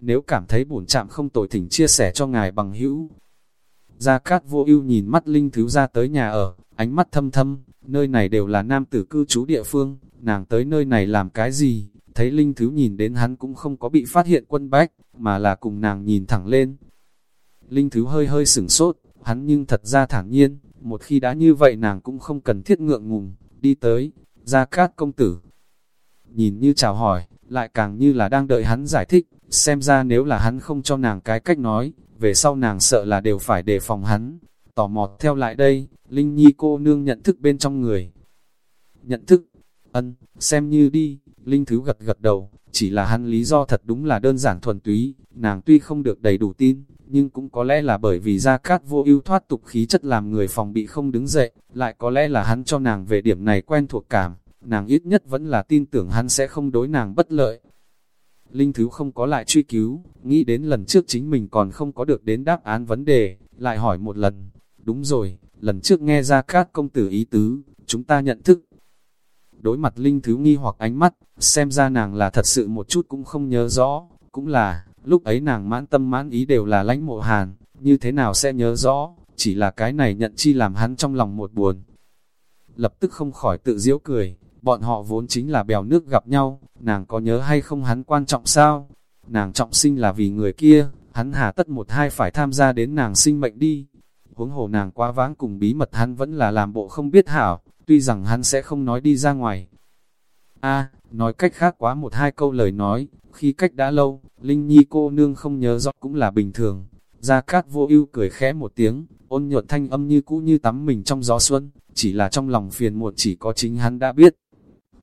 nếu cảm thấy bổn trạm không tội thỉnh chia sẻ cho ngài bằng hữu. Gia Cát vô ưu nhìn mắt Linh Thứ ra tới nhà ở, ánh mắt thâm thâm, nơi này đều là nam tử cư trú địa phương, nàng tới nơi này làm cái gì, thấy Linh Thứ nhìn đến hắn cũng không có bị phát hiện quân bách, mà là cùng nàng nhìn thẳng lên. Linh Thứ hơi hơi sửng sốt, hắn nhưng thật ra thản nhiên, một khi đã như vậy nàng cũng không cần thiết ngượng ngùng, đi tới, gia cát công tử. Nhìn như chào hỏi, lại càng như là đang đợi hắn giải thích, xem ra nếu là hắn không cho nàng cái cách nói, về sau nàng sợ là đều phải đề phòng hắn. Tò mò theo lại đây, Linh Nhi cô nương nhận thức bên trong người. Nhận thức, ân, xem như đi, Linh Thứ gật gật đầu, chỉ là hắn lý do thật đúng là đơn giản thuần túy, nàng tuy không được đầy đủ tin, nhưng cũng có lẽ là bởi vì Gia Cát vô ưu thoát tục khí chất làm người phòng bị không đứng dậy, lại có lẽ là hắn cho nàng về điểm này quen thuộc cảm, nàng ít nhất vẫn là tin tưởng hắn sẽ không đối nàng bất lợi. Linh Thứ không có lại truy cứu, nghĩ đến lần trước chính mình còn không có được đến đáp án vấn đề, lại hỏi một lần, đúng rồi, lần trước nghe ra Cát công tử ý tứ, chúng ta nhận thức. Đối mặt Linh Thứ nghi hoặc ánh mắt, xem ra nàng là thật sự một chút cũng không nhớ rõ, cũng là, lúc ấy nàng mãn tâm mãn ý đều là lãnh mộ hàn, như thế nào sẽ nhớ rõ, chỉ là cái này nhận chi làm hắn trong lòng một buồn. Lập tức không khỏi tự diễu cười, bọn họ vốn chính là bèo nước gặp nhau, nàng có nhớ hay không hắn quan trọng sao? Nàng trọng sinh là vì người kia, hắn hà tất một hai phải tham gia đến nàng sinh mệnh đi. Huống hồ nàng quá vãng cùng bí mật hắn vẫn là làm bộ không biết hảo, tuy rằng hắn sẽ không nói đi ra ngoài. a nói cách khác quá một hai câu lời nói, khi cách đã lâu, Linh Nhi cô nương không nhớ rõ cũng là bình thường. Gia Cát vô ưu cười khẽ một tiếng, ôn nhuận thanh âm như cũ như tắm mình trong gió xuân, chỉ là trong lòng phiền muộn chỉ có chính hắn đã biết.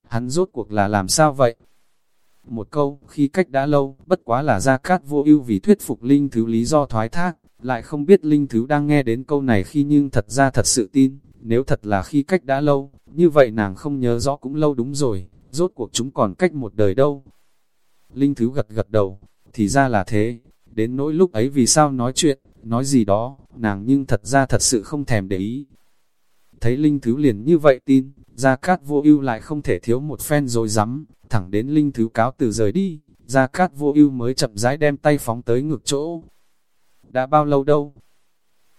Hắn rốt cuộc là làm sao vậy? Một câu, khi cách đã lâu, bất quá là Gia Cát vô ưu vì thuyết phục Linh Thứ lý do thoái thác, lại không biết Linh Thứ đang nghe đến câu này khi nhưng thật ra thật sự tin, nếu thật là khi cách đã lâu, như vậy nàng không nhớ rõ cũng lâu đúng rồi, rốt cuộc chúng còn cách một đời đâu. Linh Thứ gật gật đầu, thì ra là thế, đến nỗi lúc ấy vì sao nói chuyện, nói gì đó, nàng nhưng thật ra thật sự không thèm để ý. Thấy Linh Thứ liền như vậy tin, Gia Cát vô ưu lại không thể thiếu một phen rồi rắm thẳng đến Linh Thứ cáo từ rời đi, Gia Cát vô ưu mới chậm rãi đem tay phóng tới ngược chỗ. Đã bao lâu đâu?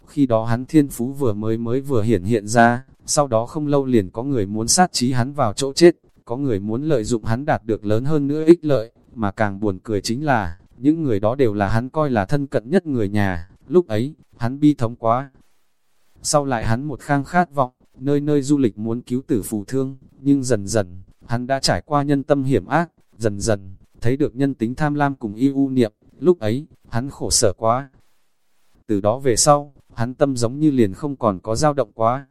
Khi đó hắn thiên phú vừa mới mới vừa hiển hiện ra, sau đó không lâu liền có người muốn sát trí hắn vào chỗ chết, có người muốn lợi dụng hắn đạt được lớn hơn nữa ích lợi, mà càng buồn cười chính là, những người đó đều là hắn coi là thân cận nhất người nhà, lúc ấy, hắn bi thống quá. Sau lại hắn một khang khát vọng, nơi nơi du lịch muốn cứu tử phù thương, nhưng dần dần, hắn đã trải qua nhân tâm hiểm ác, dần dần, thấy được nhân tính tham lam cùng yêu u niệm, lúc ấy, hắn khổ sở quá. Từ đó về sau, hắn tâm giống như liền không còn có dao động quá.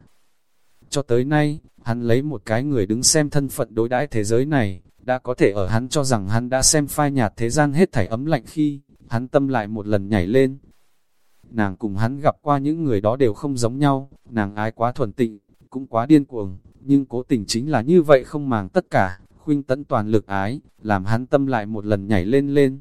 Cho tới nay, hắn lấy một cái người đứng xem thân phận đối đãi thế giới này, đã có thể ở hắn cho rằng hắn đã xem phai nhạt thế gian hết thảy ấm lạnh khi, hắn tâm lại một lần nhảy lên. Nàng cùng hắn gặp qua những người đó đều không giống nhau, nàng ái quá thuần tịnh, cũng quá điên cuồng, nhưng cố tình chính là như vậy không màng tất cả, khuynh tấn toàn lực ái, làm hắn tâm lại một lần nhảy lên lên.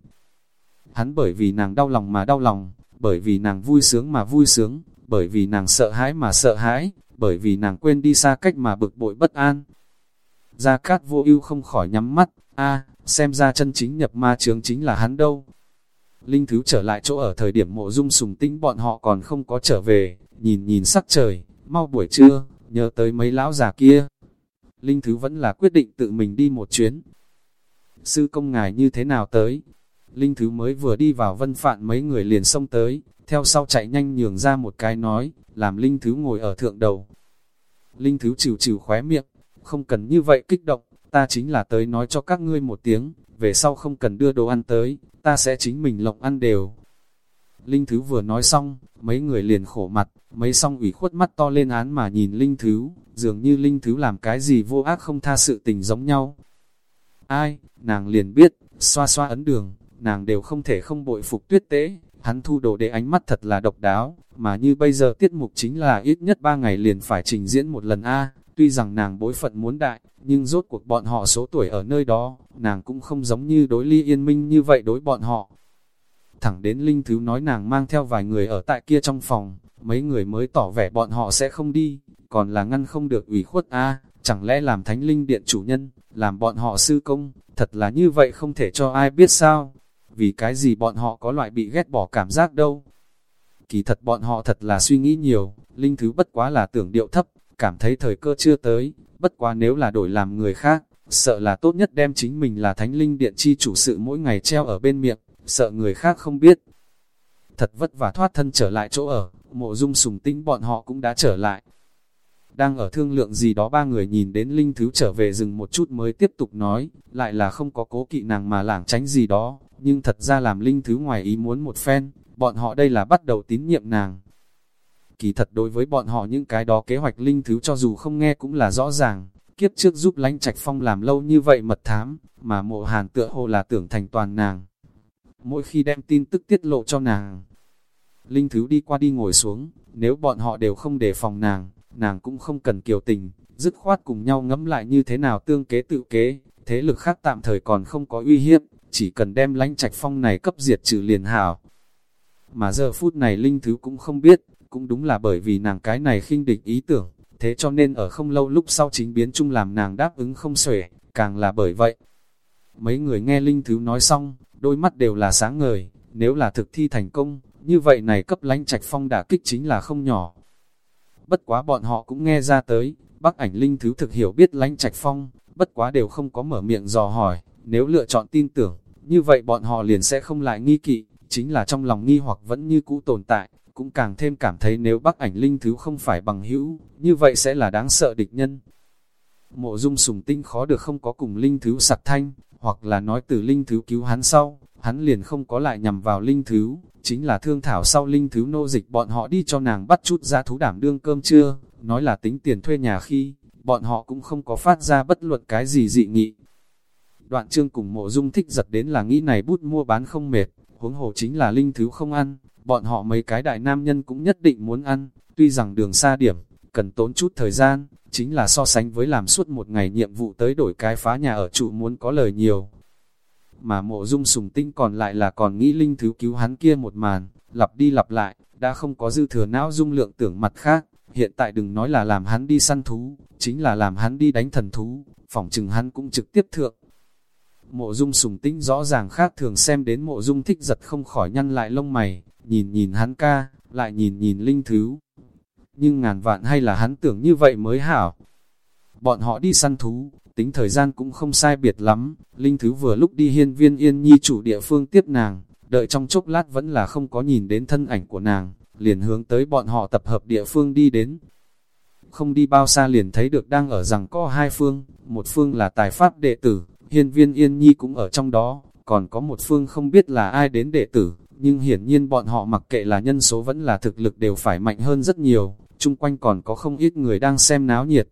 Hắn bởi vì nàng đau lòng mà đau lòng, bởi vì nàng vui sướng mà vui sướng, bởi vì nàng sợ hãi mà sợ hãi, bởi vì nàng quên đi xa cách mà bực bội bất an. Gia Cát vô ưu không khỏi nhắm mắt, a xem ra chân chính nhập ma trường chính là hắn đâu. Linh Thứ trở lại chỗ ở thời điểm mộ dung sùng tĩnh bọn họ còn không có trở về, nhìn nhìn sắc trời, mau buổi trưa, nhớ tới mấy lão già kia. Linh Thứ vẫn là quyết định tự mình đi một chuyến. Sư công ngài như thế nào tới? Linh Thứ mới vừa đi vào vân phạn mấy người liền xông tới, theo sau chạy nhanh nhường ra một cái nói, làm Linh Thứ ngồi ở thượng đầu. Linh Thứ chịu chịu khóe miệng, không cần như vậy kích động, ta chính là tới nói cho các ngươi một tiếng, về sau không cần đưa đồ ăn tới, ta sẽ chính mình lộng ăn đều. Linh Thứ vừa nói xong, mấy người liền khổ mặt, mấy song ủy khuất mắt to lên án mà nhìn Linh Thứ, dường như Linh Thứ làm cái gì vô ác không tha sự tình giống nhau. Ai, nàng liền biết, xoa xoa ấn đường, nàng đều không thể không bội phục tuyết tế, hắn thu đồ để ánh mắt thật là độc đáo, mà như bây giờ tiết mục chính là ít nhất ba ngày liền phải trình diễn một lần A, tuy rằng nàng bối phận muốn đại, nhưng rốt cuộc bọn họ số tuổi ở nơi đó, nàng cũng không giống như đối ly yên minh như vậy đối bọn họ. Thẳng đến Linh Thứ nói nàng mang theo vài người ở tại kia trong phòng, mấy người mới tỏ vẻ bọn họ sẽ không đi, còn là ngăn không được ủy khuất a chẳng lẽ làm thánh linh điện chủ nhân, làm bọn họ sư công, thật là như vậy không thể cho ai biết sao. Vì cái gì bọn họ có loại bị ghét bỏ cảm giác đâu? Kỳ thật bọn họ thật là suy nghĩ nhiều, linh thứ bất quá là tưởng điệu thấp, cảm thấy thời cơ chưa tới, bất quá nếu là đổi làm người khác, sợ là tốt nhất đem chính mình là thánh linh điện chi chủ sự mỗi ngày treo ở bên miệng, sợ người khác không biết. Thật vất vả thoát thân trở lại chỗ ở, mộ dung sùng tĩnh bọn họ cũng đã trở lại. Đang ở thương lượng gì đó ba người nhìn đến linh thứ trở về rừng một chút mới tiếp tục nói, lại là không có cố kỵ nàng mà lảng tránh gì đó, nhưng thật ra làm linh thứ ngoài ý muốn một phen, bọn họ đây là bắt đầu tín nhiệm nàng. Kỳ thật đối với bọn họ những cái đó kế hoạch linh thứ cho dù không nghe cũng là rõ ràng, kiếp trước giúp lánh trạch phong làm lâu như vậy mật thám, mà mộ hàn tựa hồ là tưởng thành toàn nàng. Mỗi khi đem tin tức tiết lộ cho nàng, linh thứ đi qua đi ngồi xuống, nếu bọn họ đều không đề phòng nàng, nàng cũng không cần kiều tình, dứt khoát cùng nhau ngẫm lại như thế nào tương kế tự kế, thế lực khác tạm thời còn không có uy hiếp, chỉ cần đem lãnh trạch phong này cấp diệt trừ liền hảo. Mà giờ phút này Linh Thứ cũng không biết, cũng đúng là bởi vì nàng cái này khinh địch ý tưởng, thế cho nên ở không lâu lúc sau chính biến chung làm nàng đáp ứng không xuể, càng là bởi vậy. Mấy người nghe Linh Thứ nói xong, đôi mắt đều là sáng ngời, nếu là thực thi thành công, như vậy này cấp lánh trạch phong đả kích chính là không nhỏ. Bất quá bọn họ cũng nghe ra tới, bác ảnh Linh Thứ thực hiểu biết lánh trạch phong, bất quá đều không có mở miệng dò hỏi, nếu lựa chọn tin tưởng, như vậy bọn họ liền sẽ không lại nghi kỵ, chính là trong lòng nghi hoặc vẫn như cũ tồn tại, cũng càng thêm cảm thấy nếu bác ảnh linh thứ không phải bằng hữu, như vậy sẽ là đáng sợ địch nhân. Mộ dung sùng tinh khó được không có cùng linh thứ sặc thanh, hoặc là nói từ linh thứ cứu hắn sau, hắn liền không có lại nhằm vào linh thứ, chính là thương thảo sau linh thứ nô dịch bọn họ đi cho nàng bắt chút ra thú đảm đương cơm trưa, nói là tính tiền thuê nhà khi, bọn họ cũng không có phát ra bất luận cái gì dị nghị. Đoạn chương cùng mộ dung thích giật đến là nghĩ này bút mua bán không mệt, huống hồ chính là linh thứ không ăn, bọn họ mấy cái đại nam nhân cũng nhất định muốn ăn, tuy rằng đường xa điểm, cần tốn chút thời gian, chính là so sánh với làm suốt một ngày nhiệm vụ tới đổi cái phá nhà ở trụ muốn có lời nhiều. Mà mộ dung sùng tinh còn lại là còn nghĩ linh thứ cứu hắn kia một màn, lặp đi lặp lại, đã không có dư thừa não dung lượng tưởng mặt khác, hiện tại đừng nói là làm hắn đi săn thú, chính là làm hắn đi đánh thần thú, phỏng chừng hắn cũng trực tiếp thượng. Mộ dung sùng tinh rõ ràng khác thường xem đến mộ dung thích giật không khỏi nhăn lại lông mày, nhìn nhìn hắn ca, lại nhìn nhìn linh thứ. Nhưng ngàn vạn hay là hắn tưởng như vậy mới hảo. Bọn họ đi săn thú, tính thời gian cũng không sai biệt lắm, linh thứ vừa lúc đi hiên viên yên nhi chủ địa phương tiếp nàng, đợi trong chốc lát vẫn là không có nhìn đến thân ảnh của nàng, liền hướng tới bọn họ tập hợp địa phương đi đến. Không đi bao xa liền thấy được đang ở rằng có hai phương, một phương là tài pháp đệ tử, hiên viên yên nhi cũng ở trong đó, còn có một phương không biết là ai đến đệ tử, nhưng hiển nhiên bọn họ mặc kệ là nhân số vẫn là thực lực đều phải mạnh hơn rất nhiều, chung quanh còn có không ít người đang xem náo nhiệt.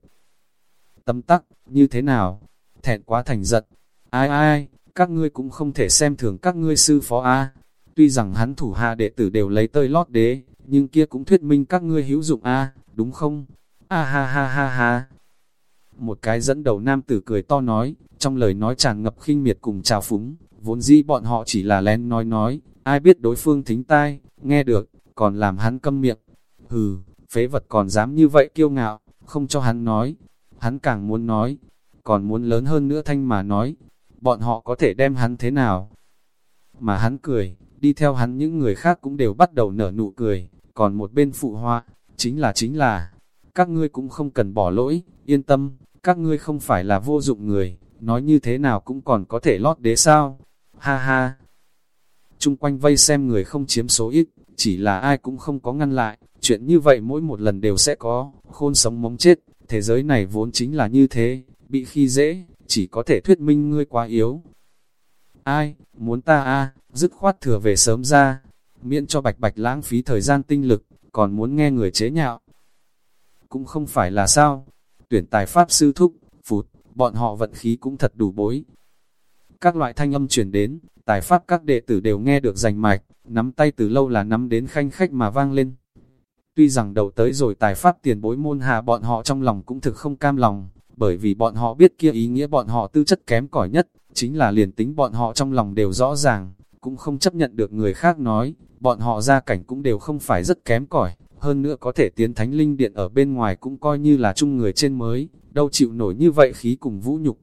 Tâm tắc, như thế nào? Thẹn quá thành giận. Ai ai, các ngươi cũng không thể xem thường các ngươi sư phó A. Tuy rằng hắn thủ hạ đệ tử đều lấy tơi lót đế, nhưng kia cũng thuyết minh các ngươi hữu dụng A, đúng không? A ha ha ha ha. Một cái dẫn đầu nam tử cười to nói, trong lời nói tràn ngập khinh miệt cùng trào phúng, vốn dĩ bọn họ chỉ là lén nói nói, ai biết đối phương thính tai, nghe được, còn làm hắn câm miệng. Hừ, phế vật còn dám như vậy kiêu ngạo, không cho hắn nói, hắn càng muốn nói, còn muốn lớn hơn nữa thanh mà nói, bọn họ có thể đem hắn thế nào. Mà hắn cười, đi theo hắn những người khác cũng đều bắt đầu nở nụ cười, còn một bên phụ hoa, chính là chính là, các ngươi cũng không cần bỏ lỗi, yên tâm, các ngươi không phải là vô dụng người, nói như thế nào cũng còn có thể lót đế sao, ha ha. Trung quanh vây xem người không chiếm số ít, chỉ là ai cũng không có ngăn lại, chuyện như vậy mỗi một lần đều sẽ có, khôn sống mống chết, thế giới này vốn chính là như thế, bị khi dễ, chỉ có thể thuyết minh ngươi quá yếu. Ai, muốn ta a dứt khoát thừa về sớm ra, miễn cho bạch bạch lãng phí thời gian tinh lực, còn muốn nghe người chế nhạo. Cũng không phải là sao, tuyển tài pháp sư thúc, phụt, bọn họ vận khí cũng thật đủ bối. Các loại thanh âm chuyển đến, tài pháp các đệ tử đều nghe được rành mạch, nắm tay từ lâu là nắm đến khanh khách mà vang lên. Tuy rằng đầu tới rồi tài phát tiền bối môn hà bọn họ trong lòng cũng thực không cam lòng, bởi vì bọn họ biết kia ý nghĩa bọn họ tư chất kém cỏi nhất, chính là liền tính bọn họ trong lòng đều rõ ràng, cũng không chấp nhận được người khác nói, bọn họ gia cảnh cũng đều không phải rất kém cỏi, hơn nữa có thể tiến thánh linh điện ở bên ngoài cũng coi như là chung người trên mới, đâu chịu nổi như vậy khí cùng vũ nhục.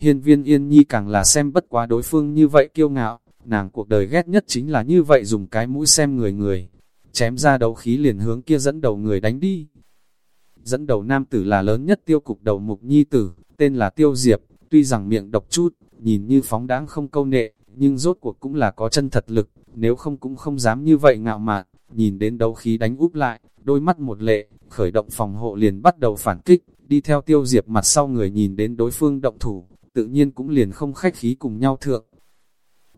Hiên viên yên nhi càng là xem bất quá đối phương như vậy kiêu ngạo, nàng cuộc đời ghét nhất chính là như vậy dùng cái mũi xem người người, chém ra đấu khí liền hướng kia dẫn đầu người đánh đi. Dẫn đầu nam tử là lớn nhất tiêu cục đầu mục nhi tử, tên là Tiêu Diệp, tuy rằng miệng độc chút, nhìn như phóng đáng không câu nệ, nhưng rốt cuộc cũng là có chân thật lực, nếu không cũng không dám như vậy ngạo mạn, nhìn đến đấu khí đánh úp lại, đôi mắt một lệ, khởi động phòng hộ liền bắt đầu phản kích, đi theo Tiêu Diệp mặt sau người nhìn đến đối phương động thủ, tự nhiên cũng liền không khách khí cùng nhau thượng.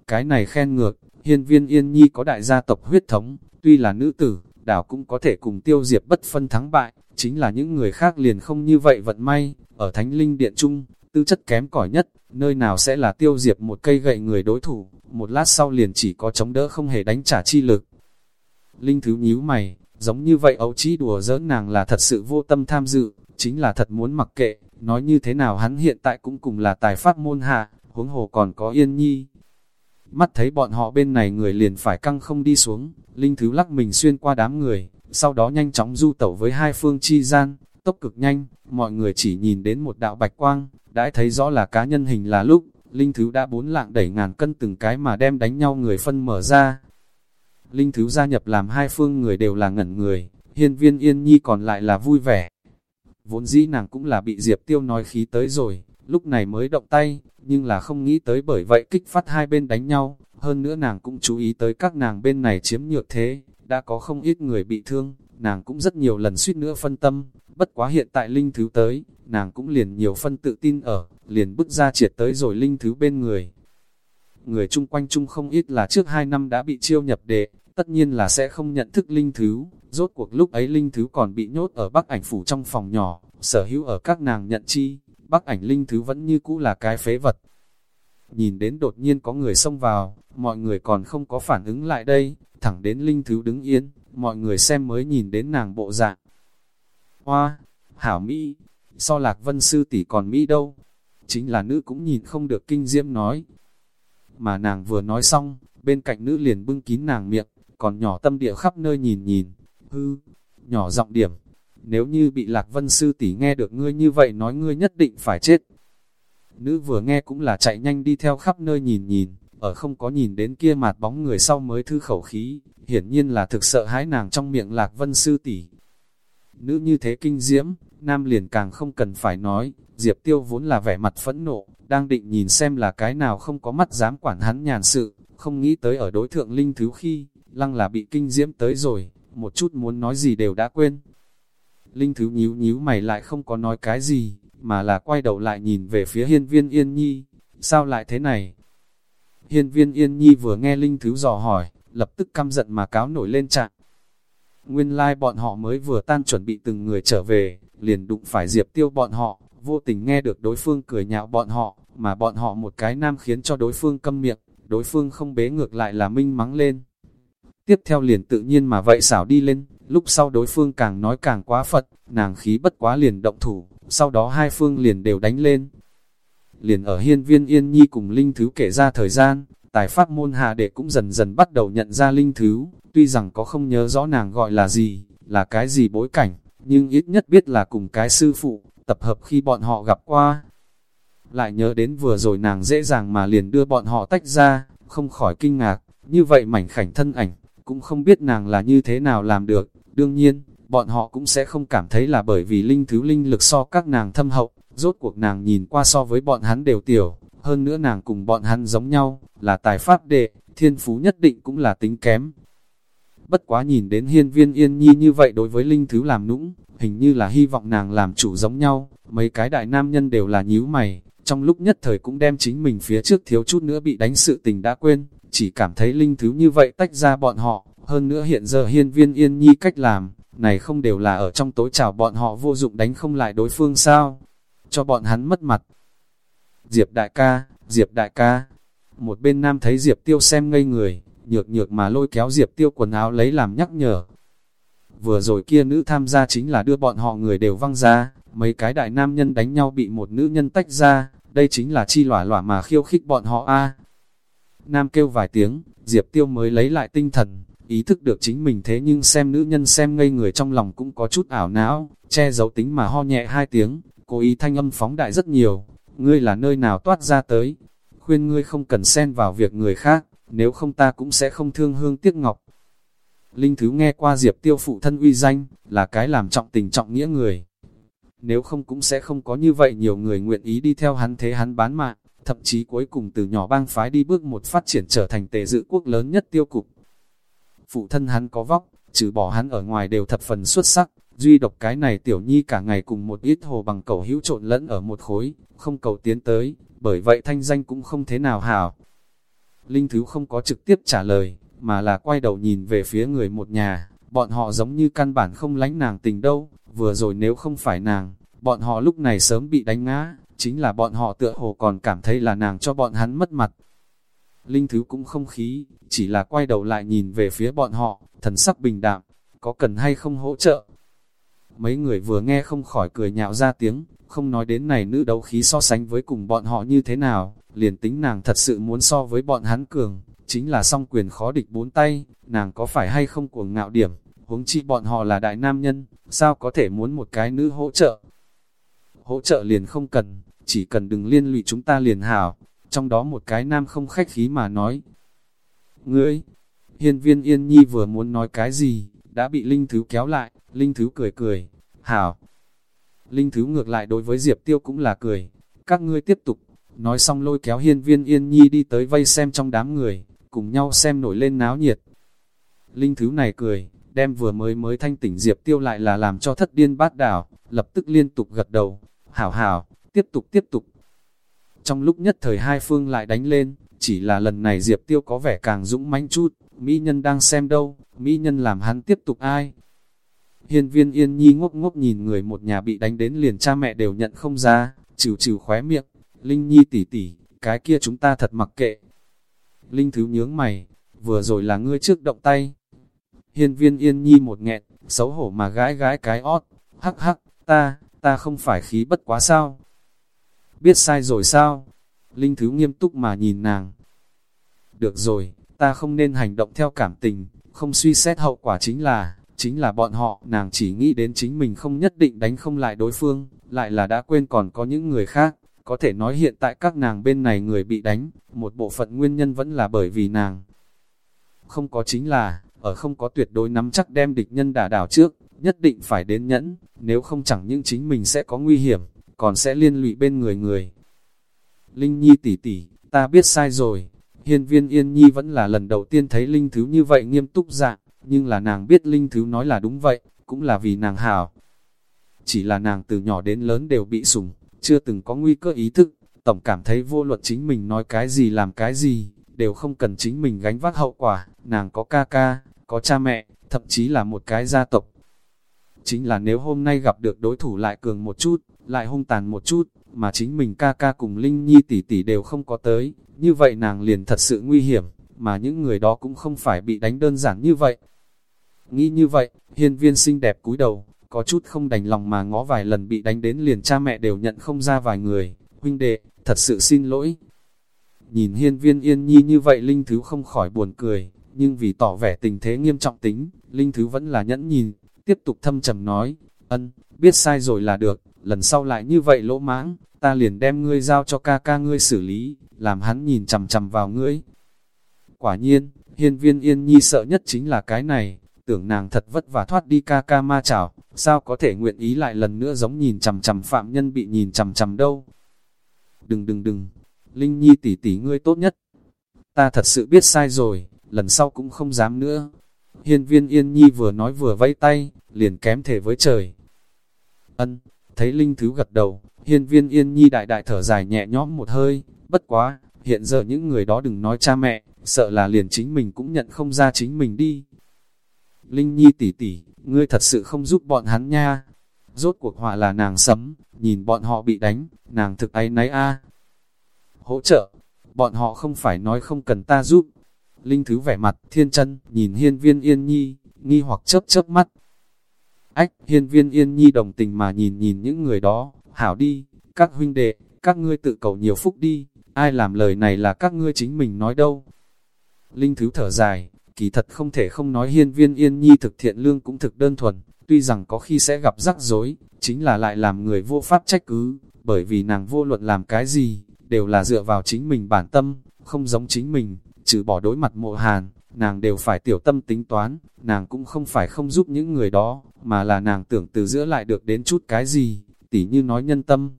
Cái này khen ngược, hiên viên yên nhi có đại gia tộc huyết thống, tuy là nữ tử, đảo cũng có thể cùng tiêu diệp bất phân thắng bại, chính là những người khác liền không như vậy vận may, ở thánh linh điện trung, tư chất kém cỏi nhất, nơi nào sẽ là tiêu diệp một cây gậy người đối thủ, một lát sau liền chỉ có chống đỡ không hề đánh trả chi lực. Linh thứ nhíu mày, giống như vậy ấu trí đùa giỡn nàng là thật sự vô tâm tham dự, chính là thật muốn mặc kệ, nói như thế nào hắn hiện tại cũng cùng là tài pháp môn hạ, huống hồ còn có yên nhi. Mắt thấy bọn họ bên này người liền phải căng không đi xuống, Linh Thứ lắc mình xuyên qua đám người, sau đó nhanh chóng du tẩu với hai phương chi gian, tốc cực nhanh, mọi người chỉ nhìn đến một đạo bạch quang, đã thấy rõ là cá nhân hình là lúc, Linh Thứ đã bốn lạng đẩy ngàn cân từng cái mà đem đánh nhau người phân mở ra. Linh Thứ gia nhập làm hai phương người đều là ngẩn người, hiên viên yên nhi còn lại là vui vẻ. Vốn dĩ nàng cũng là bị Diệp Tiêu nói khí tới rồi, lúc này mới động tay, nhưng là không nghĩ tới bởi vậy kích phát hai bên đánh nhau, hơn nữa nàng cũng chú ý tới các nàng bên này chiếm nhược thế, đã có không ít người bị thương, nàng cũng rất nhiều lần suýt nữa phân tâm, bất quá hiện tại linh thứ tới, nàng cũng liền nhiều phân tự tin ở, liền bước ra triệt tới rồi linh thứ bên người. Người chung quanh chung không ít là trước hai năm đã bị chiêu nhập đệ, tất nhiên là sẽ không nhận thức linh thứ, rốt cuộc lúc ấy linh thứ còn bị nhốt ở bắc ảnh phủ trong phòng nhỏ, sở hữu ở các nàng nhận chi, bắc ảnh linh thứ vẫn như cũ là cái phế vật. Nhìn đến đột nhiên có người xông vào, mọi người còn không có phản ứng lại đây, thẳng đến linh thứ đứng yên, mọi người xem mới nhìn đến nàng bộ dạng. Hoa, hảo Mỹ, so lạc vân sư tỷ còn Mỹ đâu, chính là nữ cũng nhìn không được kinh diễm nói. Mà nàng vừa nói xong, bên cạnh nữ liền bưng kín nàng miệng, còn nhỏ tâm địa khắp nơi nhìn nhìn, hư, nhỏ giọng điểm, nếu như bị lạc vân sư tỷ nghe được ngươi như vậy nói ngươi nhất định phải chết. Nữ vừa nghe cũng là chạy nhanh đi theo khắp nơi nhìn nhìn, ở không có nhìn đến kia mạt bóng người sau mới thư khẩu khí, hiển nhiên là thực sợ hãi nàng trong miệng lạc vân sư tỷ. Nữ như thế kinh diễm, nam liền càng không cần phải nói, Diệp Tiêu vốn là vẻ mặt phẫn nộ, đang định nhìn xem là cái nào không có mắt dám quản hắn nhàn sự, không nghĩ tới ở đối thượng linh thứ khi, lăng là bị kinh diễm tới rồi, một chút muốn nói gì đều đã quên. Linh thứ nhíu nhíu mày lại không có nói cái gì, mà là quay đầu lại nhìn về phía hiên viên yên nhi, sao lại thế này? Hiên viên yên nhi vừa nghe Linh thứ dò hỏi, lập tức căm giận mà cáo nổi lên trạng. Nguyên lai like bọn họ mới vừa tan chuẩn bị từng người trở về, liền đụng phải diệp tiêu bọn họ, vô tình nghe được đối phương cười nhạo bọn họ, mà bọn họ một cái nam khiến cho đối phương câm miệng, đối phương không bế ngược lại là minh mắng lên. Tiếp theo liền tự nhiên mà vậy xảo đi lên, lúc sau đối phương càng nói càng quá phật, nàng khí bất quá liền động thủ, sau đó hai phương liền đều đánh lên. Liền ở hiên viên yên nhi cùng linh thứ kể ra thời gian, tài pháp môn hạ đệ cũng dần dần bắt đầu nhận ra linh thứ, tuy rằng có không nhớ rõ nàng gọi là gì, là cái gì bối cảnh, nhưng ít nhất biết là cùng cái sư phụ, tập hợp khi bọn họ gặp qua. Lại nhớ đến vừa rồi nàng dễ dàng mà liền đưa bọn họ tách ra, không khỏi kinh ngạc, như vậy mảnh khảnh thân ảnh, cũng không biết nàng là như thế nào làm được, đương nhiên, bọn họ cũng sẽ không cảm thấy là bởi vì linh thứ linh lực so các nàng thâm hậu, rốt cuộc nàng nhìn qua so với bọn hắn đều tiểu, hơn nữa nàng cùng bọn hắn giống nhau, là tài pháp đệ, thiên phú nhất định cũng là tính kém. Bất quá nhìn đến hiên viên yên nhi như vậy đối với linh thứ làm nũng, hình như là hy vọng nàng làm chủ giống nhau, mấy cái đại nam nhân đều là nhíu mày, trong lúc nhất thời cũng đem chính mình phía trước thiếu chút nữa bị đánh sự tình đã quên, chỉ cảm thấy linh thứ như vậy tách ra bọn họ, hơn nữa hiện giờ hiên viên yên nhi cách làm, này không đều là ở trong tối chào bọn họ vô dụng đánh không lại đối phương sao, cho bọn hắn mất mặt. Diệp đại ca, Diệp đại ca, một bên nam thấy Diệp tiêu xem ngây người, nhược nhược mà lôi kéo Diệp tiêu quần áo lấy làm nhắc nhở. Vừa rồi kia nữ tham gia chính là đưa bọn họ người đều văng ra, mấy cái đại nam nhân đánh nhau bị một nữ nhân tách ra, đây chính là chi lỏa lỏa mà khiêu khích bọn họ a. Nam kêu vài tiếng, Diệp tiêu mới lấy lại tinh thần, ý thức được chính mình thế nhưng xem nữ nhân xem ngây người trong lòng cũng có chút ảo não, che giấu tính mà ho nhẹ hai tiếng, cố ý thanh âm phóng đại rất nhiều, ngươi là nơi nào toát ra tới, khuyên ngươi không cần xen vào việc người khác, nếu không ta cũng sẽ không thương hương tiếc ngọc. Linh Thứ nghe qua Diệp Tiêu phụ thân uy danh, là cái làm trọng tình trọng nghĩa người. Nếu không cũng sẽ không có như vậy nhiều người nguyện ý đi theo hắn thế hắn bán mạng, thậm chí cuối cùng từ nhỏ bang phái đi bước một phát triển trở thành tề dự quốc lớn nhất tiêu cục. Phụ thân hắn có vóc, trừ bỏ hắn ở ngoài đều thập phần xuất sắc, duy độc cái này tiểu nhi cả ngày cùng một ít hồ bằng cầu hữu trộn lẫn ở một khối, không cầu tiến tới, bởi vậy thanh danh cũng không thế nào hảo. Linh Thứ không có trực tiếp trả lời, mà là quay đầu nhìn về phía người một nhà, bọn họ giống như căn bản không lánh nàng tình đâu, vừa rồi nếu không phải nàng, bọn họ lúc này sớm bị đánh ngã, chính là bọn họ tựa hồ còn cảm thấy là nàng cho bọn hắn mất mặt. Linh Thứ cũng không khí, chỉ là quay đầu lại nhìn về phía bọn họ, thần sắc bình đạm, có cần hay không hỗ trợ. Mấy người vừa nghe không khỏi cười nhạo ra tiếng, không nói đến này nữ đấu khí so sánh với cùng bọn họ như thế nào, liền tính nàng thật sự muốn so với bọn hắn cường, chính là song quyền khó địch bốn tay, nàng có phải hay không cuồng ngạo điểm, huống chi bọn họ là đại nam nhân, sao có thể muốn một cái nữ hỗ trợ. Hỗ trợ liền không cần, chỉ cần đừng liên lụy chúng ta liền hảo, trong đó một cái nam không khách khí mà nói. Ngươi, hiên viên yên nhi vừa muốn nói cái gì, đã bị Linh Thứ kéo lại, Linh Thứ cười cười, hảo. Linh Thứ ngược lại đối với Diệp Tiêu cũng là cười, các ngươi tiếp tục, nói xong lôi kéo hiên viên yên nhi đi tới vây xem trong đám người, cùng nhau xem nổi lên náo nhiệt. Linh Thứ này cười, đem vừa mới mới thanh tỉnh Diệp Tiêu lại là làm cho thất điên bát đảo, lập tức liên tục gật đầu, hảo hảo, tiếp tục tiếp tục. Trong lúc nhất thời hai phương lại đánh lên, chỉ là lần này Diệp Tiêu có vẻ càng dũng mãnh chút, Mỹ nhân đang xem đâu, Mỹ nhân làm hắn tiếp tục ai. Hiên viên yên nhi ngốc ngốc nhìn người một nhà bị đánh đến liền cha mẹ đều nhận không ra, chịu chịu khóe miệng, Linh nhi tỉ tỉ, cái kia chúng ta thật mặc kệ. Linh thứ nhướng mày, vừa rồi là ngươi trước động tay. Hiên viên yên nhi một nghẹn, xấu hổ mà gái gái cái ót, hắc hắc, ta, ta không phải khí bất quá sao. Biết sai rồi sao? Linh thứ nghiêm túc mà nhìn nàng. Được rồi, ta không nên hành động theo cảm tình, không suy xét hậu quả chính là, chính là bọn họ, nàng chỉ nghĩ đến chính mình không nhất định đánh không lại đối phương, lại là đã quên còn có những người khác, có thể nói hiện tại các nàng bên này người bị đánh, một bộ phận nguyên nhân vẫn là bởi vì nàng. Không có chính là, ở không có tuyệt đối nắm chắc đem địch nhân đả đảo trước, nhất định phải đến nhẫn, nếu không chẳng những chính mình sẽ có nguy hiểm, còn sẽ liên lụy bên người người. Linh Nhi tỷ tỷ, ta biết sai rồi, hiên viên yên nhi vẫn là lần đầu tiên thấy Linh Thứ như vậy nghiêm túc dạng, nhưng là nàng biết Linh Thứ nói là đúng vậy, cũng là vì nàng hảo. Chỉ là nàng từ nhỏ đến lớn đều bị sủng, chưa từng có nguy cơ ý thức, tổng cảm thấy vô luật chính mình nói cái gì làm cái gì, đều không cần chính mình gánh vác hậu quả, nàng có ca ca, có cha mẹ, thậm chí là một cái gia tộc. Chính là nếu hôm nay gặp được đối thủ lại cường một chút, lại hung tàn một chút, mà chính mình ca ca cùng Linh Nhi tỷ tỷ đều không có tới, như vậy nàng liền thật sự nguy hiểm, mà những người đó cũng không phải bị đánh đơn giản như vậy. Nghĩ như vậy, hiên viên xinh đẹp cúi đầu, có chút không đành lòng mà ngó vài lần bị đánh đến liền cha mẹ đều nhận không ra vài người, huynh đệ, thật sự xin lỗi. Nhìn hiên viên yên nhi như vậy Linh Thứ không khỏi buồn cười, nhưng vì tỏ vẻ tình thế nghiêm trọng tính, Linh Thứ vẫn là nhẫn nhìn, tiếp tục thâm trầm nói, ân, biết sai rồi là được, lần sau lại như vậy lỗ mãng, ta liền đem ngươi giao cho ca ca ngươi xử lý, làm hắn nhìn chầm chầm vào ngươi. Quả nhiên, hiên viên yên nhi sợ nhất chính là cái này, tưởng nàng thật vất vả thoát đi ca ca ma chảo, sao có thể nguyện ý lại lần nữa giống nhìn chầm chầm phạm nhân bị nhìn chầm chầm đâu. Đừng đừng đừng, Linh Nhi tỷ tỷ ngươi tốt nhất. Ta thật sự biết sai rồi, lần sau cũng không dám nữa. Hiên viên yên nhi vừa nói vừa vẫy tay, liền kém thể với trời. Ân, thấy Linh Thứ gật đầu, hiên viên yên nhi đại đại thở dài nhẹ nhõm một hơi, bất quá, hiện giờ những người đó đừng nói cha mẹ, sợ là liền chính mình cũng nhận không ra chính mình đi. Linh Nhi tỷ tỷ, ngươi thật sự không giúp bọn hắn nha. Rốt cuộc họa là nàng sấm, nhìn bọn họ bị đánh, nàng thực ấy náy a. Hỗ trợ, bọn họ không phải nói không cần ta giúp. Linh Thứ vẻ mặt, thiên chân, nhìn hiên viên yên nhi, nghi hoặc chớp chớp mắt. Ách, hiên viên yên nhi đồng tình mà nhìn nhìn những người đó, hảo đi, các huynh đệ, các ngươi tự cầu nhiều phúc đi, ai làm lời này là các ngươi chính mình nói đâu. Linh Thứ thở dài, kỳ thật không thể không nói hiên viên yên nhi thực thiện lương cũng thực đơn thuần, tuy rằng có khi sẽ gặp rắc rối, chính là lại làm người vô pháp trách cứ, bởi vì nàng vô luận làm cái gì, đều là dựa vào chính mình bản tâm, không giống chính mình, trừ bỏ đối mặt mộ hàn, nàng đều phải tiểu tâm tính toán, nàng cũng không phải không giúp những người đó, mà là nàng tưởng từ giữa lại được đến chút cái gì, tỉ như nói nhân tâm.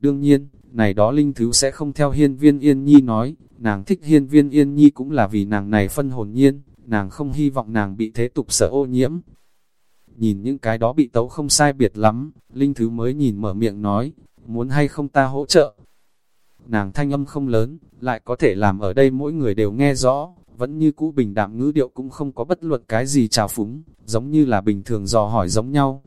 Đương nhiên, này đó linh thứ sẽ không theo hiên viên yên nhi nói, nàng thích hiên viên yên nhi cũng là vì nàng này phân hồn nhiên, nàng không hy vọng nàng bị thế tục sở ô nhiễm. Nhìn những cái đó bị tấu không sai biệt lắm, linh thứ mới nhìn mở miệng nói, muốn hay không ta hỗ trợ. Nàng thanh âm không lớn, lại có thể làm ở đây mỗi người đều nghe rõ, vẫn như cũ bình đạm ngữ điệu cũng không có bất luận cái gì trào phúng, giống như là bình thường dò hỏi giống nhau.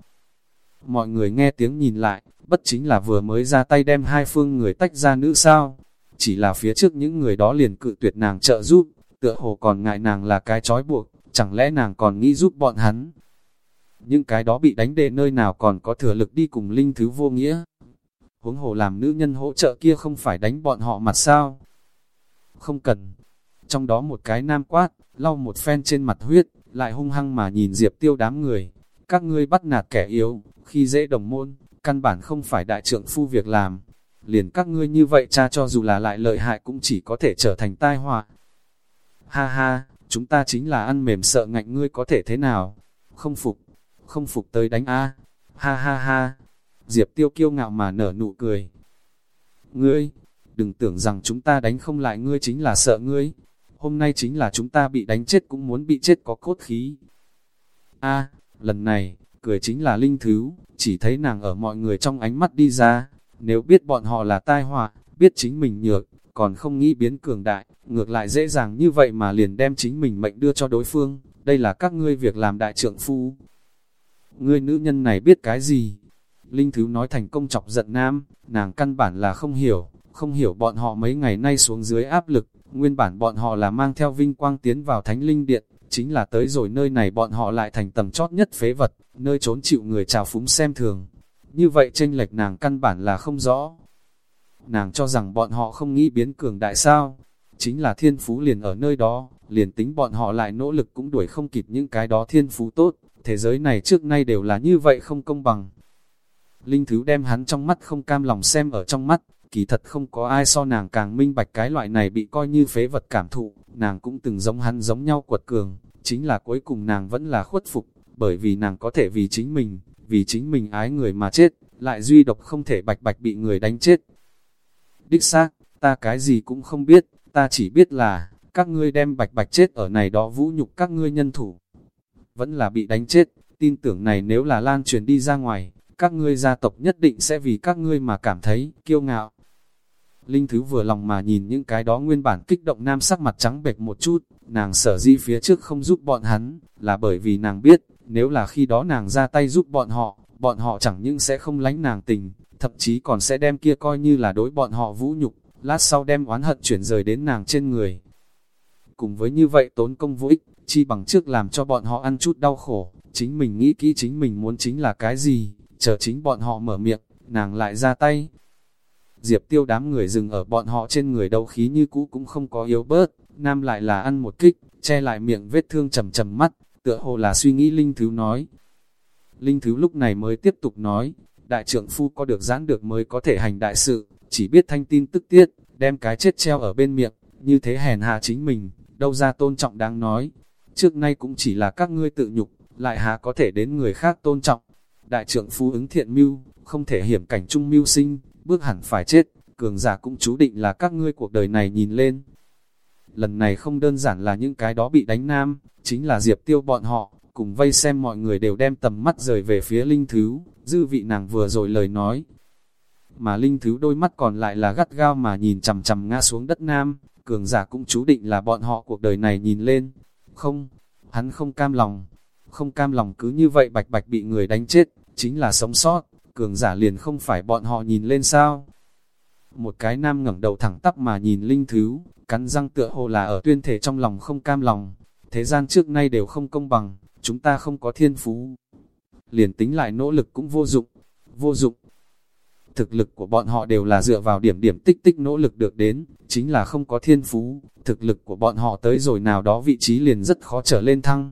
Mọi người nghe tiếng nhìn lại, bất chính là vừa mới ra tay đem hai phương người tách ra nữ sao. Chỉ là phía trước những người đó liền cự tuyệt nàng trợ giúp, tựa hồ còn ngại nàng là cái trói buộc, chẳng lẽ nàng còn nghĩ giúp bọn hắn. Những cái đó bị đánh đệ nơi nào còn có thừa lực đi cùng linh thứ vô nghĩa. Huống hồ làm nữ nhân hỗ trợ kia không phải đánh bọn họ mặt sao. Không cần. Trong đó một cái nam quát, lau một phen trên mặt huyết, lại hung hăng mà nhìn Diệp Tiêu đám người. Các ngươi bắt nạt kẻ yếu, khi dễ đồng môn, căn bản không phải đại trưởng phu việc làm. Liền các ngươi như vậy cha cho dù là lại lợi hại cũng chỉ có thể trở thành tai họa. Ha ha, chúng ta chính là ăn mềm sợ ngạnh ngươi có thể thế nào? Không phục, không phục tới đánh A. Ha ha ha. Diệp tiêu kiêu ngạo mà nở nụ cười. Ngươi, đừng tưởng rằng chúng ta đánh không lại ngươi chính là sợ ngươi. Hôm nay chính là chúng ta bị đánh chết cũng muốn bị chết có cốt khí. A, lần này, cười chính là linh thứ, chỉ thấy nàng ở mọi người trong ánh mắt đi ra. Nếu biết bọn họ là tai họa, biết chính mình nhược, còn không nghĩ biến cường đại, ngược lại dễ dàng như vậy mà liền đem chính mình mệnh đưa cho đối phương, đây là các ngươi việc làm đại trượng phu. Ngươi nữ nhân này biết cái gì? Linh Thứ nói thành công chọc giận nam, nàng căn bản là không hiểu, không hiểu bọn họ mấy ngày nay xuống dưới áp lực, nguyên bản bọn họ là mang theo vinh quang tiến vào thánh linh điện, chính là tới rồi nơi này bọn họ lại thành tầm chót nhất phế vật, nơi trốn chịu người trào phúng xem thường. Như vậy tranh lệch nàng căn bản là không rõ, nàng cho rằng bọn họ không nghĩ biến cường đại sao, chính là thiên phú liền ở nơi đó, liền tính bọn họ lại nỗ lực cũng đuổi không kịp những cái đó thiên phú tốt, thế giới này trước nay đều là như vậy không công bằng. Linh Thứ đem hắn trong mắt không cam lòng xem ở trong mắt, kỳ thật không có ai so nàng càng minh bạch cái loại này bị coi như phế vật cảm thụ, nàng cũng từng giống hắn giống nhau quật cường, chính là cuối cùng nàng vẫn là khuất phục, bởi vì nàng có thể vì chính mình, vì chính mình ái người mà chết, lại duy độc không thể bạch bạch bị người đánh chết, Đích xác, ta cái gì cũng không biết, ta chỉ biết là, các ngươi đem bạch bạch chết ở này đó vũ nhục các ngươi nhân thủ. Vẫn là bị đánh chết, tin tưởng này nếu là lan truyền đi ra ngoài, các ngươi gia tộc nhất định sẽ vì các ngươi mà cảm thấy kiêu ngạo. Linh Thứ vừa lòng mà nhìn những cái đó nguyên bản kích động nam sắc mặt trắng bệch một chút, nàng sở di phía trước không giúp bọn hắn, là bởi vì nàng biết, nếu là khi đó nàng ra tay giúp bọn họ, bọn họ chẳng những sẽ không lánh nàng tình, thậm chí còn sẽ đem kia coi như là đối bọn họ vũ nhục, lát sau đem oán hận chuyển rời đến nàng trên người. Cùng với như vậy tốn công vô ích, chi bằng trước làm cho bọn họ ăn chút đau khổ, chính mình nghĩ kỹ chính mình muốn chính là cái gì, chờ chính bọn họ mở miệng, nàng lại ra tay. Diệp tiêu đám người dừng ở bọn họ trên người đầu khí như cũ cũng không có yếu bớt, nam lại là ăn một kích, che lại miệng vết thương trầm trầm mắt, tựa hồ là suy nghĩ Linh Thứ nói. Linh Thứ lúc này mới tiếp tục nói, đại trưởng phu có được giãn được mới có thể hành đại sự, chỉ biết thanh tin tức tiết, đem cái chết treo ở bên miệng, như thế hèn hạ chính mình, đâu ra tôn trọng đáng nói. Trước nay cũng chỉ là các ngươi tự nhục, lại hà có thể đến người khác tôn trọng. Đại trưởng phu ứng thiện mưu, không thể hiểm cảnh trung mưu sinh, bước hẳn phải chết, cường giả cũng chú định là các ngươi cuộc đời này nhìn lên. Lần này không đơn giản là những cái đó bị đánh nam, chính là diệp tiêu bọn họ, cùng vây xem mọi người đều đem tầm mắt rời về phía linh thứ, dư vị nàng vừa rồi lời nói. Mà linh thứ đôi mắt còn lại là gắt gao mà nhìn chầm chầm ngã xuống đất nam, cường giả cũng chú định là bọn họ cuộc đời này nhìn lên. Không, hắn không cam lòng, không cam lòng cứ như vậy bạch bạch bị người đánh chết, chính là sống sót, cường giả liền không phải bọn họ nhìn lên sao. Một cái nam ngẩng đầu thẳng tắp mà nhìn linh thứ, cắn răng tựa hồ là ở tuyên thể trong lòng không cam lòng, thế gian trước nay đều không công bằng, chúng ta không có thiên phú. Liền tính lại nỗ lực cũng vô dụng, vô dụng. Thực lực của bọn họ đều là dựa vào điểm điểm tích tích nỗ lực được đến, chính là không có thiên phú, thực lực của bọn họ tới rồi nào đó vị trí liền rất khó trở lên thăng.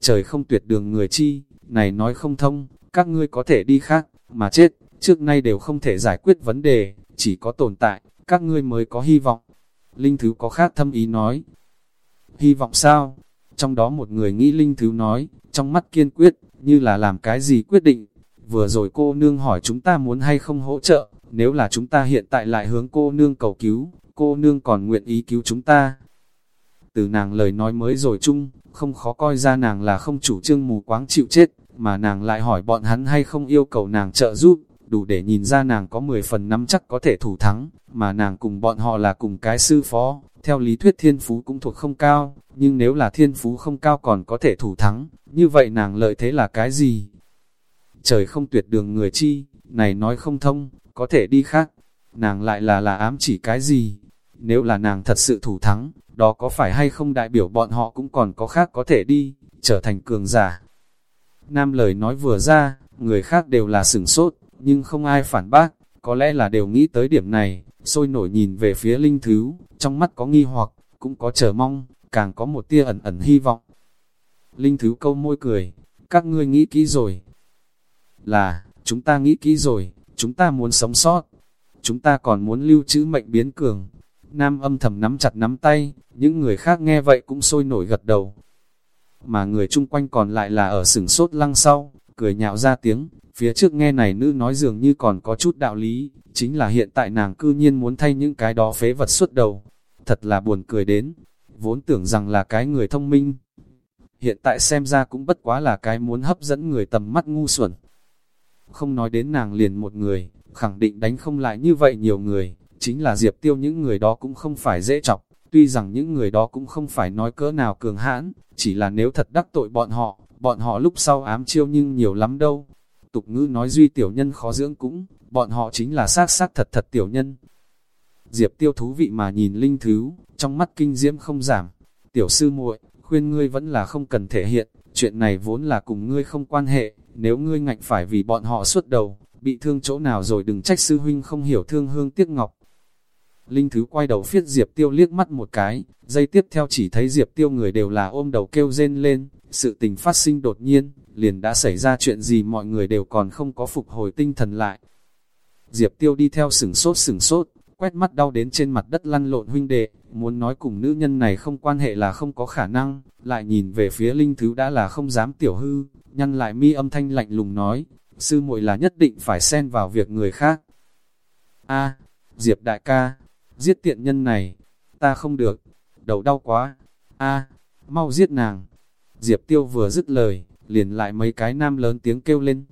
Trời không tuyệt đường người chi, này nói không thông, các ngươi có thể đi khác, mà chết, trước nay đều không thể giải quyết vấn đề, chỉ có tồn tại, các ngươi mới có hy vọng. Linh Thứ có khác thâm ý nói. Hy vọng sao? Trong đó một người nghĩ Linh Thứ nói, trong mắt kiên quyết, như là làm cái gì quyết định. Vừa rồi cô nương hỏi chúng ta muốn hay không hỗ trợ, nếu là chúng ta hiện tại lại hướng cô nương cầu cứu, cô nương còn nguyện ý cứu chúng ta. Từ nàng lời nói mới rồi chung, không khó coi ra nàng là không chủ trương mù quáng chịu chết, mà nàng lại hỏi bọn hắn hay không yêu cầu nàng trợ giúp, đủ để nhìn ra nàng có 10 phần năm chắc có thể thủ thắng, mà nàng cùng bọn họ là cùng cái sư phó, theo lý thuyết thiên phú cũng thuộc không cao, nhưng nếu là thiên phú không cao còn có thể thủ thắng, như vậy nàng lợi thế là cái gì? Trời không tuyệt đường người chi, này nói không thông, có thể đi khác, nàng lại là là ám chỉ cái gì? Nếu là nàng thật sự thủ thắng, đó có phải hay không đại biểu bọn họ cũng còn có khác có thể đi, trở thành cường giả. Nam lời nói vừa ra, người khác đều là sửng sốt, nhưng không ai phản bác, có lẽ là đều nghĩ tới điểm này, sôi nổi nhìn về phía linh thứ, trong mắt có nghi hoặc, cũng có chờ mong, càng có một tia ẩn ẩn hy vọng. Linh thứ câu môi cười, các ngươi nghĩ kỹ rồi. Là, chúng ta nghĩ kỹ rồi, chúng ta muốn sống sót, chúng ta còn muốn lưu trữ mệnh biến cường. Nam âm thầm nắm chặt nắm tay, những người khác nghe vậy cũng sôi nổi gật đầu. Mà người chung quanh còn lại là ở sửng sốt lăng sau, cười nhạo ra tiếng, phía trước nghe này nữ nói dường như còn có chút đạo lý, chính là hiện tại nàng cư nhiên muốn thay những cái đó phế vật xuất đầu. Thật là buồn cười đến, vốn tưởng rằng là cái người thông minh. Hiện tại xem ra cũng bất quá là cái muốn hấp dẫn người tầm mắt ngu xuẩn. Không nói đến nàng liền một người, khẳng định đánh không lại như vậy nhiều người, chính là diệp tiêu những người đó cũng không phải dễ chọc, tuy rằng những người đó cũng không phải nói cỡ nào cường hãn, chỉ là nếu thật đắc tội bọn họ, bọn họ lúc sau ám chiêu nhưng nhiều lắm đâu. Tục ngữ nói duy tiểu nhân khó dưỡng cũng, bọn họ chính là xác xác thật thật tiểu nhân. Diệp tiêu thú vị mà nhìn linh thứ, trong mắt kinh diễm không giảm. Tiểu sư muội, khuyên ngươi vẫn là không cần thể hiện, chuyện này vốn là cùng ngươi không quan hệ, nếu ngươi ngạnh phải vì bọn họ suốt đầu, bị thương chỗ nào rồi đừng trách sư huynh không hiểu thương hương tiếc ngọc. Linh Thứ quay đầu phiết Diệp Tiêu liếc mắt một cái, dây tiếp theo chỉ thấy Diệp Tiêu người đều là ôm đầu kêu rên lên, sự tình phát sinh đột nhiên, liền đã xảy ra chuyện gì mọi người đều còn không có phục hồi tinh thần lại. Diệp Tiêu đi theo sừng sốt sừng sốt, quét mắt đau đến trên mặt đất lăn lộn huynh đệ, muốn nói cùng nữ nhân này không quan hệ là không có khả năng, lại nhìn về phía Linh Thứ đã là không dám tiểu hư, nhăn lại mi âm thanh lạnh lùng nói, sư muội là nhất định phải xen vào việc người khác. A, Diệp đại ca, giết tiện nhân này, ta không được, đầu đau quá, a, mau giết nàng. Diệp tiêu vừa dứt lời, liền lại mấy cái nam lớn tiếng kêu lên.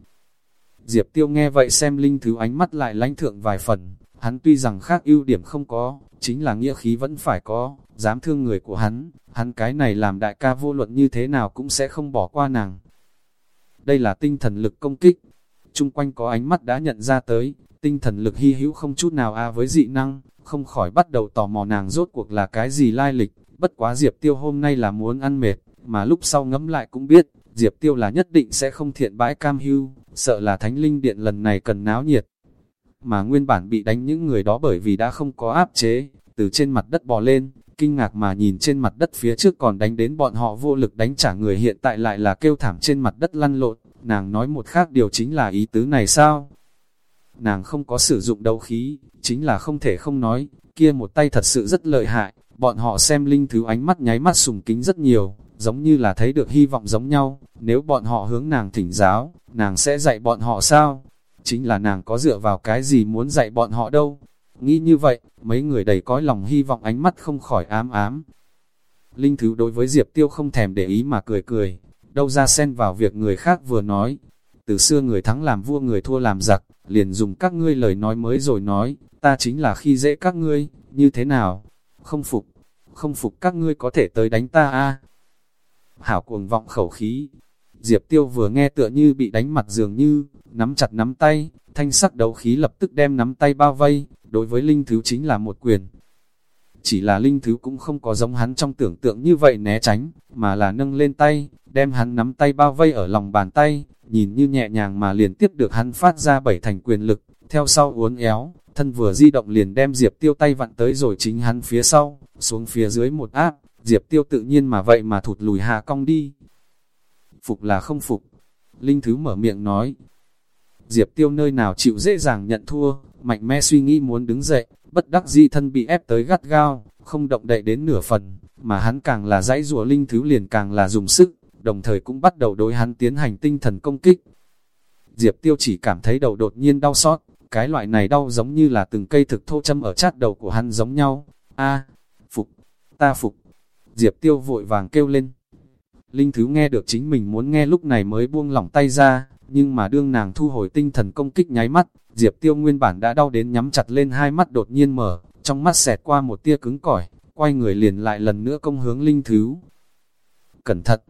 Diệp tiêu nghe vậy xem linh thứ ánh mắt lại lánh thượng vài phần, hắn tuy rằng khác ưu điểm không có, chính là nghĩa khí vẫn phải có, dám thương người của hắn, hắn cái này làm đại ca vô luận như thế nào cũng sẽ không bỏ qua nàng. Đây là tinh thần lực công kích, chung quanh có ánh mắt đã nhận ra tới, tinh thần lực hy hữu không chút nào a à với dị năng, không khỏi bắt đầu tò mò nàng rốt cuộc là cái gì lai lịch, bất quá Diệp Tiêu hôm nay là muốn ăn mệt, mà lúc sau ngẫm lại cũng biết, Diệp Tiêu là nhất định sẽ không thiện bãi cam hưu, sợ là thánh linh điện lần này cần náo nhiệt. Mà nguyên bản bị đánh những người đó bởi vì đã không có áp chế, từ trên mặt đất bò lên, kinh ngạc mà nhìn trên mặt đất phía trước còn đánh đến bọn họ vô lực đánh trả người hiện tại lại là kêu thảm trên mặt đất lăn lộn, nàng nói một khác điều chính là ý tứ này sao? Nàng không có sử dụng đấu khí, chính là không thể không nói, kia một tay thật sự rất lợi hại, bọn họ xem linh thứ ánh mắt nháy mắt sùng kính rất nhiều, giống như là thấy được hy vọng giống nhau, nếu bọn họ hướng nàng thỉnh giáo, nàng sẽ dạy bọn họ sao? Chính là nàng có dựa vào cái gì muốn dạy bọn họ đâu? Nghĩ như vậy, mấy người đầy cõi lòng hy vọng ánh mắt không khỏi ám ám. Linh Thứ đối với Diệp Tiêu không thèm để ý mà cười cười, đâu ra xen vào việc người khác vừa nói. Từ xưa người thắng làm vua người thua làm giặc, liền dùng các ngươi lời nói mới rồi nói, ta chính là khi dễ các ngươi, như thế nào? Không phục, không phục các ngươi có thể tới đánh ta a Hảo cuồng vọng khẩu khí, Diệp Tiêu vừa nghe tựa như bị đánh mặt dường như, nắm chặt nắm tay, thanh sắc đấu khí lập tức đem nắm tay bao vây, đối với Linh Thứ chính là một quyền. Chỉ là Linh Thứ cũng không có giống hắn trong tưởng tượng như vậy né tránh, mà là nâng lên tay, đem hắn nắm tay bao vây ở lòng bàn tay, nhìn như nhẹ nhàng mà liền tiếp được hắn phát ra bảy thành quyền lực, theo sau uốn éo, thân vừa di động liền đem Diệp Tiêu tay vặn tới rồi chính hắn phía sau, xuống phía dưới một áp, Diệp Tiêu tự nhiên mà vậy mà thụt lùi hạ cong đi. Phục là không phục, Linh Thứ mở miệng nói. Diệp Tiêu nơi nào chịu dễ dàng nhận thua, mạnh mẽ suy nghĩ muốn đứng dậy, bất đắc dĩ thân bị ép tới gắt gao, không động đậy đến nửa phần, mà hắn càng là dãy rùa linh thứ liền càng là dùng sức, đồng thời cũng bắt đầu đối hắn tiến hành tinh thần công kích. Diệp tiêu chỉ cảm thấy đầu đột nhiên đau xót, cái loại này đau giống như là từng cây thực thô châm ở chát đầu của hắn giống nhau. a phục, ta phục. Diệp tiêu vội vàng kêu lên. Linh Thứ nghe được chính mình muốn nghe lúc này mới buông lỏng tay ra, nhưng mà đương nàng thu hồi tinh thần công kích nháy mắt, Diệp Tiêu nguyên bản đã đau đến nhắm chặt lên hai mắt đột nhiên mở, trong mắt xẹt qua một tia cứng cỏi, quay người liền lại lần nữa công hướng Linh Thứ. Cẩn thận!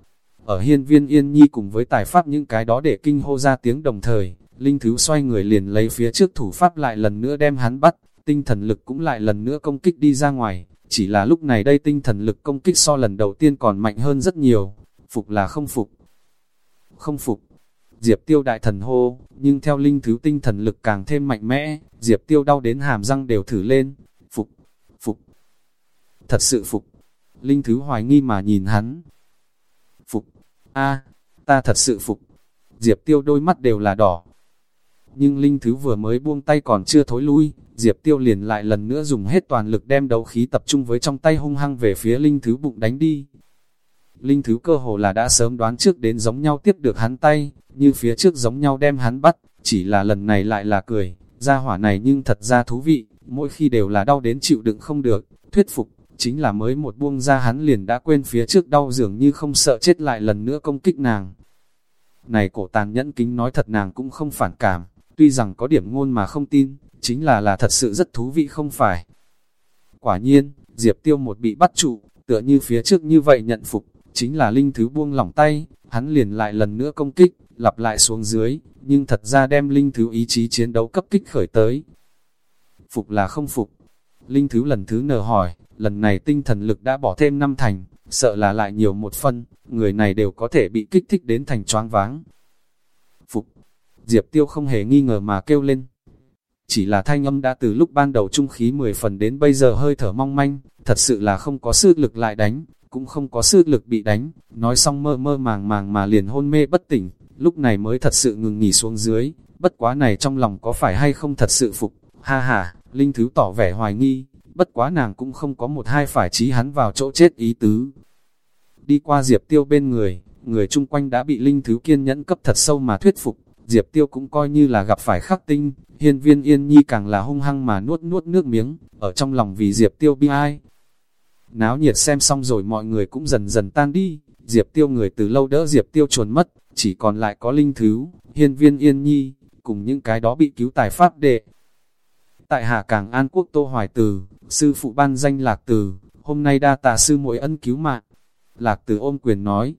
Ở hiên viên yên nhi cùng với tài pháp những cái đó để kinh hô ra tiếng đồng thời, Linh Thứ xoay người liền lấy phía trước thủ pháp lại lần nữa đem hắn bắt, tinh thần lực cũng lại lần nữa công kích đi ra ngoài, chỉ là lúc này đây tinh thần lực công kích so lần đầu tiên còn mạnh hơn rất nhiều, phục là không phục. Không phục. Diệp tiêu đại thần hô, nhưng theo linh thứ tinh thần lực càng thêm mạnh mẽ, Diệp tiêu đau đến hàm răng đều thử lên. Phục, phục, thật sự phục. Linh thứ hoài nghi mà nhìn hắn. Phục, a ta thật sự phục. Diệp tiêu đôi mắt đều là đỏ. Nhưng Linh Thứ vừa mới buông tay còn chưa thối lui, Diệp Tiêu liền lại lần nữa dùng hết toàn lực đem đấu khí tập trung với trong tay hung hăng về phía Linh Thứ bụng đánh đi. Linh Thứ cơ hồ là đã sớm đoán trước đến giống nhau tiếp được hắn tay, như phía trước giống nhau đem hắn bắt, chỉ là lần này lại là cười, ra hỏa này nhưng thật ra thú vị, mỗi khi đều là đau đến chịu đựng không được, thuyết phục, chính là mới một buông ra hắn liền đã quên phía trước đau dường như không sợ chết lại lần nữa công kích nàng. Này cổ tàn nhẫn kính nói thật nàng cũng không phản cảm, tuy rằng có điểm ngôn mà không tin, chính là là thật sự rất thú vị không phải. Quả nhiên, Diệp Tiêu một bị bắt trụ, tựa như phía trước như vậy nhận phục, chính là linh thứ buông lỏng tay, hắn liền lại lần nữa công kích, lặp lại xuống dưới, nhưng thật ra đem linh thứ ý chí chiến đấu cấp kích khởi tới. Phục là không phục. Linh thứ lần thứ nở hỏi, lần này tinh thần lực đã bỏ thêm năm thành, sợ là lại nhiều một phân, người này đều có thể bị kích thích đến thành choáng váng. Phục. Diệp tiêu không hề nghi ngờ mà kêu lên. Chỉ là thanh âm đã từ lúc ban đầu trung khí 10 phần đến bây giờ hơi thở mong manh, thật sự là không có sức lực lại đánh, cũng không có sức lực bị đánh, nói xong mơ mơ màng màng mà liền hôn mê bất tỉnh, lúc này mới thật sự ngừng nghỉ xuống dưới, bất quá này trong lòng có phải hay không thật sự phục, ha ha, Linh Thứ tỏ vẻ hoài nghi, bất quá nàng cũng không có một hai phải trí hắn vào chỗ chết ý tứ. Đi qua Diệp Tiêu bên người, người chung quanh đã bị Linh Thứ kiên nhẫn cấp thật sâu mà thuyết phục, Diệp Tiêu cũng coi như là gặp phải khắc tinh, hiên viên yên nhi càng là hung hăng mà nuốt nuốt nước miếng, ở trong lòng vì Diệp Tiêu bi ai, Náo nhiệt xem xong rồi mọi người cũng dần dần tan đi, Diệp Tiêu người từ lâu đỡ Diệp Tiêu chuồn mất, chỉ còn lại có Linh Thứ, Hiên Viên Yên Nhi, cùng những cái đó bị cứu tài pháp đệ. Tại Hà Càng An Quốc Tô Hoài Từ, sư phụ ban danh Lạc Từ, hôm nay đa tạ sư mỗi ân cứu mạng. Lạc Từ ôm quyền nói.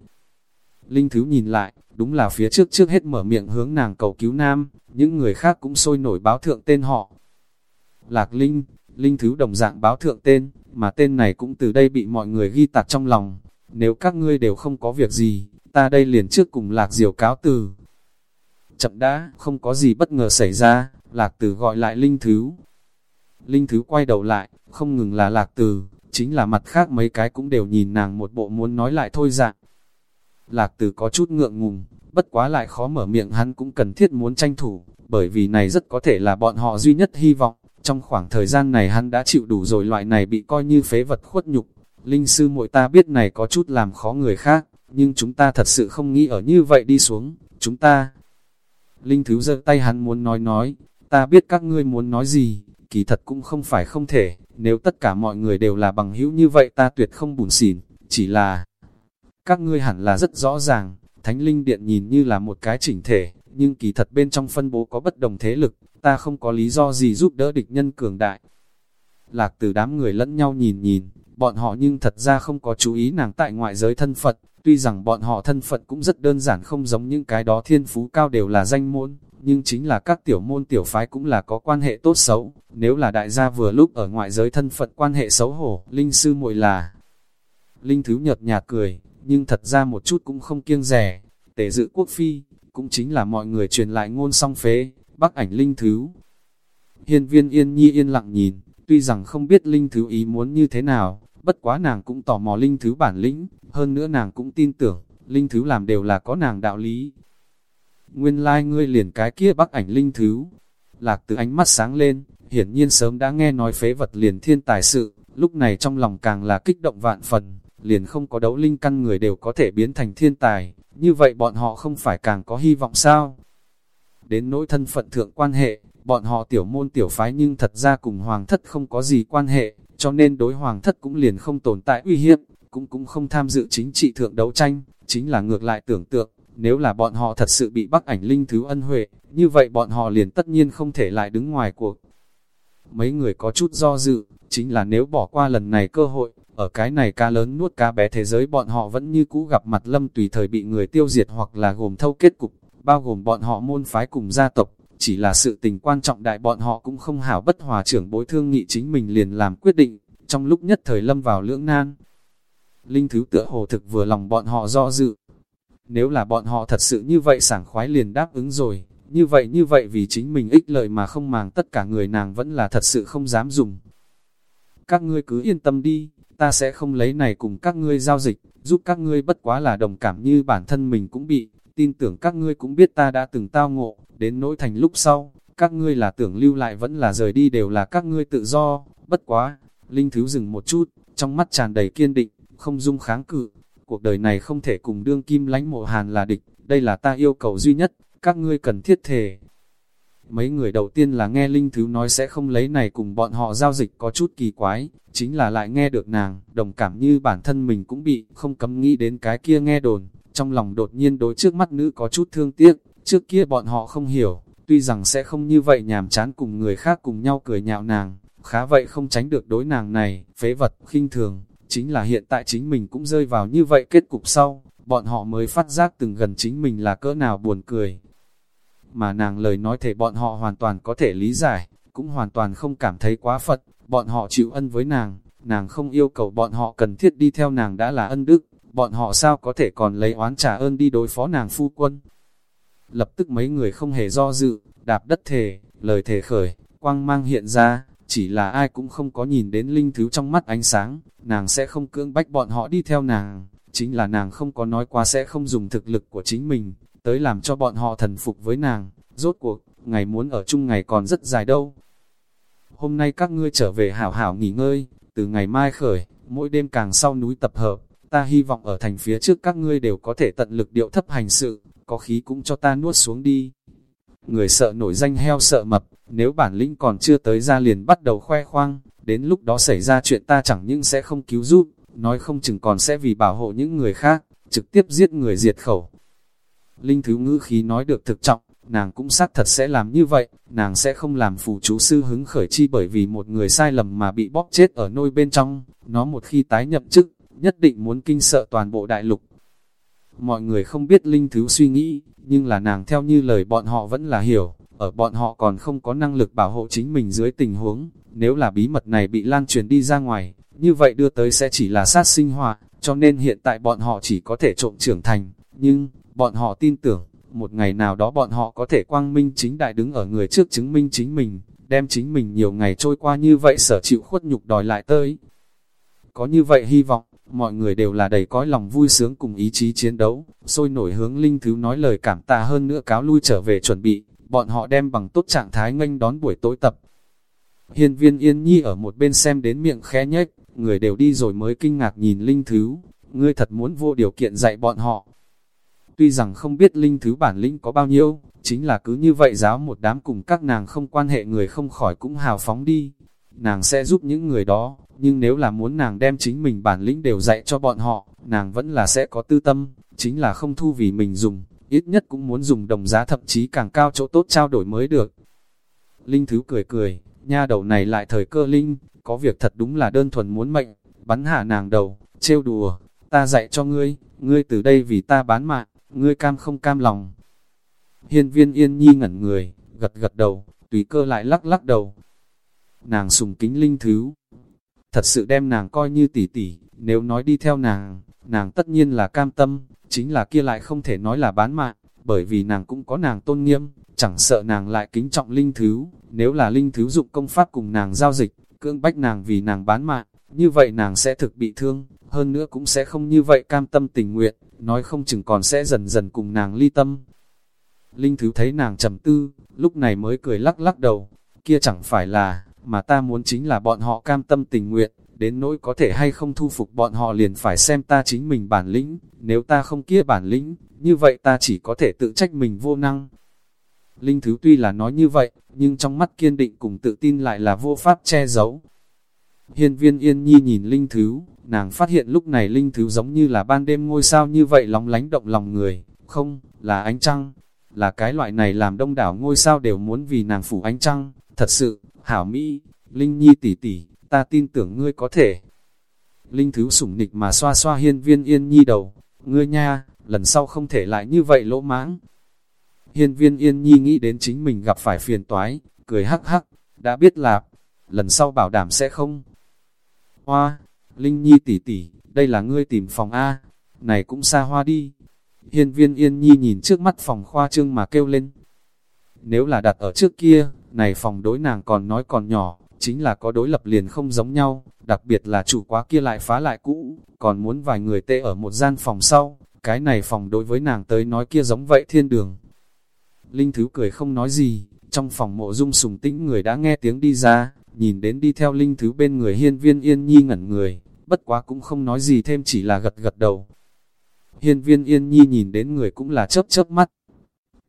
Linh Thứ nhìn lại, đúng là phía trước trước hết mở miệng hướng nàng cầu cứu nam, những người khác cũng sôi nổi báo thượng tên họ. Lạc Linh, Linh Thứ đồng dạng báo thượng tên, mà tên này cũng từ đây bị mọi người ghi tạc trong lòng. Nếu các ngươi đều không có việc gì, ta đây liền trước cùng Lạc Diều cáo từ. Chậm đã, không có gì bất ngờ xảy ra, Lạc Tử gọi lại Linh Thứ. Linh Thứ quay đầu lại, không ngừng là Lạc Tử, chính là mặt khác mấy cái cũng đều nhìn nàng một bộ muốn nói lại thôi dạng. Lạc Tử có chút ngượng ngùng, bất quá lại khó mở miệng hắn cũng cần thiết muốn tranh thủ, bởi vì này rất có thể là bọn họ duy nhất hy vọng. Trong khoảng thời gian này hắn đã chịu đủ rồi loại này bị coi như phế vật khuất nhục. Linh sư muội ta biết này có chút làm khó người khác, nhưng chúng ta thật sự không nghĩ ở như vậy đi xuống, chúng ta. Linh thứ giơ tay hắn muốn nói nói, ta biết các ngươi muốn nói gì, kỳ thật cũng không phải không thể, nếu tất cả mọi người đều là bằng hữu như vậy ta tuyệt không bùn xỉn, chỉ là... Các ngươi hẳn là rất rõ ràng, Thánh Linh Điện nhìn như là một cái chỉnh thể, nhưng kỳ thật bên trong phân bố có bất đồng thế lực, ta không có lý do gì giúp đỡ địch nhân cường đại. Lạc từ đám người lẫn nhau nhìn nhìn, bọn họ nhưng thật ra không có chú ý nàng tại ngoại giới thân Phật, tuy rằng bọn họ thân Phật cũng rất đơn giản không giống những cái đó thiên phú cao đều là danh môn, nhưng chính là các tiểu môn tiểu phái cũng là có quan hệ tốt xấu, nếu là đại gia vừa lúc ở ngoại giới thân Phật quan hệ xấu hổ, linh sư muội là. Linh thứ nhợt nhạt cười, nhưng thật ra một chút cũng không kiêng rẻ, tể dự quốc phi, cũng chính là mọi người truyền lại ngôn song phế, bắc ảnh linh thứ. Hiên viên yên nhi yên lặng nhìn, tuy rằng không biết linh thứ ý muốn như thế nào, bất quá nàng cũng tò mò linh thứ bản lĩnh, hơn nữa nàng cũng tin tưởng, linh thứ làm đều là có nàng đạo lý. Nguyên lai like ngươi liền cái kia bắc ảnh linh thứ, lạc từ ánh mắt sáng lên, hiển nhiên sớm đã nghe nói phế vật liền thiên tài sự, lúc này trong lòng càng là kích động vạn phần, liền không có đấu linh căn người đều có thể biến thành thiên tài, như vậy bọn họ không phải càng có hy vọng sao? Đến nỗi thân phận thượng quan hệ, bọn họ tiểu môn tiểu phái nhưng thật ra cùng hoàng thất không có gì quan hệ, cho nên đối hoàng thất cũng liền không tồn tại uy hiếp, cũng cũng không tham dự chính trị thượng đấu tranh, chính là ngược lại tưởng tượng, nếu là bọn họ thật sự bị bắc ảnh linh thứ ân huệ, như vậy bọn họ liền tất nhiên không thể lại đứng ngoài cuộc. Mấy người có chút do dự, chính là nếu bỏ qua lần này cơ hội, ở cái này ca lớn nuốt cá bé thế giới bọn họ vẫn như cũ gặp mặt lâm tùy thời bị người tiêu diệt hoặc là gồm thâu kết cục, bao gồm bọn họ môn phái cùng gia tộc, chỉ là sự tình quan trọng đại bọn họ cũng không hảo bất hòa trưởng bối thương nghị chính mình liền làm quyết định, trong lúc nhất thời lâm vào lưỡng nan. Linh thứ tựa hồ thực vừa lòng bọn họ do dự. Nếu là bọn họ thật sự như vậy sảng khoái liền đáp ứng rồi, như vậy như vậy vì chính mình ích lợi mà không màng tất cả người nàng vẫn là thật sự không dám dùng. Các ngươi cứ yên tâm đi, ta sẽ không lấy này cùng các ngươi giao dịch, giúp các ngươi bất quá là đồng cảm như bản thân mình cũng bị, tin tưởng các ngươi cũng biết ta đã từng tao ngộ, đến nỗi thành lúc sau, các ngươi là tưởng lưu lại vẫn là rời đi đều là các ngươi tự do, bất quá, Linh Thứ dừng một chút, trong mắt tràn đầy kiên định, không dung kháng cự, cuộc đời này không thể cùng đương kim lánh mộ hàn là địch, đây là ta yêu cầu duy nhất, các ngươi cần thiết thể. Mấy người đầu tiên là nghe Linh Thứ nói sẽ không lấy này cùng bọn họ giao dịch có chút kỳ quái, chính là lại nghe được nàng, đồng cảm như bản thân mình cũng bị, không cấm nghĩ đến cái kia nghe đồn, trong lòng đột nhiên đối trước mắt nữ có chút thương tiếc, trước kia bọn họ không hiểu, tuy rằng sẽ không như vậy nhàm chán cùng người khác cùng nhau cười nhạo nàng, khá vậy không tránh được đối nàng này, phế vật, khinh thường, chính là hiện tại chính mình cũng rơi vào như vậy kết cục sau, bọn họ mới phát giác từng gần chính mình là cỡ nào buồn cười. Mà nàng lời nói thể bọn họ hoàn toàn có thể lý giải, cũng hoàn toàn không cảm thấy quá phật, bọn họ chịu ân với nàng, nàng không yêu cầu bọn họ cần thiết đi theo nàng đã là ân đức, bọn họ sao có thể còn lấy oán trả ơn đi đối phó nàng phu quân. Lập tức mấy người không hề do dự, đạp đất thề, lời thề khởi, quang mang hiện ra, chỉ là ai cũng không có nhìn đến linh thứ trong mắt ánh sáng, nàng sẽ không cưỡng bách bọn họ đi theo nàng, chính là nàng không có nói qua sẽ không dùng thực lực của chính mình, tới làm cho bọn họ thần phục với nàng, rốt cuộc, ngày muốn ở chung ngày còn rất dài đâu. Hôm nay các ngươi trở về hảo hảo nghỉ ngơi, từ ngày mai khởi, mỗi đêm càng sau núi tập hợp, ta hy vọng ở thành phía trước các ngươi đều có thể tận lực điệu thấp hành sự, có khí cũng cho ta nuốt xuống đi. Người sợ nổi danh heo sợ mập, nếu bản lĩnh còn chưa tới ra liền bắt đầu khoe khoang, đến lúc đó xảy ra chuyện ta chẳng những sẽ không cứu giúp, nói không chừng còn sẽ vì bảo hộ những người khác, trực tiếp giết người diệt khẩu. Linh thứ ngữ khí nói được thực trọng, nàng cũng xác thật sẽ làm như vậy, nàng sẽ không làm phù chú sư hứng khởi chi bởi vì một người sai lầm mà bị bóp chết ở nôi bên trong, nó một khi tái nhậm chức, nhất định muốn kinh sợ toàn bộ đại lục. Mọi người không biết Linh Thứ suy nghĩ, nhưng là nàng theo như lời bọn họ vẫn là hiểu, ở bọn họ còn không có năng lực bảo hộ chính mình dưới tình huống, nếu là bí mật này bị lan truyền đi ra ngoài, như vậy đưa tới sẽ chỉ là sát sinh họa, cho nên hiện tại bọn họ chỉ có thể trộm trưởng thành, nhưng, bọn họ tin tưởng, một ngày nào đó bọn họ có thể quang minh chính đại đứng ở người trước chứng minh chính mình, đem chính mình nhiều ngày trôi qua như vậy sở chịu khuất nhục đòi lại tới. Có như vậy hy vọng, mọi người đều là đầy cõi lòng vui sướng cùng ý chí chiến đấu, sôi nổi hướng linh thứ nói lời cảm tạ hơn nữa cáo lui trở về chuẩn bị, bọn họ đem bằng tốt trạng thái nghênh đón buổi tối tập. Hiên viên yên nhi ở một bên xem đến miệng khẽ nhếch, người đều đi rồi mới kinh ngạc nhìn linh thứ, ngươi thật muốn vô điều kiện dạy bọn họ. Tuy rằng không biết linh thứ bản lĩnh có bao nhiêu, chính là cứ như vậy giáo một đám cùng các nàng không quan hệ người không khỏi cũng hào phóng đi. Nàng sẽ giúp những người đó, nhưng nếu là muốn nàng đem chính mình bản lĩnh đều dạy cho bọn họ, nàng vẫn là sẽ có tư tâm, chính là không thu vì mình dùng, ít nhất cũng muốn dùng đồng giá thậm chí càng cao chỗ tốt trao đổi mới được. Linh Thứ cười cười, nha đầu này lại thời cơ Linh, có việc thật đúng là đơn thuần muốn mệnh, bắn hạ nàng đầu, trêu đùa, ta dạy cho ngươi, ngươi từ đây vì ta bán mạng, ngươi cam không cam lòng. Hiên viên yên nhi ngẩn người, gật gật đầu, tùy cơ lại lắc lắc đầu. Nàng sùng kính Linh Thứ, thật sự đem nàng coi như tỷ tỷ, nếu nói đi theo nàng, nàng tất nhiên là cam tâm, chính là kia lại không thể nói là bán mạng, bởi vì nàng cũng có nàng tôn nghiêm, chẳng sợ nàng lại kính trọng linh thứ, nếu là linh thứ dụng công pháp cùng nàng giao dịch, cưỡng bách nàng vì nàng bán mạng, như vậy nàng sẽ thực bị thương, hơn nữa cũng sẽ không như vậy cam tâm tình nguyện, nói không chừng còn sẽ dần dần cùng nàng ly tâm. Linh thứ thấy nàng trầm tư, lúc này mới cười lắc lắc đầu, kia chẳng phải là, mà ta muốn chính là bọn họ cam tâm tình nguyện, đến nỗi có thể hay không thu phục bọn họ liền phải xem ta chính mình bản lĩnh, nếu ta không kia bản lĩnh, như vậy ta chỉ có thể tự trách mình vô năng. Linh Thứ tuy là nói như vậy, nhưng trong mắt kiên định cùng tự tin lại là vô pháp che giấu. Hiên viên yên nhi nhìn Linh Thứ, nàng phát hiện lúc này Linh Thứ giống như là ban đêm ngôi sao như vậy lóng lánh động lòng người, không, là ánh trăng, là cái loại này làm đông đảo ngôi sao đều muốn vì nàng phủ ánh trăng, thật sự, hảo mỹ, Linh Nhi tỷ tỷ, ta tin tưởng ngươi có thể. Linh Thứ sủng nịch mà xoa xoa hiên viên yên nhi đầu, ngươi nha, lần sau không thể lại như vậy lỗ mãng. Hiên viên yên nhi nghĩ đến chính mình gặp phải phiền toái, cười hắc hắc, đã biết là, lần sau bảo đảm sẽ không. Hoa, Linh Nhi tỷ tỷ, đây là ngươi tìm phòng A, này cũng xa hoa đi. Hiên viên yên nhi nhìn trước mắt phòng khoa trương mà kêu lên. Nếu là đặt ở trước kia, này phòng đối nàng còn nói còn nhỏ, chính là có đối lập liền không giống nhau, đặc biệt là chủ quá kia lại phá lại cũ, còn muốn vài người tê ở một gian phòng sau, cái này phòng đối với nàng tới nói kia giống vậy thiên đường. Linh Thứ cười không nói gì, trong phòng mộ dung sùng tĩnh người đã nghe tiếng đi ra, nhìn đến đi theo Linh Thứ bên người hiên viên yên nhi ngẩn người, bất quá cũng không nói gì thêm chỉ là gật gật đầu. Hiên viên yên nhi nhìn đến người cũng là chớp chớp mắt.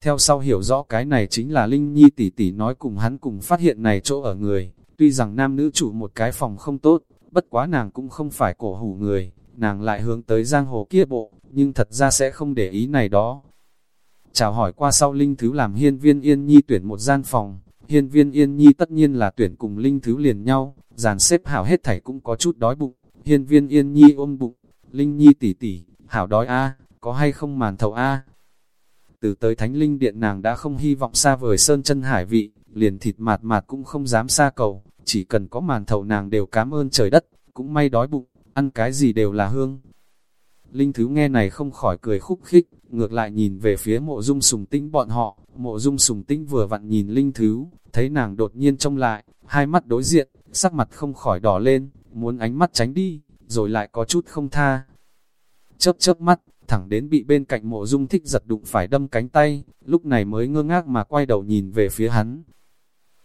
Theo sau hiểu rõ cái này chính là Linh Nhi tỷ tỷ nói cùng hắn cùng phát hiện này chỗ ở người, tuy rằng nam nữ chủ một cái phòng không tốt, bất quá nàng cũng không phải cổ hủ người, nàng lại hướng tới giang hồ kia bộ, nhưng thật ra sẽ không để ý này đó. Chào hỏi qua sau Linh Thứ làm hiên viên Yên Nhi tuyển một gian phòng, hiên viên Yên Nhi tất nhiên là tuyển cùng Linh Thứ liền nhau, dàn xếp hảo hết thảy cũng có chút đói bụng, hiên viên Yên Nhi ôm bụng, Linh Nhi tỉ tỉ, hảo đói a có hay không màn thầu a? Từ tới Thánh Linh Điện nàng đã không hy vọng xa vời sơn chân hải vị, liền thịt mạt mạt cũng không dám xa cầu, chỉ cần có màn thầu nàng đều cảm ơn trời đất, cũng may đói bụng, ăn cái gì đều là hương. Linh Thứ nghe này không khỏi cười khúc khích, ngược lại nhìn về phía mộ dung sùng tĩnh bọn họ, mộ dung sùng tĩnh vừa vặn nhìn Linh Thứ, thấy nàng đột nhiên trông lại, hai mắt đối diện, sắc mặt không khỏi đỏ lên, muốn ánh mắt tránh đi, rồi lại có chút không tha. Chớp chớp mắt, thẳng đến bị bên cạnh mộ dung thích giật đụng phải đâm cánh tay, lúc này mới ngơ ngác mà quay đầu nhìn về phía hắn.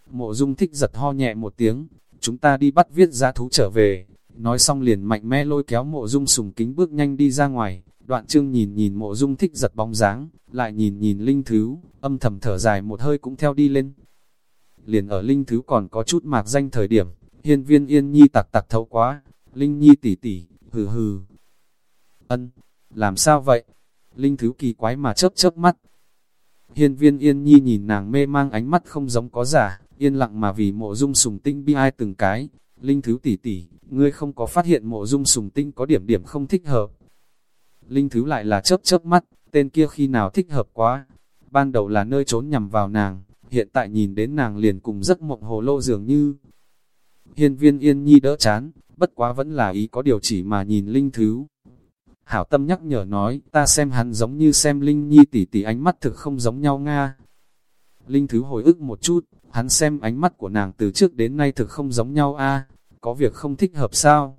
Mộ dung thích giật ho nhẹ một tiếng, chúng ta đi bắt viết giá thú trở về, nói xong liền mạnh mẽ lôi kéo mộ dung sùng kính bước nhanh đi ra ngoài, đoạn trương nhìn nhìn mộ dung thích giật bóng dáng, lại nhìn nhìn linh thứ, âm thầm thở dài một hơi cũng theo đi lên. Liền ở linh thứ còn có chút mạc danh thời điểm, hiên viên yên nhi tặc tặc thấu quá, linh nhi tỉ tỉ, hừ hừ. Ân, làm sao vậy? Linh thứ kỳ quái mà chớp chớp mắt. Hiên viên yên nhi nhìn nàng mê mang ánh mắt không giống có giả, yên lặng mà vì mộ dung sùng tinh bi ai từng cái. Linh thứ tỉ tỉ, ngươi không có phát hiện mộ dung sùng tinh có điểm điểm không thích hợp. Linh thứ lại là chớp chớp mắt, tên kia khi nào thích hợp quá. Ban đầu là nơi trốn nhằm vào nàng, hiện tại nhìn đến nàng liền cùng giấc mộng hồ lô dường như. Hiên viên yên nhi đỡ chán, bất quá vẫn là ý có điều chỉ mà nhìn linh thứ. Hảo tâm nhắc nhở nói, ta xem hắn giống như xem Linh Nhi tỷ tỷ ánh mắt thực không giống nhau Nga. Linh Thứ hồi ức một chút, hắn xem ánh mắt của nàng từ trước đến nay thực không giống nhau a có việc không thích hợp sao?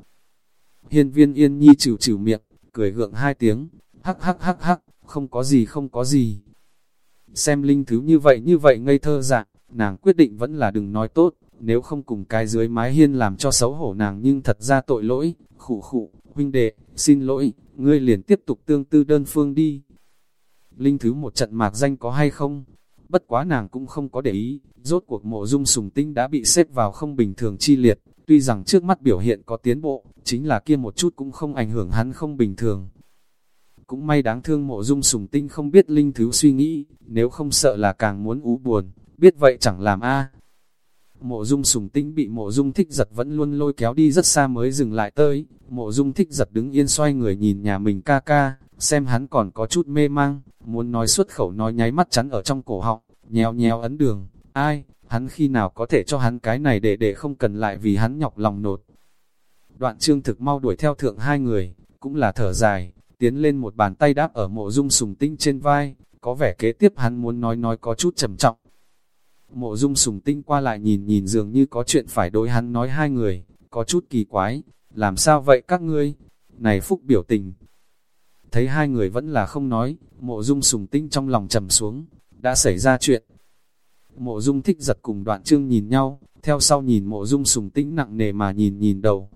Hiên viên yên nhi chịu chịu miệng, cười gượng hai tiếng, hắc hắc hắc hắc, không có gì không có gì. Xem Linh Thứ như vậy như vậy ngây thơ dạng, nàng quyết định vẫn là đừng nói tốt, nếu không cùng cái dưới mái hiên làm cho xấu hổ nàng nhưng thật ra tội lỗi, khụ khụ, huynh đệ, xin lỗi, ngươi liền tiếp tục tương tư đơn phương đi. Linh thứ một trận mạc danh có hay không? Bất quá nàng cũng không có để ý, rốt cuộc mộ dung sùng tinh đã bị xếp vào không bình thường chi liệt, tuy rằng trước mắt biểu hiện có tiến bộ, chính là kia một chút cũng không ảnh hưởng hắn không bình thường. Cũng may đáng thương mộ dung sùng tinh không biết linh thứ suy nghĩ, nếu không sợ là càng muốn ú buồn, biết vậy chẳng làm a Mộ dung sùng tinh bị mộ dung thích giật vẫn luôn lôi kéo đi rất xa mới dừng lại tới. Mộ dung thích giật đứng yên xoay người nhìn nhà mình ca ca, xem hắn còn có chút mê mang, muốn nói xuất khẩu nói nháy mắt chắn ở trong cổ họng, nhèo nhèo ấn đường. Ai, hắn khi nào có thể cho hắn cái này để để không cần lại vì hắn nhọc lòng nột. Đoạn trương thực mau đuổi theo thượng hai người, cũng là thở dài, tiến lên một bàn tay đáp ở mộ dung sùng tinh trên vai, có vẻ kế tiếp hắn muốn nói nói có chút trầm trọng, Mộ dung sùng tinh qua lại nhìn nhìn dường như có chuyện phải đối hắn nói hai người, có chút kỳ quái, làm sao vậy các ngươi? Này phúc biểu tình. Thấy hai người vẫn là không nói, mộ dung sùng tinh trong lòng trầm xuống, đã xảy ra chuyện. Mộ dung thích giật cùng đoạn trương nhìn nhau, theo sau nhìn mộ dung sùng tĩnh nặng nề mà nhìn nhìn đầu.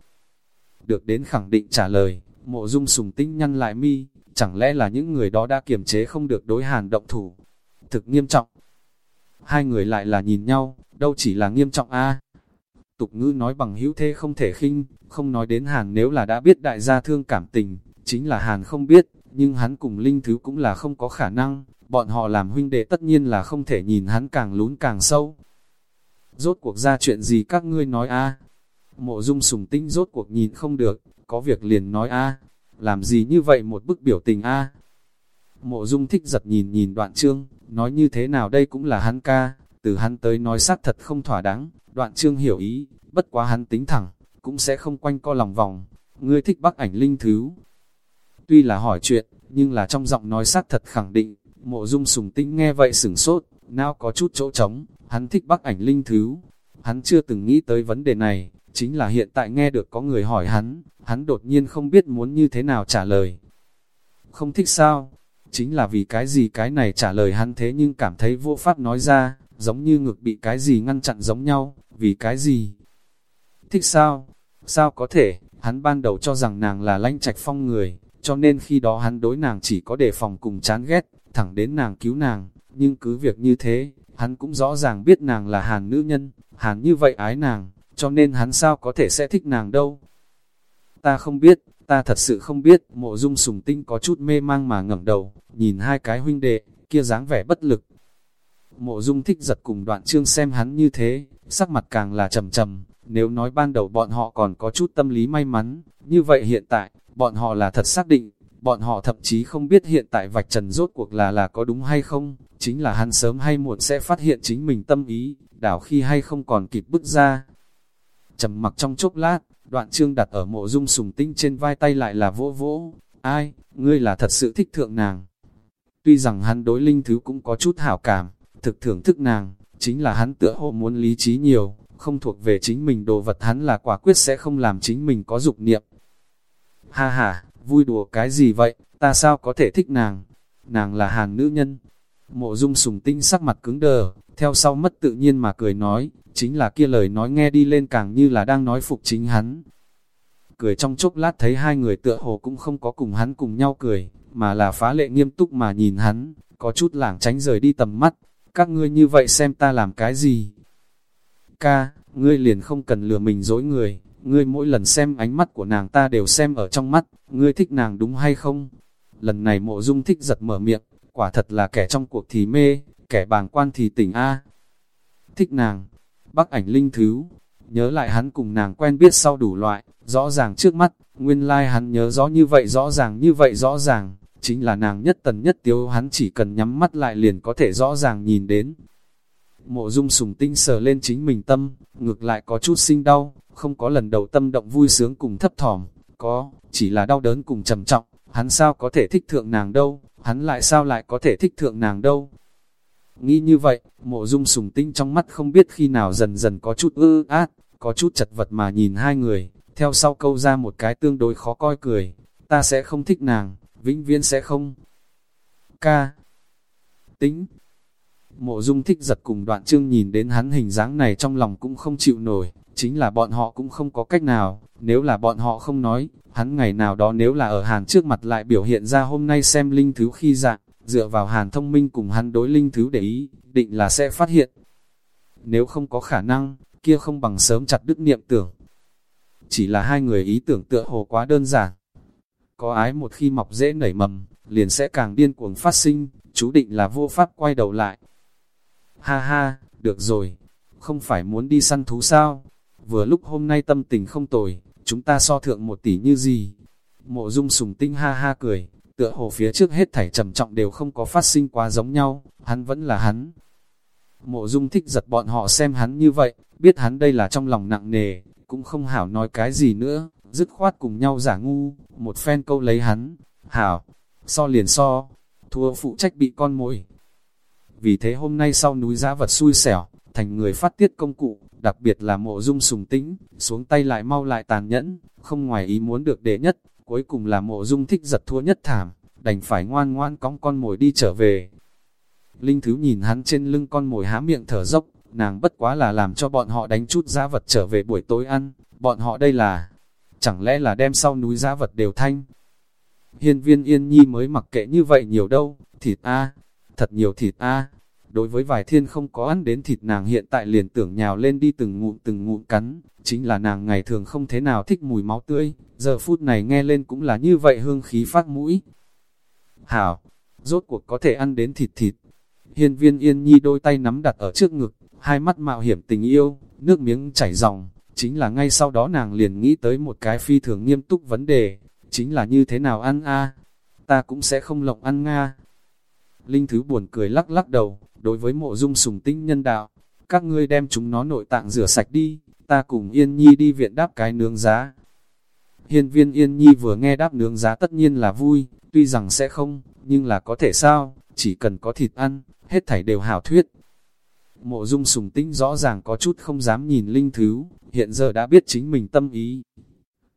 Được đến khẳng định trả lời, mộ dung sùng tĩnh nhăn lại mi, chẳng lẽ là những người đó đã kiềm chế không được đối hàn động thủ. Thực nghiêm trọng. Hai người lại là nhìn nhau, đâu chỉ là nghiêm trọng a Tục ngữ nói bằng hữu thế không thể khinh, không nói đến hàn nếu là đã biết đại gia thương cảm tình, chính là hàn không biết, nhưng hắn cùng linh thứ cũng là không có khả năng, bọn họ làm huynh đệ tất nhiên là không thể nhìn hắn càng lún càng sâu. Rốt cuộc ra chuyện gì các ngươi nói a Mộ dung sùng tinh rốt cuộc nhìn không được, có việc liền nói a làm gì như vậy một bức biểu tình a Mộ dung thích giật nhìn nhìn đoạn trương, nói như thế nào đây cũng là hắn ca, từ hắn tới nói sát thật không thỏa đáng, đoạn trương hiểu ý, bất quá hắn tính thẳng, cũng sẽ không quanh co lòng vòng, ngươi thích bác ảnh linh thứ. Tuy là hỏi chuyện, nhưng là trong giọng nói sát thật khẳng định, mộ dung sùng tinh nghe vậy sửng sốt, nào có chút chỗ trống, hắn thích bắc ảnh linh thứ. Hắn chưa từng nghĩ tới vấn đề này, chính là hiện tại nghe được có người hỏi hắn, hắn đột nhiên không biết muốn như thế nào trả lời. Không thích sao? Chính là vì cái gì cái này trả lời hắn thế nhưng cảm thấy vô pháp nói ra, giống như ngực bị cái gì ngăn chặn giống nhau, vì cái gì? Thích sao? Sao có thể? Hắn ban đầu cho rằng nàng là lanh trạch phong người, cho nên khi đó hắn đối nàng chỉ có đề phòng cùng chán ghét, thẳng đến nàng cứu nàng, nhưng cứ việc như thế, hắn cũng rõ ràng biết nàng là hàn nữ nhân, hàn như vậy ái nàng, cho nên hắn sao có thể sẽ thích nàng đâu. Ta không biết, ta thật sự không biết, mộ dung sùng tinh có chút mê mang mà ngẩng đầu, nhìn hai cái huynh đệ, kia dáng vẻ bất lực. Mộ dung thích giật cùng đoạn trương xem hắn như thế, sắc mặt càng là trầm trầm, nếu nói ban đầu bọn họ còn có chút tâm lý may mắn, như vậy hiện tại, bọn họ là thật xác định, bọn họ thậm chí không biết hiện tại vạch trần rốt cuộc là là có đúng hay không, chính là hắn sớm hay muộn sẽ phát hiện chính mình tâm ý, đảo khi hay không còn kịp bước ra. trầm mặc trong chốc lát, đoạn trương đặt ở mộ dung sùng tinh trên vai tay lại là vỗ vỗ, ai, ngươi là thật sự thích thượng nàng. Tuy rằng hắn đối linh thứ cũng có chút hảo cảm, thực thưởng thức nàng, chính là hắn tựa hồ muốn lý trí nhiều, không thuộc về chính mình đồ vật hắn là quả quyết sẽ không làm chính mình có dục niệm. Ha ha, vui đùa cái gì vậy, ta sao có thể thích nàng, nàng là hàng nữ nhân. Mộ dung sùng tinh sắc mặt cứng đờ, theo sau mất tự nhiên mà cười nói, chính là kia lời nói nghe đi lên càng như là đang nói phục chính hắn. Cười trong chốc lát thấy hai người tựa hồ cũng không có cùng hắn cùng nhau cười, mà là phá lệ nghiêm túc mà nhìn hắn, có chút lảng tránh rời đi tầm mắt, các ngươi như vậy xem ta làm cái gì. Ca, ngươi liền không cần lừa mình dối người, ngươi mỗi lần xem ánh mắt của nàng ta đều xem ở trong mắt, ngươi thích nàng đúng hay không? Lần này mộ dung thích giật mở miệng, quả thật là kẻ trong cuộc thì mê, kẻ bàng quan thì tỉnh A. Thích nàng, bắc ảnh linh thứ, nhớ lại hắn cùng nàng quen biết sau đủ loại, rõ ràng trước mắt, nguyên lai like hắn nhớ rõ như vậy rõ ràng như vậy rõ ràng, chính là nàng nhất tần nhất tiếu hắn chỉ cần nhắm mắt lại liền có thể rõ ràng nhìn đến. Mộ dung sùng tinh sờ lên chính mình tâm, ngược lại có chút sinh đau, không có lần đầu tâm động vui sướng cùng thấp thỏm, có, chỉ là đau đớn cùng trầm trọng, hắn sao có thể thích thượng nàng đâu, hắn lại sao lại có thể thích thượng nàng đâu. Nghĩ như vậy, mộ dung sùng tinh trong mắt không biết khi nào dần dần có chút ư át, có chút chật vật mà nhìn hai người, theo sau câu ra một cái tương đối khó coi cười, ta sẽ không thích nàng, vĩnh viễn sẽ không. Ca. Tính. Mộ dung thích giật cùng đoạn trương nhìn đến hắn hình dáng này trong lòng cũng không chịu nổi, chính là bọn họ cũng không có cách nào, nếu là bọn họ không nói, hắn ngày nào đó nếu là ở hàn trước mặt lại biểu hiện ra hôm nay xem linh thứ khi dạng, dựa vào hàn thông minh cùng hắn đối linh thứ để ý, định là sẽ phát hiện. Nếu không có khả năng, kia không bằng sớm chặt đứt niệm tưởng. Chỉ là hai người ý tưởng tựa hồ quá đơn giản, có ái một khi mọc dễ nảy mầm, liền sẽ càng điên cuồng phát sinh, chú định là vô pháp quay đầu lại. Ha ha, được rồi, không phải muốn đi săn thú sao? Vừa lúc hôm nay tâm tình không tồi, chúng ta so thượng một tỷ như gì? Mộ dung sùng tinh ha ha cười, tựa hồ phía trước hết thảy trầm trọng đều không có phát sinh quá giống nhau, hắn vẫn là hắn. Mộ dung thích giật bọn họ xem hắn như vậy, biết hắn đây là trong lòng nặng nề, cũng không hảo nói cái gì nữa, dứt khoát cùng nhau giả ngu, một phen câu lấy hắn, hảo, so liền so, thua phụ trách bị con mồi. Vì thế hôm nay sau núi giá vật xui xẻo, thành người phát tiết công cụ, đặc biệt là mộ dung sùng tĩnh, xuống tay lại mau lại tàn nhẫn, không ngoài ý muốn được đệ nhất, cuối cùng là mộ dung thích giật thua nhất thảm, đành phải ngoan ngoan cóng con mồi đi trở về. Linh Thứ nhìn hắn trên lưng con mồi há miệng thở dốc, nàng bất quá là làm cho bọn họ đánh chút giá vật trở về buổi tối ăn, bọn họ đây là, chẳng lẽ là đem sau núi giá vật đều thanh. Hiên viên yên nhi mới mặc kệ như vậy nhiều đâu, thịt a thật nhiều thịt a Đối với vài thiên không có ăn đến thịt nàng hiện tại liền tưởng nhào lên đi từng ngụm từng ngụm cắn, chính là nàng ngày thường không thế nào thích mùi máu tươi, giờ phút này nghe lên cũng là như vậy hương khí phát mũi. Hảo, rốt cuộc có thể ăn đến thịt thịt. Hiên viên yên nhi đôi tay nắm đặt ở trước ngực, hai mắt mạo hiểm tình yêu, nước miếng chảy ròng, chính là ngay sau đó nàng liền nghĩ tới một cái phi thường nghiêm túc vấn đề, chính là như thế nào ăn a ta cũng sẽ không lộng ăn nga. Linh Thứ buồn cười lắc lắc đầu, đối với mộ dung sùng tinh nhân đạo, các ngươi đem chúng nó nội tạng rửa sạch đi, ta cùng Yên Nhi đi viện đáp cái nướng giá. Hiên viên Yên Nhi vừa nghe đáp nướng giá tất nhiên là vui, tuy rằng sẽ không, nhưng là có thể sao, chỉ cần có thịt ăn, hết thảy đều hảo thuyết. Mộ dung sùng tinh rõ ràng có chút không dám nhìn linh thứ, hiện giờ đã biết chính mình tâm ý.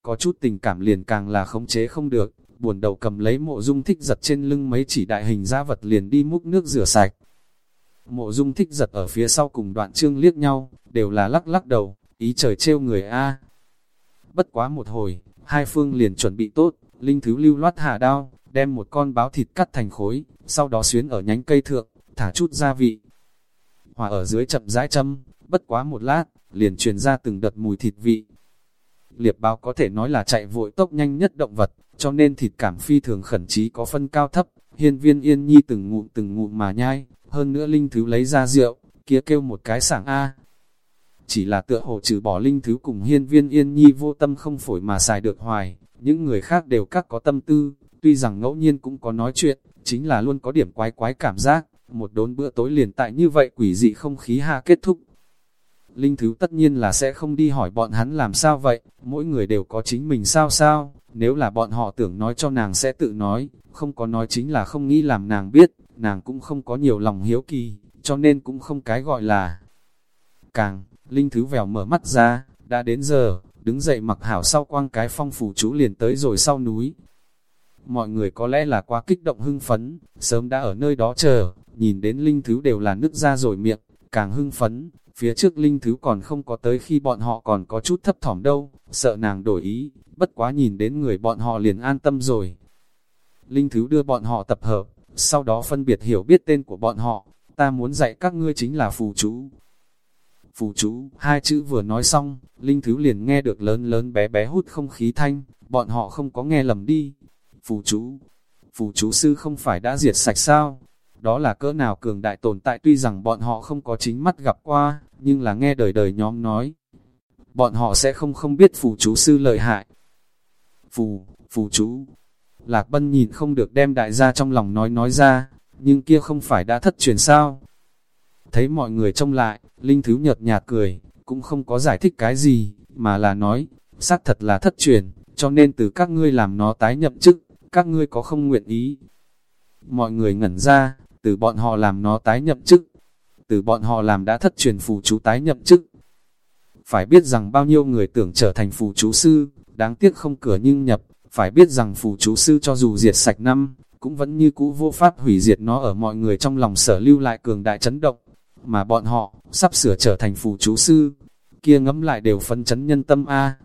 Có chút tình cảm liền càng là khống chế không được, buồn đầu cầm lấy mộ dung thích giật trên lưng mấy chỉ đại hình ra vật liền đi múc nước rửa sạch. Mộ dung thích giật ở phía sau cùng đoạn trương liếc nhau, đều là lắc lắc đầu, ý trời trêu người A. Bất quá một hồi, hai phương liền chuẩn bị tốt, linh thứ lưu loát hạ đao, đem một con báo thịt cắt thành khối, sau đó xuyến ở nhánh cây thượng, thả chút gia vị. Hòa ở dưới chậm rãi châm, bất quá một lát, liền truyền ra từng đợt mùi thịt vị. Liệp báo có thể nói là chạy vội tốc nhanh nhất động vật, cho nên thịt cảm phi thường khẩn trí có phân cao thấp, hiên viên yên nhi từng ngụm từng ngụm mà nhai, hơn nữa linh thứ lấy ra rượu, kia kêu một cái sảng A. Chỉ là tựa hồ trừ bỏ linh thứ cùng hiên viên yên nhi vô tâm không phổi mà xài được hoài, những người khác đều các có tâm tư, tuy rằng ngẫu nhiên cũng có nói chuyện, chính là luôn có điểm quái quái cảm giác, một đốn bữa tối liền tại như vậy quỷ dị không khí ha kết thúc. Linh Thứ tất nhiên là sẽ không đi hỏi bọn hắn làm sao vậy, mỗi người đều có chính mình sao sao, nếu là bọn họ tưởng nói cho nàng sẽ tự nói, không có nói chính là không nghĩ làm nàng biết, nàng cũng không có nhiều lòng hiếu kỳ, cho nên cũng không cái gọi là. Càng, Linh Thứ vèo mở mắt ra, đã đến giờ, đứng dậy mặc hảo sau quang cái phong phủ chú liền tới rồi sau núi. Mọi người có lẽ là quá kích động hưng phấn, sớm đã ở nơi đó chờ, nhìn đến Linh Thứ đều là nứt ra rồi miệng, càng hưng phấn, phía trước Linh Thứ còn không có tới khi bọn họ còn có chút thấp thỏm đâu, sợ nàng đổi ý, bất quá nhìn đến người bọn họ liền an tâm rồi. Linh Thứ đưa bọn họ tập hợp, sau đó phân biệt hiểu biết tên của bọn họ, ta muốn dạy các ngươi chính là phù chú. Phù chú, hai chữ vừa nói xong, Linh Thứ liền nghe được lớn lớn bé bé hút không khí thanh, bọn họ không có nghe lầm đi. Phù chú, phù chú sư không phải đã diệt sạch sao? Đó là cỡ nào cường đại tồn tại tuy rằng bọn họ không có chính mắt gặp qua, nhưng là nghe đời đời nhóm nói. Bọn họ sẽ không không biết phù chú sư lợi hại. Phù, phù chú, Lạc Bân nhìn không được đem đại gia trong lòng nói nói ra, nhưng kia không phải đã thất truyền sao. Thấy mọi người trông lại, Linh Thứ nhợt nhạt cười, cũng không có giải thích cái gì, mà là nói, xác thật là thất truyền, cho nên từ các ngươi làm nó tái nhậm chức, các ngươi có không nguyện ý. Mọi người ngẩn ra, từ bọn họ làm nó tái nhậm chức, từ bọn họ làm đã thất truyền phù chú tái nhậm chức. Phải biết rằng bao nhiêu người tưởng trở thành phù chú sư, đáng tiếc không cửa nhưng nhập, phải biết rằng phù chú sư cho dù diệt sạch năm, cũng vẫn như cũ vô pháp hủy diệt nó ở mọi người trong lòng sở lưu lại cường đại chấn động. Mà bọn họ, sắp sửa trở thành phù chú sư, kia ngẫm lại đều phân chấn nhân tâm A.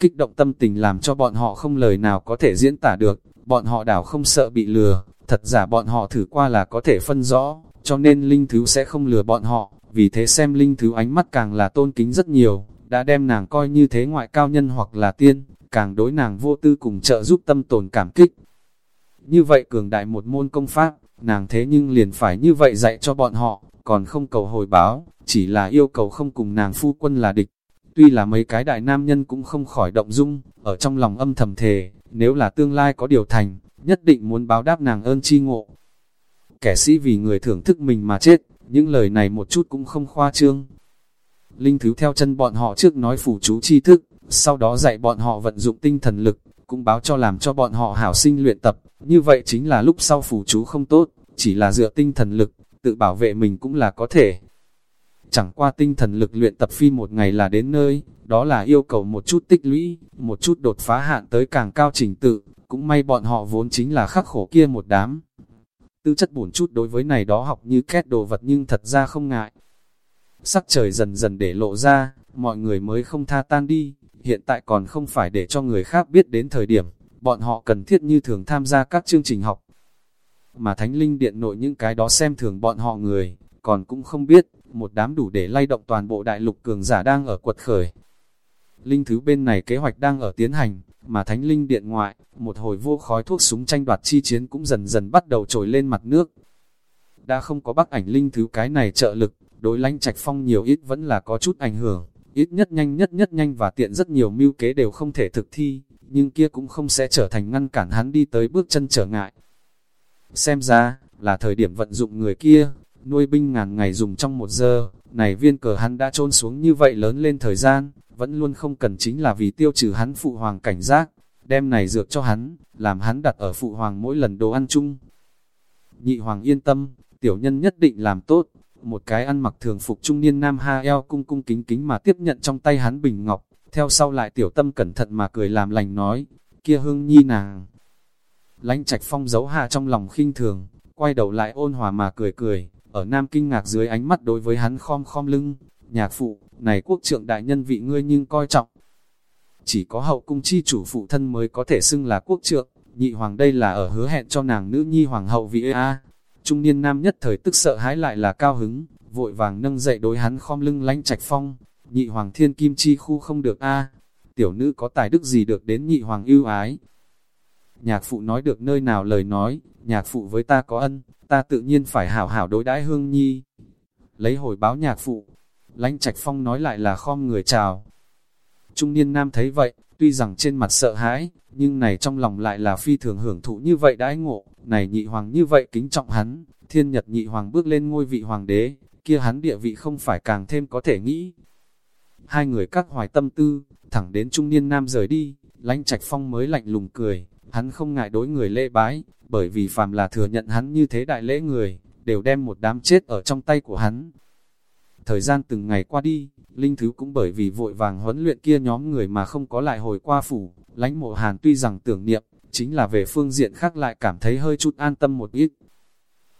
Kích động tâm tình làm cho bọn họ không lời nào có thể diễn tả được, bọn họ đảo không sợ bị lừa, thật giả bọn họ thử qua là có thể phân rõ, cho nên linh thứ sẽ không lừa bọn họ, vì thế xem linh thứ ánh mắt càng là tôn kính rất nhiều, đã đem nàng coi như thế ngoại cao nhân hoặc là tiên, càng đối nàng vô tư cùng trợ giúp tâm tồn cảm kích. Như vậy cường đại một môn công pháp, nàng thế nhưng liền phải như vậy dạy cho bọn họ, còn không cầu hồi báo, chỉ là yêu cầu không cùng nàng phu quân là địch. Tuy là mấy cái đại nam nhân cũng không khỏi động dung, ở trong lòng âm thầm thề, nếu là tương lai có điều thành, nhất định muốn báo đáp nàng ơn chi ngộ. Kẻ sĩ vì người thưởng thức mình mà chết, những lời này một chút cũng không khoa trương. Linh Thứ theo chân bọn họ trước nói phủ chú chi thức, sau đó dạy bọn họ vận dụng tinh thần lực, cũng báo cho làm cho bọn họ hảo sinh luyện tập, như vậy chính là lúc sau phủ chú không tốt, chỉ là dựa tinh thần lực, tự bảo vệ mình cũng là có thể. Chẳng qua tinh thần lực luyện tập phi một ngày là đến nơi, đó là yêu cầu một chút tích lũy, một chút đột phá hạn tới càng cao trình tự, cũng may bọn họ vốn chính là khắc khổ kia một đám tư chất bổn chút đối với này đó học như két đồ vật nhưng thật ra không ngại. Sắc trời dần dần để lộ ra, mọi người mới không tha tan đi, hiện tại còn không phải để cho người khác biết đến thời điểm, bọn họ cần thiết như thường tham gia các chương trình học. Mà Thánh Linh Điện nội những cái đó xem thường bọn họ người, còn cũng không biết, một đám đủ để lay động toàn bộ đại lục cường giả đang ở quật khởi. Linh thứ bên này kế hoạch đang ở tiến hành, mà Thánh Linh Điện ngoại, một hồi vô khói thuốc súng tranh đoạt chi chiến cũng dần dần bắt đầu trồi lên mặt nước. Đã không có bắc ảnh linh thứ cái này trợ lực, đối lãnh trạch phong nhiều ít vẫn là có chút ảnh hưởng, ít nhất nhanh nhất nhất nhanh và tiện rất nhiều mưu kế đều không thể thực thi, nhưng kia cũng không sẽ trở thành ngăn cản hắn đi tới bước chân trở ngại. Xem ra, là thời điểm vận dụng người kia, nuôi binh ngàn ngày dùng trong một giờ, này viên cờ hắn đã trôn xuống như vậy lớn lên thời gian, vẫn luôn không cần chính là vì tiêu trừ hắn phụ hoàng cảnh giác, đem này dược cho hắn, làm hắn đặt ở phụ hoàng mỗi lần đồ ăn chung. Nhị hoàng yên tâm, tiểu nhân nhất định làm tốt, một cái ăn mặc thường phục trung niên nam ha eo cung cung kính kính mà tiếp nhận trong tay hắn bình ngọc, theo sau lại tiểu tâm cẩn thận mà cười làm lành nói, kia hương nhi nàng. Lánh trạch phong giấu hạ trong lòng khinh thường, quay đầu lại ôn hòa mà cười cười, ở nam kinh ngạc dưới ánh mắt đối với hắn khom khom lưng, nhạc phụ, này quốc trượng đại nhân vị ngươi nhưng coi trọng. Chỉ có hậu cung chi chủ phụ thân mới có thể xưng là quốc trượng, nhị hoàng đây là ở hứa hẹn cho nàng nữ nhi hoàng hậu vị A. Trung niên nam nhất thời tức sợ hãi lại là cao hứng, vội vàng nâng dậy đối hắn khom lưng lánh trạch phong, nhị hoàng thiên kim chi khu không được A. Tiểu nữ có tài đức gì được đến nhị hoàng ưu ái. Nhạc phụ nói được nơi nào lời nói, nhạc phụ với ta có ân, ta tự nhiên phải hảo hảo đối đãi hương nhi. Lấy hồi báo nhạc phụ, lãnh trạch phong nói lại là khom người chào. Trung niên nam thấy vậy, tuy rằng trên mặt sợ hãi, nhưng này trong lòng lại là phi thường hưởng thụ như vậy đãi ngộ, này nhị hoàng như vậy kính trọng hắn, thiên nhật nhị hoàng bước lên ngôi vị hoàng đế, kia hắn địa vị không phải càng thêm có thể nghĩ. Hai người các hoài tâm tư, thẳng đến trung niên nam rời đi, lãnh trạch phong mới lạnh lùng cười, hắn không ngại đối người lễ bái, bởi vì phàm là thừa nhận hắn như thế đại lễ người, đều đem một đám chết ở trong tay của hắn. Thời gian từng ngày qua đi, Linh Thứ cũng bởi vì vội vàng huấn luyện kia nhóm người mà không có lại hồi qua phủ, lãnh mộ hàn tuy rằng tưởng niệm, chính là về phương diện khác lại cảm thấy hơi chút an tâm một ít.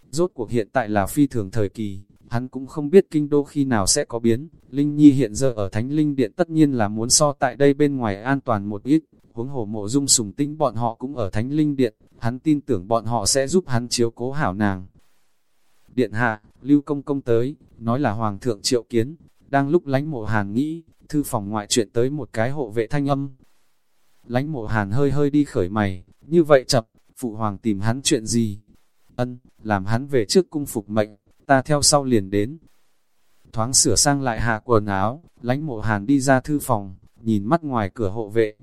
Rốt cuộc hiện tại là phi thường thời kỳ, hắn cũng không biết kinh đô khi nào sẽ có biến, Linh Nhi hiện giờ ở Thánh Linh Điện tất nhiên là muốn so tại đây bên ngoài an toàn một ít, huống hồ mộ dung sùng tĩnh bọn họ cũng ở Thánh Linh Điện, hắn tin tưởng bọn họ sẽ giúp hắn chiếu cố hảo nàng. Điện hạ, Lưu Công Công tới, nói là Hoàng thượng triệu kiến, đang lúc lánh mộ hàn nghĩ, thư phòng ngoại chuyện tới một cái hộ vệ thanh âm. Lánh mộ hàn hơi hơi đi khởi mày, như vậy chập, phụ hoàng tìm hắn chuyện gì? Ân, làm hắn về trước cung phục mệnh, ta theo sau liền đến. Thoáng sửa sang lại hạ quần áo, lánh mộ hàn đi ra thư phòng, nhìn mắt ngoài cửa hộ vệ.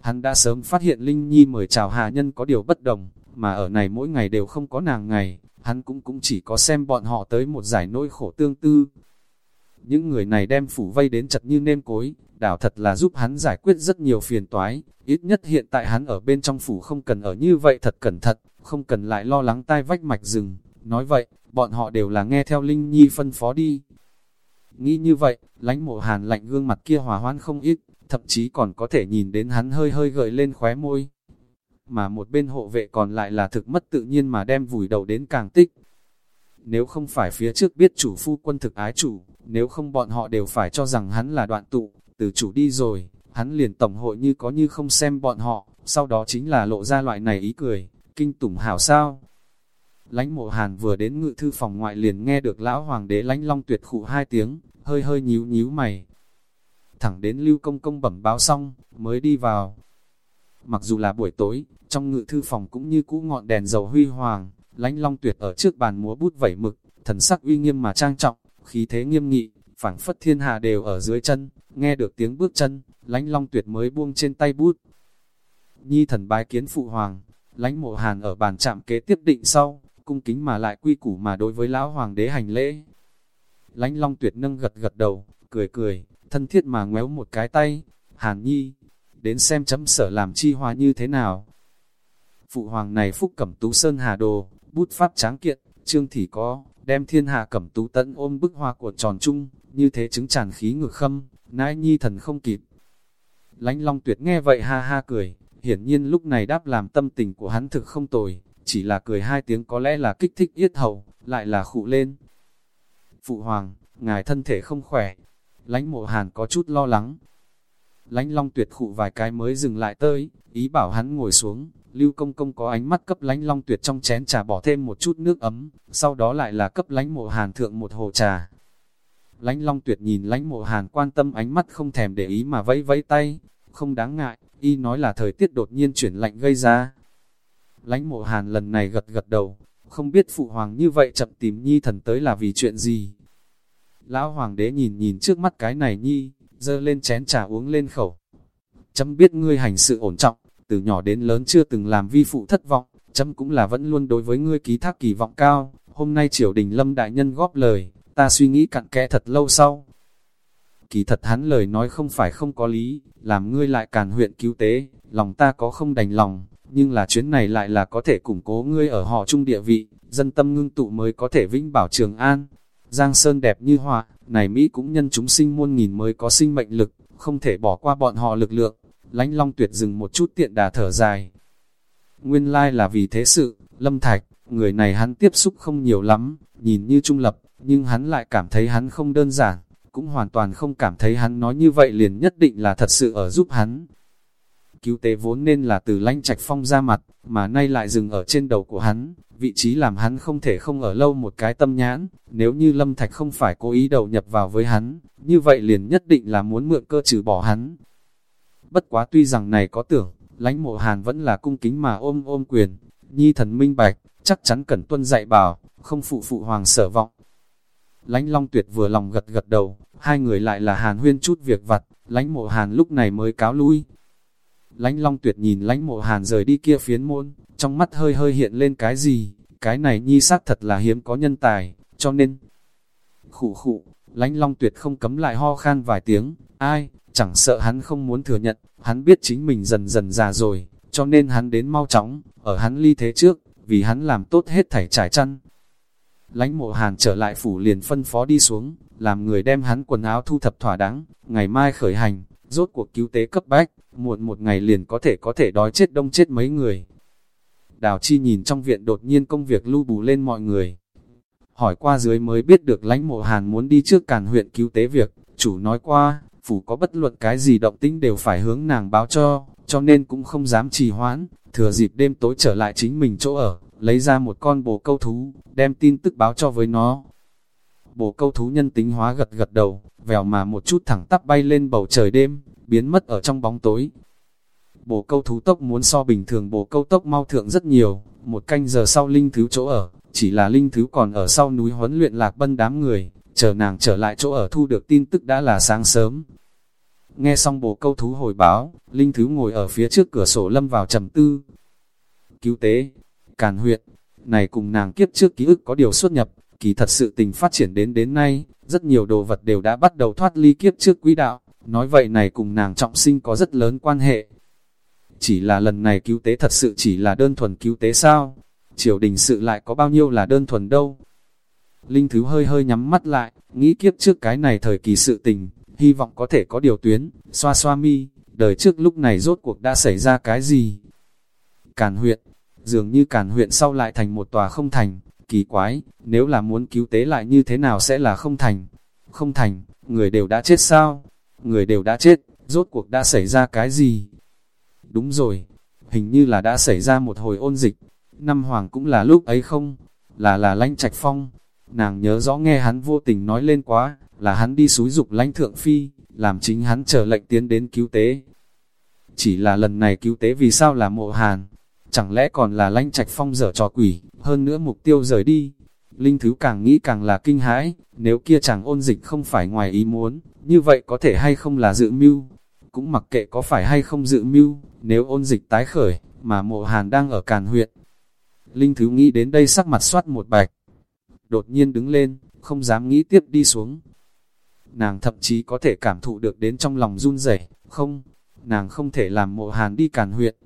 Hắn đã sớm phát hiện Linh Nhi mời chào hạ nhân có điều bất đồng, mà ở này mỗi ngày đều không có nàng ngày, hắn cũng cũng chỉ có xem bọn họ tới một giải nỗi khổ tương tư. Những người này đem phủ vây đến chật như nêm cối, đảo thật là giúp hắn giải quyết rất nhiều phiền toái, ít nhất hiện tại hắn ở bên trong phủ không cần ở như vậy thật cẩn thận, không cần lại lo lắng tai vách mạch rừng. Nói vậy, bọn họ đều là nghe theo Linh Nhi phân phó đi. Nghĩ như vậy, lánh mộ hàn lạnh gương mặt kia hòa hoan không ít, thậm chí còn có thể nhìn đến hắn hơi hơi gợi lên khóe môi mà một bên hộ vệ còn lại là thực mất tự nhiên mà đem vùi đầu đến càng tích. Nếu không phải phía trước biết chủ phu quân thực ái chủ, nếu không bọn họ đều phải cho rằng hắn là đoạn tụ, từ chủ đi rồi, hắn liền tổng hội như có như không xem bọn họ, sau đó chính là lộ ra loại này ý cười, kinh tủng hảo sao. Lánh mộ hàn vừa đến ngự thư phòng ngoại liền nghe được lão hoàng đế lánh long tuyệt khụ hai tiếng, hơi hơi nhíu nhíu mày. Thẳng đến lưu công công bẩm báo xong, mới đi vào. Mặc dù là buổi tối, trong ngự thư phòng cũng như cũ ngọn đèn dầu huy hoàng, lánh long tuyệt ở trước bàn múa bút vẩy mực, thần sắc uy nghiêm mà trang trọng, khí thế nghiêm nghị, phảng phất thiên hạ đều ở dưới chân, nghe được tiếng bước chân, lánh long tuyệt mới buông trên tay bút. Nhi thần bái kiến phụ hoàng, lánh mộ hàn ở bàn chạm kế tiếp định sau, cung kính mà lại quy củ mà đối với lão hoàng đế hành lễ. Lánh long tuyệt nâng gật gật đầu, cười cười, thân thiết mà ngoéo một cái tay, hàn nhi, đến xem chấm sở làm chi hoa như thế nào. Phụ hoàng này phúc cẩm tú sơn hà đồ, bút pháp tráng kiện, trương thì có, đem thiên hạ cẩm tú tận ôm bức hoa của tròn trung, như thế chứng tràn khí ngược khâm, nãi nhi thần không kịp. Lánh long tuyệt nghe vậy ha ha cười, hiển nhiên lúc này đáp làm tâm tình của hắn thực không tồi, chỉ là cười hai tiếng có lẽ là kích thích yết hầu, lại là khụ lên. Phụ hoàng, ngài thân thể không khỏe, lãnh mộ hàn có chút lo lắng. Lãnh long tuyệt khụ vài cái mới dừng lại tới, ý bảo hắn ngồi xuống, lưu công công có ánh mắt cấp lãnh long tuyệt trong chén trà bỏ thêm một chút nước ấm, sau đó lại là cấp lãnh mộ hàn thượng một hồ trà. Lãnh long tuyệt nhìn lãnh mộ hàn quan tâm ánh mắt không thèm để ý mà vẫy vẫy tay, không đáng ngại, y nói là thời tiết đột nhiên chuyển lạnh gây ra. Lãnh mộ hàn lần này gật gật đầu, không biết phụ hoàng như vậy chậm tìm nhi thần tới là vì chuyện gì. Lão hoàng đế nhìn nhìn trước mắt cái này nhi, dơ lên chén trà uống lên khẩu. Chấm biết ngươi hành sự ổn trọng, từ nhỏ đến lớn chưa từng làm vi phụ thất vọng, chấm cũng là vẫn luôn đối với ngươi ký thác kỳ vọng cao. Hôm nay triều đình lâm đại nhân góp lời, ta suy nghĩ cặn kẽ thật lâu sau. Kỳ thật hắn lời nói không phải không có lý, làm ngươi lại càn huyện cứu tế, lòng ta có không đành lòng, nhưng là chuyến này lại là có thể củng cố ngươi ở họ trung địa vị, dân tâm ngưng tụ mới có thể vĩnh bảo trường an. Giang Sơn đẹp như họa, này Mỹ cũng nhân chúng sinh muôn nghìn mới có sinh mệnh lực, không thể bỏ qua bọn họ lực lượng. Lánh Long Tuyệt dừng một chút tiện đà thở dài. Nguyên lai là vì thế sự, Lâm Thạch, người này hắn tiếp xúc không nhiều lắm, nhìn như trung lập, nhưng hắn lại cảm thấy hắn không đơn giản, cũng hoàn toàn không cảm thấy hắn nói như vậy liền nhất định là thật sự ở giúp hắn. Cứu tế vốn nên là từ lanh trạch phong ra mặt, mà nay lại dừng ở trên đầu của hắn, vị trí làm hắn không thể không ở lâu một cái tâm nhãn, nếu như Lâm Thạch không phải cố ý đầu nhập vào với hắn, như vậy liền nhất định là muốn mượn cơ trừ bỏ hắn. Bất quá tuy rằng này có tưởng, lãnh mộ hàn vẫn là cung kính mà ôm ôm quyền, nhi thần minh bạch, chắc chắn cần tuân dạy bảo, không phụ phụ hoàng sở vọng. Lánh Long Tuyệt vừa lòng gật gật đầu, hai người lại là hàn huyên chút việc vặt, lánh mộ hàn lúc này mới cáo lui. Lánh Long Tuyệt nhìn lánh mộ hàn rời đi kia phiến môn, trong mắt hơi hơi hiện lên cái gì, cái này nhi sát thật là hiếm có nhân tài, cho nên... Khụ khụ, lánh Long Tuyệt không cấm lại ho khan vài tiếng, ai, chẳng sợ hắn không muốn thừa nhận, hắn biết chính mình dần dần già rồi, cho nên hắn đến mau chóng, ở hắn ly thế trước, vì hắn làm tốt hết thảy trải chăn, Lánh mộ hàn trở lại phủ liền phân phó đi xuống, làm người đem hắn quần áo thu thập thỏa đáng, ngày mai khởi hành, rốt cuộc cứu tế cấp bách, muộn một ngày liền có thể có thể đói chết đông chết mấy người. Đào Chi nhìn trong viện đột nhiên công việc lưu bù lên mọi người. Hỏi qua dưới mới biết được lãnh mộ hàn muốn đi trước càn huyện cứu tế việc, chủ nói qua, phủ có bất luận cái gì động tĩnh đều phải hướng nàng báo cho, cho nên cũng không dám trì hoãn, thừa dịp đêm tối trở lại chính mình chỗ ở, lấy ra một con bồ câu thú, đem tin tức báo cho với nó. Bồ câu thú nhân tính hóa gật gật đầu, vèo mà một chút thẳng tắp bay lên bầu trời đêm, biến mất ở trong bóng tối. Bồ câu thú tốc muốn so bình thường bồ câu tốc mau thượng rất nhiều, một canh giờ sau linh thứ chỗ ở, chỉ là linh thứ còn ở sau núi huấn luyện lạc bân đám người, chờ nàng trở lại chỗ ở thu được tin tức đã là sáng sớm. Nghe xong bồ câu thú hồi báo, linh thứ ngồi ở phía trước cửa sổ lâm vào trầm tư. Cứu tế, Càn huyện, này cùng nàng kiếp trước ký ức có điều xuất nhập, kỳ thật sự tình phát triển đến đến nay, rất nhiều đồ vật đều đã bắt đầu thoát ly kiếp trước quỹ đạo, nói vậy này cùng nàng trọng sinh có rất lớn quan hệ. Chỉ là lần này cứu tế thật sự chỉ là đơn thuần cứu tế sao? Triều đình sự lại có bao nhiêu là đơn thuần đâu? Linh Thứ hơi hơi nhắm mắt lại, nghĩ kiếp trước cái này thời kỳ sự tình, hy vọng có thể có điều tuyến, xoa xoa mi, đời trước lúc này rốt cuộc đã xảy ra cái gì? Càn huyện, dường như càn huyện sau lại thành một tòa không thành, kỳ quái, nếu là muốn cứu tế lại như thế nào sẽ là không thành. Không thành, người đều đã chết sao? Người đều đã chết, rốt cuộc đã xảy ra cái gì? Đúng rồi, hình như là đã xảy ra một hồi ôn dịch. Năm hoàng cũng là lúc ấy không? Là là lãnh trạch phong. Nàng nhớ rõ nghe hắn vô tình nói lên quá, là hắn đi xúi dục lãnh thượng phi, làm chính hắn chờ lệnh tiến đến cứu tế. Chỉ là lần này cứu tế vì sao là mộ hàn, chẳng lẽ còn là lanh trạch phong dở trò quỷ, hơn nữa mục tiêu rời đi. Linh Thứ càng nghĩ càng là kinh hãi, nếu kia chàng ôn dịch không phải ngoài ý muốn, như vậy có thể hay không là dự mưu. Cũng mặc kệ có phải hay không dự mưu, nếu ôn dịch tái khởi, mà mộ hàn đang ở càn huyện. Linh Thứ nghĩ đến đây sắc mặt soát một bạch. Đột nhiên đứng lên, không dám nghĩ tiếp đi xuống. Nàng thậm chí có thể cảm thụ được đến trong lòng run rẩy không, nàng không thể làm mộ hàn đi càn huyện,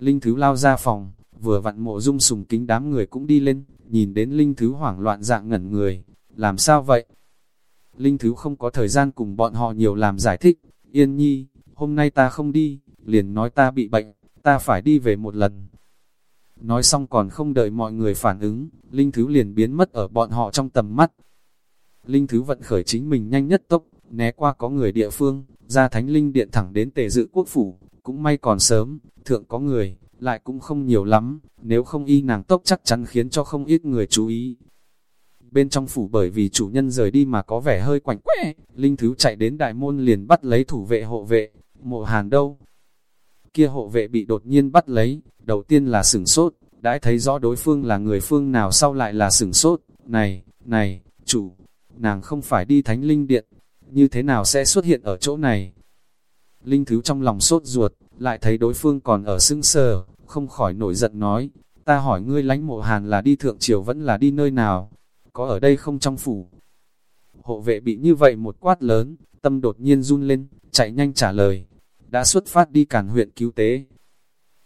Linh Thứ lao ra phòng, vừa vặn mộ dung sùng kính đám người cũng đi lên, nhìn đến Linh Thứ hoảng loạn dạng ngẩn người. Làm sao vậy? Linh Thứ không có thời gian cùng bọn họ nhiều làm giải thích. Yên nhi, hôm nay ta không đi, liền nói ta bị bệnh, ta phải đi về một lần. Nói xong còn không đợi mọi người phản ứng, Linh Thứ liền biến mất ở bọn họ trong tầm mắt. Linh Thứ vận khởi chính mình nhanh nhất tốc, né qua có người địa phương, ra thánh linh điện thẳng đến tề dự quốc phủ, cũng may còn sớm, thượng có người, lại cũng không nhiều lắm, nếu không y nàng tốc chắc chắn khiến cho không ít người chú ý. Bên trong phủ bởi vì chủ nhân rời đi mà có vẻ hơi quạnh quẽ, Linh Thứ chạy đến đại môn liền bắt lấy thủ vệ hộ vệ, mộ hàn đâu. Kia hộ vệ bị đột nhiên bắt lấy, đầu tiên là sửng sốt, đã thấy rõ đối phương là người phương nào sau lại là sửng sốt, này, này, chủ, nàng không phải đi thánh linh điện, như thế nào sẽ xuất hiện ở chỗ này? Linh Thứ trong lòng sốt ruột, lại thấy đối phương còn ở sưng sờ, không khỏi nổi giận nói, ta hỏi ngươi lánh mộ hàn là đi thượng triều vẫn là đi nơi nào, có ở đây không trong phủ. Hộ vệ bị như vậy một quát lớn, tâm đột nhiên run lên, chạy nhanh trả lời, đã xuất phát đi càn huyện cứu tế.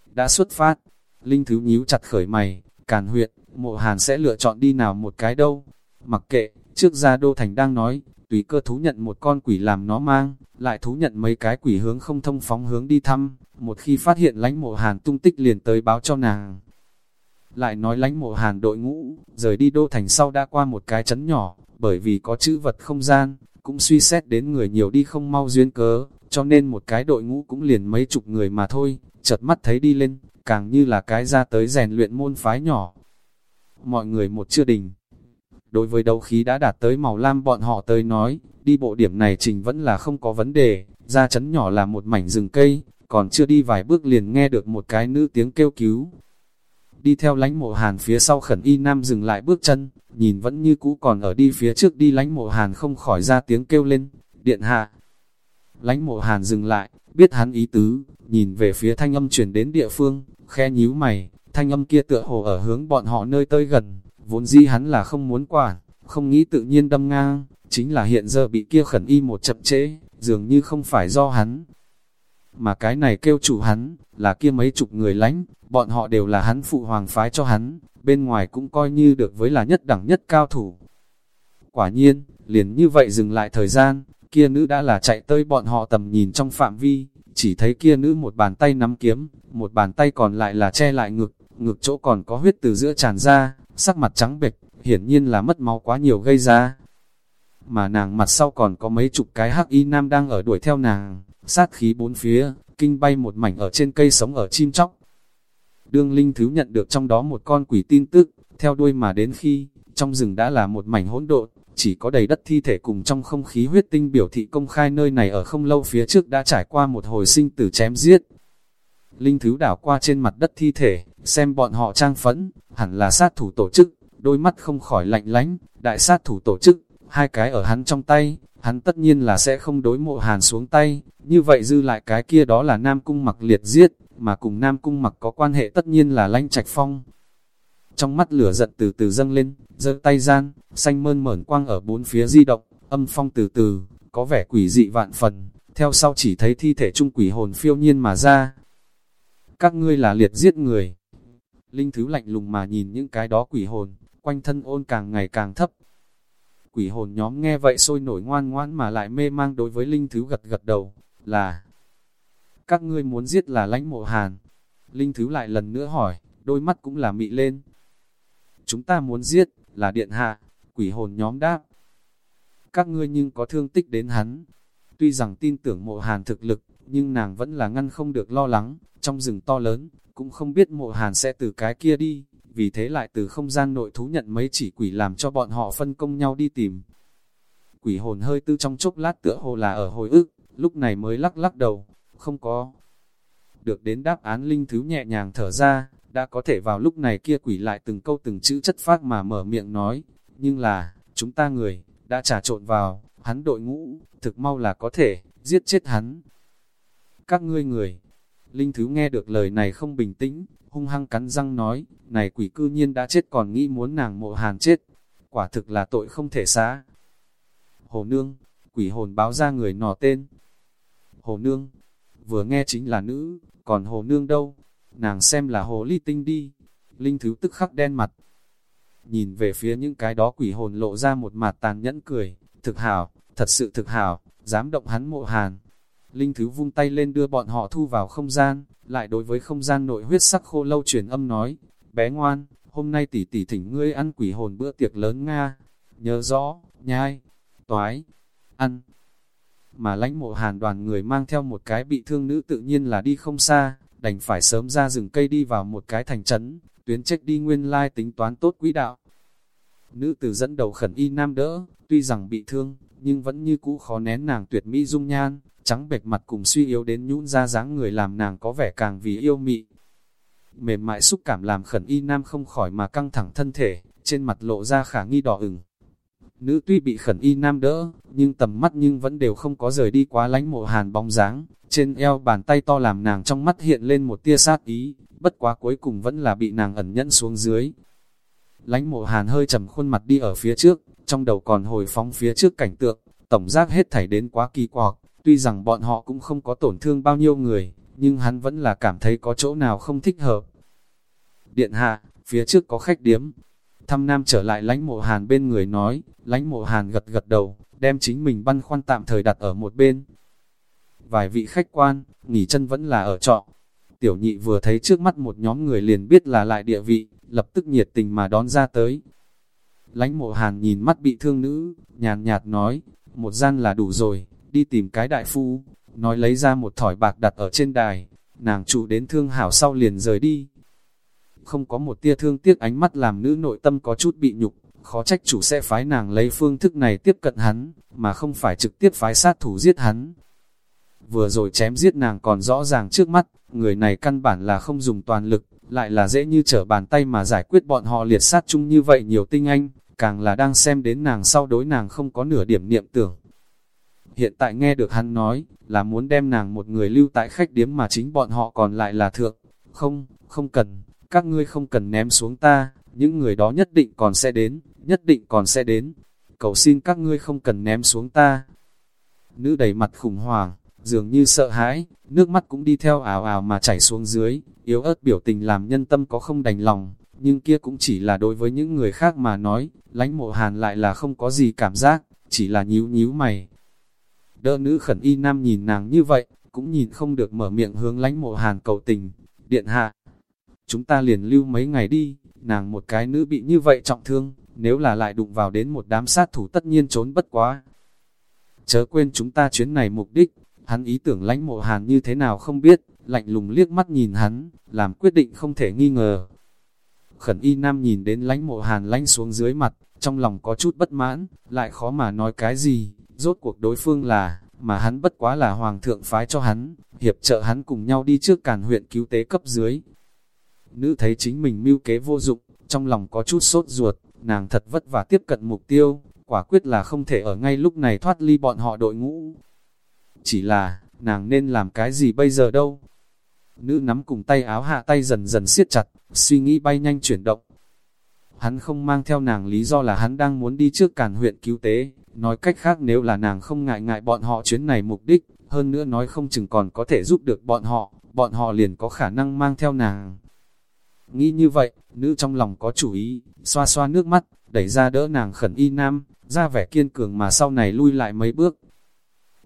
Đã xuất phát, Linh Thứ nhíu chặt khởi mày, càn huyện, mộ hàn sẽ lựa chọn đi nào một cái đâu. Mặc kệ, trước ra Đô Thành đang nói, tùy cơ thú nhận một con quỷ làm nó mang, lại thú nhận mấy cái quỷ hướng không thông phóng hướng đi thăm, một khi phát hiện lánh mộ hàn tung tích liền tới báo cho nàng. Lại nói lánh mộ hàn đội ngũ, rời đi đô thành sau đã qua một cái chấn nhỏ, bởi vì có chữ vật không gian, cũng suy xét đến người nhiều đi không mau duyên cớ, cho nên một cái đội ngũ cũng liền mấy chục người mà thôi, chợt mắt thấy đi lên, càng như là cái ra tới rèn luyện môn phái nhỏ. Mọi người một chưa đình. Đối với đấu khí đã đạt tới màu lam bọn họ tới nói, đi bộ điểm này trình vẫn là không có vấn đề, ra chấn nhỏ là một mảnh rừng cây, còn chưa đi vài bước liền nghe được một cái nữ tiếng kêu cứu. Đi theo lánh mộ hàn phía sau khẩn y nam dừng lại bước chân, nhìn vẫn như cũ còn ở đi phía trước đi lánh mộ hàn không khỏi ra tiếng kêu lên, điện hạ. Lánh mộ hàn dừng lại, biết hắn ý tứ, nhìn về phía thanh âm chuyển đến địa phương, khe nhíu mày, thanh âm kia tựa hồ ở hướng bọn họ nơi tới gần, vốn di hắn là không muốn quản, không nghĩ tự nhiên đâm ngang, chính là hiện giờ bị kia khẩn y một chậm trễ, dường như không phải do hắn. Mà cái này kêu chủ hắn, là kia mấy chục người lánh, bọn họ đều là hắn phụ hoàng phái cho hắn, bên ngoài cũng coi như được với là nhất đẳng nhất cao thủ. Quả nhiên, liền như vậy dừng lại thời gian, kia nữ đã là chạy tới bọn họ tầm nhìn trong phạm vi, chỉ thấy kia nữ một bàn tay nắm kiếm, một bàn tay còn lại là che lại ngực, ngực chỗ còn có huyết từ giữa tràn ra, sắc mặt trắng bệch, hiển nhiên là mất máu quá nhiều gây ra. Mà nàng mặt sau còn có mấy chục cái hắc y nam đang ở đuổi theo nàng, sát khí bốn phía, kinh bay một mảnh ở trên cây sống ở chim chóc. Đương Linh Thứ nhận được trong đó một con quỷ tin tức, theo đuôi mà đến khi, trong rừng đã là một mảnh hỗn độn, chỉ có đầy đất thi thể cùng trong không khí huyết tinh biểu thị công khai nơi này ở không lâu phía trước đã trải qua một hồi sinh tử chém giết. Linh Thứ đảo qua trên mặt đất thi thể, xem bọn họ trang phẫn, hẳn là sát thủ tổ chức, đôi mắt không khỏi lạnh lánh, đại sát thủ tổ chức, hai cái ở hắn trong tay, hắn tất nhiên là sẽ không đối mộ hàn xuống tay, như vậy dư lại cái kia đó là Nam Cung mặc liệt giết, mà cùng Nam Cung mặc có quan hệ tất nhiên là lanh trạch phong. Trong mắt lửa giận từ từ dâng lên, giơ tay gian, xanh mơn mởn quang ở bốn phía di động, âm phong từ từ, có vẻ quỷ dị vạn phần, theo sau chỉ thấy thi thể trung quỷ hồn phiêu nhiên mà ra. Các ngươi là liệt giết người. Linh thứ lạnh lùng mà nhìn những cái đó quỷ hồn, quanh thân ôn càng ngày càng thấp. Quỷ hồn nhóm nghe vậy sôi nổi ngoan ngoãn mà lại mê mang đối với Linh Thứ gật gật đầu, là Các ngươi muốn giết là lãnh mộ hàn. Linh Thứ lại lần nữa hỏi, đôi mắt cũng là mị lên. Chúng ta muốn giết, là điện hạ, quỷ hồn nhóm đáp. Các ngươi nhưng có thương tích đến hắn. Tuy rằng tin tưởng mộ hàn thực lực, nhưng nàng vẫn là ngăn không được lo lắng, trong rừng to lớn, cũng không biết mộ hàn sẽ từ cái kia đi vì thế lại từ không gian nội thú nhận mấy chỉ quỷ làm cho bọn họ phân công nhau đi tìm. Quỷ hồn hơi tư trong chốc lát tựa hồ là ở hồi ức, lúc này mới lắc lắc đầu, không có. Được đến đáp án linh thứ nhẹ nhàng thở ra, đã có thể vào lúc này kia quỷ lại từng câu từng chữ chất phác mà mở miệng nói, nhưng là, chúng ta người, đã trà trộn vào, hắn đội ngũ, thực mau là có thể, giết chết hắn. Các ngươi người, linh thứ nghe được lời này không bình tĩnh, hung hăng cắn răng nói, này quỷ cư nhiên đã chết còn nghĩ muốn nàng mộ hàn chết, quả thực là tội không thể xá. Hồ Nương, quỷ hồn báo ra người nọ tên. Hồ Nương, vừa nghe chính là nữ, còn Hồ Nương đâu, nàng xem là Hồ Ly Tinh đi. Linh Thứ tức khắc đen mặt. Nhìn về phía những cái đó quỷ hồn lộ ra một mặt tàn nhẫn cười, thực hảo, thật sự thực hảo, dám động hắn mộ hàn. Linh Thứ vung tay lên đưa bọn họ thu vào không gian, lại đối với không gian nội huyết sắc khô lâu truyền âm nói, bé ngoan, hôm nay tỷ tỷ thỉnh ngươi ăn quỷ hồn bữa tiệc lớn Nga, nhớ rõ, nhai, toái, ăn. Mà lãnh mộ hàn đoàn người mang theo một cái bị thương nữ tự nhiên là đi không xa, đành phải sớm ra rừng cây đi vào một cái thành trấn, tuyến trách đi nguyên lai tính toán tốt quỹ đạo. Nữ tử dẫn đầu khẩn y nam đỡ, tuy rằng bị thương, nhưng vẫn như cũ khó nén nàng tuyệt mỹ dung nhan, trắng bệch mặt cùng suy yếu đến nhũn ra dáng người làm nàng có vẻ càng vì yêu mị. Mềm mại xúc cảm làm khẩn y nam không khỏi mà căng thẳng thân thể, trên mặt lộ ra khả nghi đỏ ửng. Nữ tuy bị khẩn y nam đỡ, nhưng tầm mắt nhưng vẫn đều không có rời đi quá lánh mộ hàn bóng dáng, trên eo bàn tay to làm nàng trong mắt hiện lên một tia sát ý, bất quá cuối cùng vẫn là bị nàng ẩn nhẫn xuống dưới. Lánh mộ hàn hơi trầm khuôn mặt đi ở phía trước, trong đầu còn hồi phóng phía trước cảnh tượng, tổng giác hết thảy đến quá kỳ quặc, tuy rằng bọn họ cũng không có tổn thương bao nhiêu người, nhưng hắn vẫn là cảm thấy có chỗ nào không thích hợp. Điện hạ, phía trước có khách điếm. Thăm nam trở lại lánh mộ hàn bên người nói, lánh mộ hàn gật gật đầu, đem chính mình băn khoăn tạm thời đặt ở một bên. Vài vị khách quan, nghỉ chân vẫn là ở trọ. Tiểu nhị vừa thấy trước mắt một nhóm người liền biết là lại địa vị, lập tức nhiệt tình mà đón ra tới. Lánh mộ hàn nhìn mắt bị thương nữ, nhàn nhạt nói, một gian là đủ rồi, đi tìm cái đại phu, nói lấy ra một thỏi bạc đặt ở trên đài, nàng trụ đến thương hảo sau liền rời đi. Không có một tia thương tiếc ánh mắt làm nữ nội tâm có chút bị nhục, khó trách chủ sẽ phái nàng lấy phương thức này tiếp cận hắn, mà không phải trực tiếp phái sát thủ giết hắn. Vừa rồi chém giết nàng còn rõ ràng trước mắt, người này căn bản là không dùng toàn lực, lại là dễ như trở bàn tay mà giải quyết bọn họ liệt sát chung như vậy nhiều tinh anh, càng là đang xem đến nàng sau đối nàng không có nửa điểm niệm tưởng. Hiện tại nghe được hắn nói, là muốn đem nàng một người lưu tại khách điếm mà chính bọn họ còn lại là thượng. Không, không cần, các ngươi không cần ném xuống ta, những người đó nhất định còn sẽ đến, nhất định còn sẽ đến. Cầu xin các ngươi không cần ném xuống ta. Nữ đầy mặt khủng hoảng, dường như sợ hãi, nước mắt cũng đi theo ảo ảo mà chảy xuống dưới, yếu ớt biểu tình làm nhân tâm có không đành lòng, nhưng kia cũng chỉ là đối với những người khác mà nói, lãnh mộ hàn lại là không có gì cảm giác, chỉ là nhíu nhíu mày. Đỡ nữ khẩn y nam nhìn nàng như vậy, cũng nhìn không được mở miệng hướng lánh mộ hàn cầu tình, điện hạ. Chúng ta liền lưu mấy ngày đi, nàng một cái nữ bị như vậy trọng thương, nếu là lại đụng vào đến một đám sát thủ tất nhiên trốn bất quá. Chớ quên chúng ta chuyến này mục đích, hắn ý tưởng lánh mộ hàn như thế nào không biết, lạnh lùng liếc mắt nhìn hắn, làm quyết định không thể nghi ngờ. Khẩn y nam nhìn đến lánh mộ hàn lánh xuống dưới mặt, trong lòng có chút bất mãn, lại khó mà nói cái gì, rốt cuộc đối phương là, mà hắn bất quá là hoàng thượng phái cho hắn, hiệp trợ hắn cùng nhau đi trước càn huyện cứu tế cấp dưới. Nữ thấy chính mình mưu kế vô dụng, trong lòng có chút sốt ruột, nàng thật vất vả tiếp cận mục tiêu, quả quyết là không thể ở ngay lúc này thoát ly bọn họ đội ngũ. Chỉ là, nàng nên làm cái gì bây giờ đâu? Nữ nắm cùng tay áo hạ tay dần dần siết chặt, suy nghĩ bay nhanh chuyển động. Hắn không mang theo nàng lý do là hắn đang muốn đi trước càn huyện cứu tế, nói cách khác nếu là nàng không ngại ngại bọn họ chuyến này mục đích, hơn nữa nói không chừng còn có thể giúp được bọn họ, bọn họ liền có khả năng mang theo nàng. Nghĩ như vậy, nữ trong lòng có chủ ý, xoa xoa nước mắt, đẩy ra đỡ nàng khẩn y nam, ra vẻ kiên cường mà sau này lui lại mấy bước.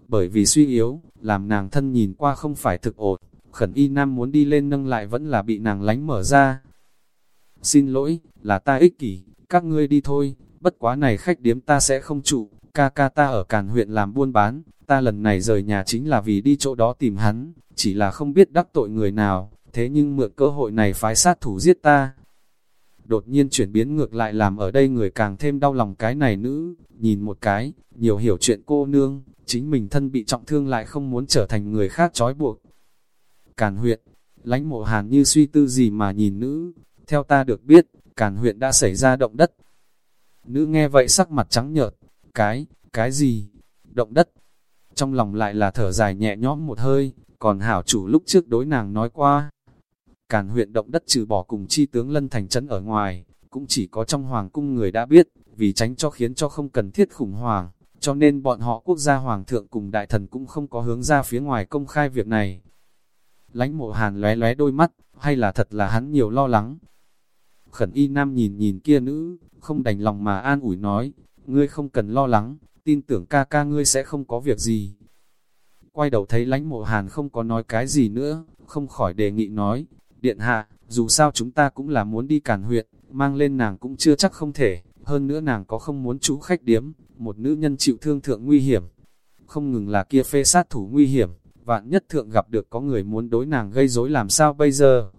Bởi vì suy yếu, làm nàng thân nhìn qua không phải thực ổn, khẩn y nam muốn đi lên nâng lại vẫn là bị nàng lánh mở ra. Xin lỗi, là ta ích kỷ, các ngươi đi thôi, bất quá này khách điếm ta sẽ không trụ, ca ca ta ở Càn huyện làm buôn bán, ta lần này rời nhà chính là vì đi chỗ đó tìm hắn, chỉ là không biết đắc tội người nào, thế nhưng mượn cơ hội này phái sát thủ giết ta. Đột nhiên chuyển biến ngược lại làm ở đây người càng thêm đau lòng cái này nữ, nhìn một cái, nhiều hiểu chuyện cô nương, chính mình thân bị trọng thương lại không muốn trở thành người khác trói buộc. Càn huyện, lãnh mộ hàn như suy tư gì mà nhìn nữ, theo ta được biết, Càn huyện đã xảy ra động đất. Nữ nghe vậy sắc mặt trắng nhợt, cái, cái gì? Động đất. Trong lòng lại là thở dài nhẹ nhõm một hơi, còn hảo chủ lúc trước đối nàng nói qua. Càn huyện động đất trừ bỏ cùng chi tướng lân thành trấn ở ngoài, cũng chỉ có trong hoàng cung người đã biết, vì tránh cho khiến cho không cần thiết khủng hoảng, cho nên bọn họ quốc gia hoàng thượng cùng đại thần cũng không có hướng ra phía ngoài công khai việc này. Lánh mộ hàn lóe lóe đôi mắt, hay là thật là hắn nhiều lo lắng. Khẩn y nam nhìn nhìn kia nữ, không đành lòng mà an ủi nói, ngươi không cần lo lắng, tin tưởng ca ca ngươi sẽ không có việc gì. Quay đầu thấy lánh mộ hàn không có nói cái gì nữa, không khỏi đề nghị nói, điện hạ, dù sao chúng ta cũng là muốn đi càn huyện, mang lên nàng cũng chưa chắc không thể, hơn nữa nàng có không muốn chú khách điếm, một nữ nhân chịu thương thượng nguy hiểm. Không ngừng là kia phê sát thủ nguy hiểm, vạn nhất thượng gặp được có người muốn đối nàng gây rối làm sao bây giờ.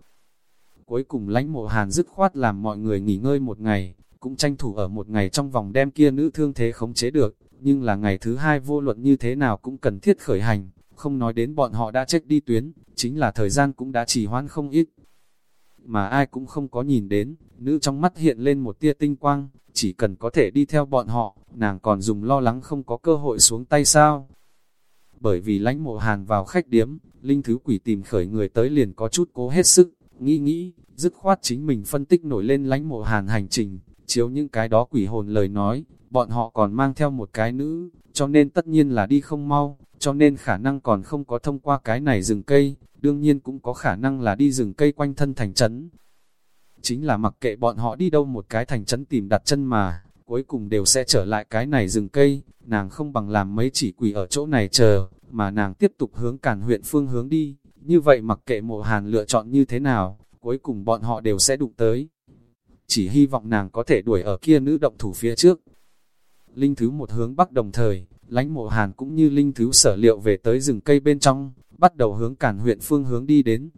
Cuối cùng lãnh mộ hàn dứt khoát làm mọi người nghỉ ngơi một ngày, cũng tranh thủ ở một ngày trong vòng đem kia nữ thương thế khống chế được, nhưng là ngày thứ hai vô luận như thế nào cũng cần thiết khởi hành, không nói đến bọn họ đã chết đi tuyến, chính là thời gian cũng đã trì hoãn không ít. Mà ai cũng không có nhìn đến, nữ trong mắt hiện lên một tia tinh quang, chỉ cần có thể đi theo bọn họ, nàng còn dùng lo lắng không có cơ hội xuống tay sao. Bởi vì lãnh mộ hàn vào khách điếm, linh thứ quỷ tìm khởi người tới liền có chút cố hết sức, nghĩ nghĩ, dứt khoát chính mình phân tích nổi lên lãnh mộ hàn hành trình, chiếu những cái đó quỷ hồn lời nói, bọn họ còn mang theo một cái nữ, cho nên tất nhiên là đi không mau, cho nên khả năng còn không có thông qua cái này rừng cây, đương nhiên cũng có khả năng là đi rừng cây quanh thân thành trấn. Chính là mặc kệ bọn họ đi đâu một cái thành trấn tìm đặt chân mà, cuối cùng đều sẽ trở lại cái này rừng cây, nàng không bằng làm mấy chỉ quỷ ở chỗ này chờ, mà nàng tiếp tục hướng càn huyện phương hướng đi, như vậy mặc kệ mộ hàn lựa chọn như thế nào, cuối cùng bọn họ đều sẽ đụng tới. Chỉ hy vọng nàng có thể đuổi ở kia nữ động thủ phía trước. Linh thứ một hướng bắc đồng thời, lánh mộ hàn cũng như linh thứ sở liệu về tới rừng cây bên trong, bắt đầu hướng cản huyện phương hướng đi đến.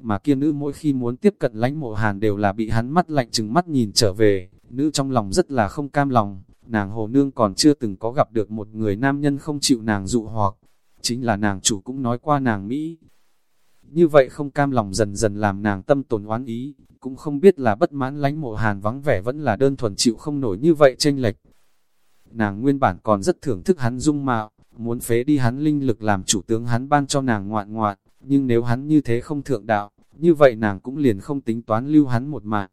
Mà kia nữ mỗi khi muốn tiếp cận lánh mộ hàn đều là bị hắn mắt lạnh chừng mắt nhìn trở về, nữ trong lòng rất là không cam lòng, nàng hồ nương còn chưa từng có gặp được một người nam nhân không chịu nàng dụ hoặc, chính là nàng chủ cũng nói qua nàng Mỹ. Như vậy không cam lòng dần dần làm nàng tâm tồn oán ý, cũng không biết là bất mãn lánh mộ hàn vắng vẻ vẫn là đơn thuần chịu không nổi như vậy tranh lệch. Nàng nguyên bản còn rất thưởng thức hắn dung mạo, muốn phế đi hắn linh lực làm chủ tướng hắn ban cho nàng ngoạn ngoạn, nhưng nếu hắn như thế không thượng đạo, như vậy nàng cũng liền không tính toán lưu hắn một mạng.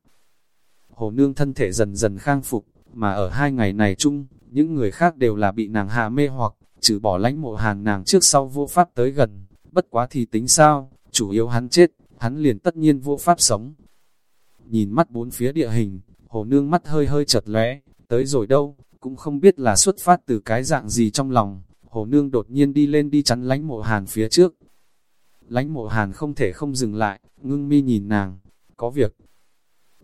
Hồ nương thân thể dần dần khang phục, mà ở hai ngày này chung, những người khác đều là bị nàng hạ mê hoặc, trừ bỏ lánh mộ hàn nàng trước sau vô pháp tới gần, bất quá thì tính sao, chủ yếu hắn chết, hắn liền tất nhiên vô pháp sống. Nhìn mắt bốn phía địa hình, hồ nương mắt hơi hơi chật lóe, tới rồi đâu, cũng không biết là xuất phát từ cái dạng gì trong lòng, hồ nương đột nhiên đi lên đi chắn lánh mộ hàn phía trước. Lánh mộ hàn không thể không dừng lại, ngưng mi nhìn nàng, có việc.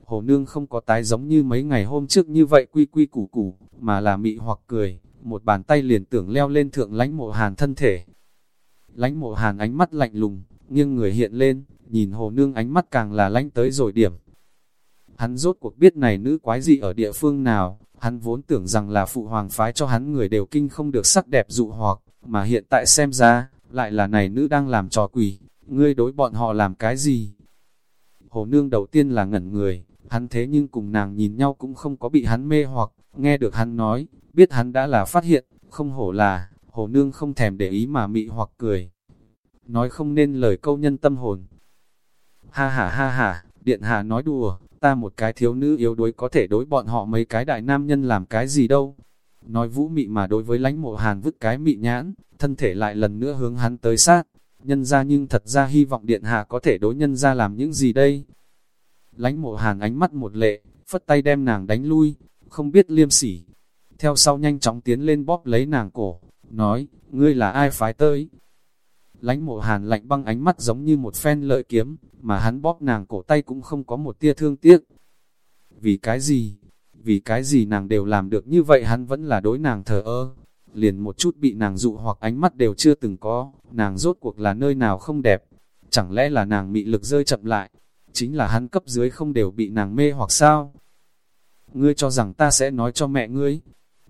Hồ nương không có tái giống như mấy ngày hôm trước như vậy quy quy củ củ, mà là mị hoặc cười, một bàn tay liền tưởng leo lên thượng lánh mộ hàn thân thể. Lánh mộ hàn ánh mắt lạnh lùng, nghiêng người hiện lên, nhìn hồ nương ánh mắt càng là lánh tới rồi điểm. Hắn rốt cuộc biết này nữ quái gì ở địa phương nào, hắn vốn tưởng rằng là phụ hoàng phái cho hắn người đều kinh không được sắc đẹp dụ hoặc, mà hiện tại xem ra, lại là này nữ đang làm trò quỷ, ngươi đối bọn họ làm cái gì? Hồ nương đầu tiên là ngẩn người, hắn thế nhưng cùng nàng nhìn nhau cũng không có bị hắn mê hoặc, nghe được hắn nói, biết hắn đã là phát hiện, không hổ là, hồ nương không thèm để ý mà mị hoặc cười. Nói không nên lời câu nhân tâm hồn. Ha ha ha ha, điện hạ nói đùa, ta một cái thiếu nữ yếu đuối có thể đối bọn họ mấy cái đại nam nhân làm cái gì đâu. Nói vũ mị mà đối với lánh mộ hàn vứt cái mị nhãn, thân thể lại lần nữa hướng hắn tới sát. Nhân ra nhưng thật ra hy vọng điện hạ có thể đối nhân ra làm những gì đây. Lánh mộ hàn ánh mắt một lệ, phất tay đem nàng đánh lui, không biết liêm sỉ. Theo sau nhanh chóng tiến lên bóp lấy nàng cổ, nói, ngươi là ai phái tới? Lánh mộ hàn lạnh băng ánh mắt giống như một phen lợi kiếm, mà hắn bóp nàng cổ tay cũng không có một tia thương tiếc. Vì cái gì? Vì cái gì nàng đều làm được như vậy hắn vẫn là đối nàng thờ ơ. Liền một chút bị nàng dụ hoặc ánh mắt đều chưa từng có, nàng rốt cuộc là nơi nào không đẹp. Chẳng lẽ là nàng mị lực rơi chậm lại, chính là hắn cấp dưới không đều bị nàng mê hoặc sao? Ngươi cho rằng ta sẽ nói cho mẹ ngươi.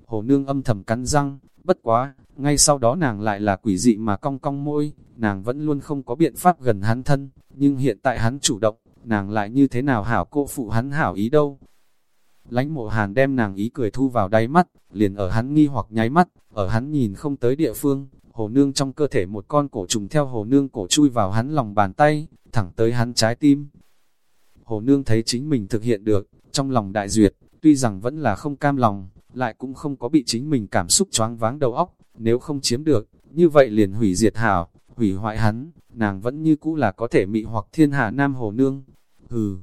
Hồ nương âm thầm cắn răng, bất quá, ngay sau đó nàng lại là quỷ dị mà cong cong môi, nàng vẫn luôn không có biện pháp gần hắn thân, nhưng hiện tại hắn chủ động, nàng lại như thế nào hảo cô phụ hắn hảo ý đâu. Lánh mộ hàn đem nàng ý cười thu vào đáy mắt, liền ở hắn nghi hoặc nháy mắt, ở hắn nhìn không tới địa phương, hồ nương trong cơ thể một con cổ trùng theo hồ nương cổ chui vào hắn lòng bàn tay, thẳng tới hắn trái tim. Hồ nương thấy chính mình thực hiện được, trong lòng đại duyệt, tuy rằng vẫn là không cam lòng, lại cũng không có bị chính mình cảm xúc choáng váng đầu óc, nếu không chiếm được, như vậy liền hủy diệt hảo, hủy hoại hắn, nàng vẫn như cũ là có thể mị hoặc thiên hạ nam hồ nương. Hừ.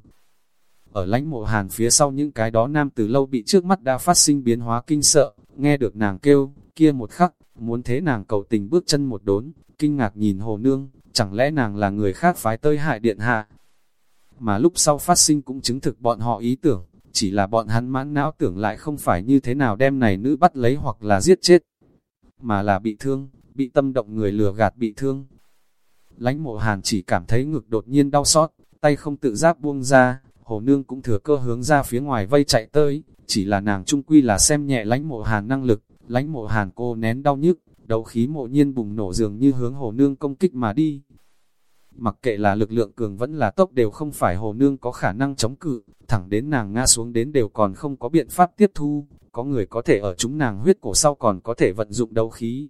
Ở lãnh mộ hàn phía sau những cái đó nam từ lâu bị trước mắt đã phát sinh biến hóa kinh sợ, nghe được nàng kêu, kia một khắc, muốn thế nàng cầu tình bước chân một đốn, kinh ngạc nhìn hồ nương, chẳng lẽ nàng là người khác phái tơi hại điện hạ. mà lúc sau phát sinh cũng chứng thực bọn họ ý tưởng, chỉ là bọn hắn mãn não tưởng lại không phải như thế nào đem này nữ bắt lấy hoặc là giết chết, mà là bị thương, bị tâm động người lừa gạt bị thương. Lánh mộ hàn chỉ cảm thấy ngực đột nhiên đau xót, tay không tự giác buông ra, hồ nương cũng thừa cơ hướng ra phía ngoài vây chạy tới, chỉ là nàng trung quy là xem nhẹ lánh mộ hàn năng lực, lánh mộ hàn cô nén đau nhức, đầu khí mộ nhiên bùng nổ dường như hướng hồ nương công kích mà đi. Mặc kệ là lực lượng cường vẫn là tốc đều không phải hồ nương có khả năng chống cự, thẳng đến nàng ngã xuống đến đều còn không có biện pháp tiếp thu, có người có thể ở chúng nàng huyết cổ sau còn có thể vận dụng đấu khí.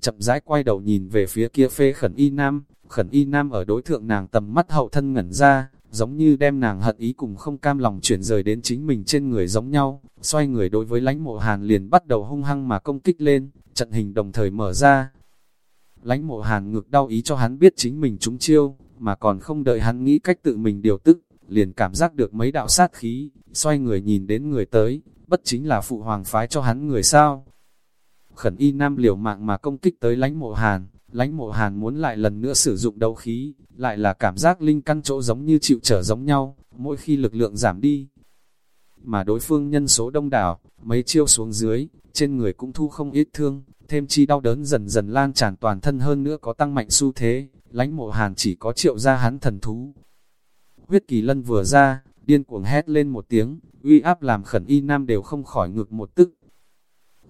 Chậm rãi quay đầu nhìn về phía kia phê khẩn y nam, khẩn y nam ở đối thượng nàng tầm mắt hậu thân ngẩn ra, giống như đem nàng hận ý cùng không cam lòng chuyển rời đến chính mình trên người giống nhau, xoay người đối với lánh mộ hàn liền bắt đầu hung hăng mà công kích lên, trận hình đồng thời mở ra. Lánh mộ hàn ngược đau ý cho hắn biết chính mình trúng chiêu, mà còn không đợi hắn nghĩ cách tự mình điều tức, liền cảm giác được mấy đạo sát khí, xoay người nhìn đến người tới, bất chính là phụ hoàng phái cho hắn người sao. Khẩn y nam liều mạng mà công kích tới lãnh mộ hàn, lãnh mộ hàn muốn lại lần nữa sử dụng đấu khí, lại là cảm giác linh căn chỗ giống như chịu trở giống nhau, mỗi khi lực lượng giảm đi. Mà đối phương nhân số đông đảo, mấy chiêu xuống dưới, trên người cũng thu không ít thương, thêm chi đau đớn dần dần lan tràn toàn thân hơn nữa có tăng mạnh xu thế, lãnh mộ hàn chỉ có triệu ra hắn thần thú. Huyết kỳ lân vừa ra, điên cuồng hét lên một tiếng, uy áp làm khẩn y nam đều không khỏi ngực một tức.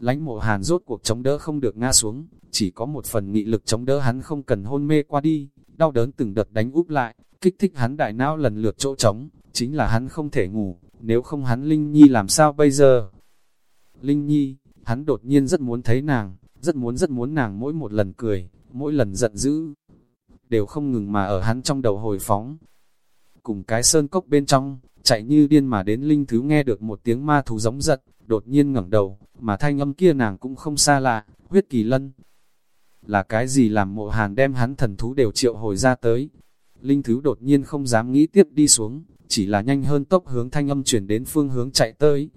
Lánh mộ hàn rốt cuộc chống đỡ không được ngã xuống, chỉ có một phần nghị lực chống đỡ hắn không cần hôn mê qua đi, đau đớn từng đợt đánh úp lại, kích thích hắn đại não lần lượt chỗ trống, chính là hắn không thể ngủ, nếu không hắn Linh Nhi làm sao bây giờ? Linh Nhi, hắn đột nhiên rất muốn thấy nàng, rất muốn rất muốn nàng mỗi một lần cười, mỗi lần giận dữ, đều không ngừng mà ở hắn trong đầu hồi phóng. Cùng cái sơn cốc bên trong, chạy như điên mà đến Linh Thứ nghe được một tiếng ma thú giống giận, đột nhiên ngẩng đầu, mà thanh âm kia nàng cũng không xa lạ, huyết kỳ lân. Là cái gì làm mộ hàn đem hắn thần thú đều triệu hồi ra tới? Linh Thứ đột nhiên không dám nghĩ tiếp đi xuống, chỉ là nhanh hơn tốc hướng thanh âm chuyển đến phương hướng chạy tới.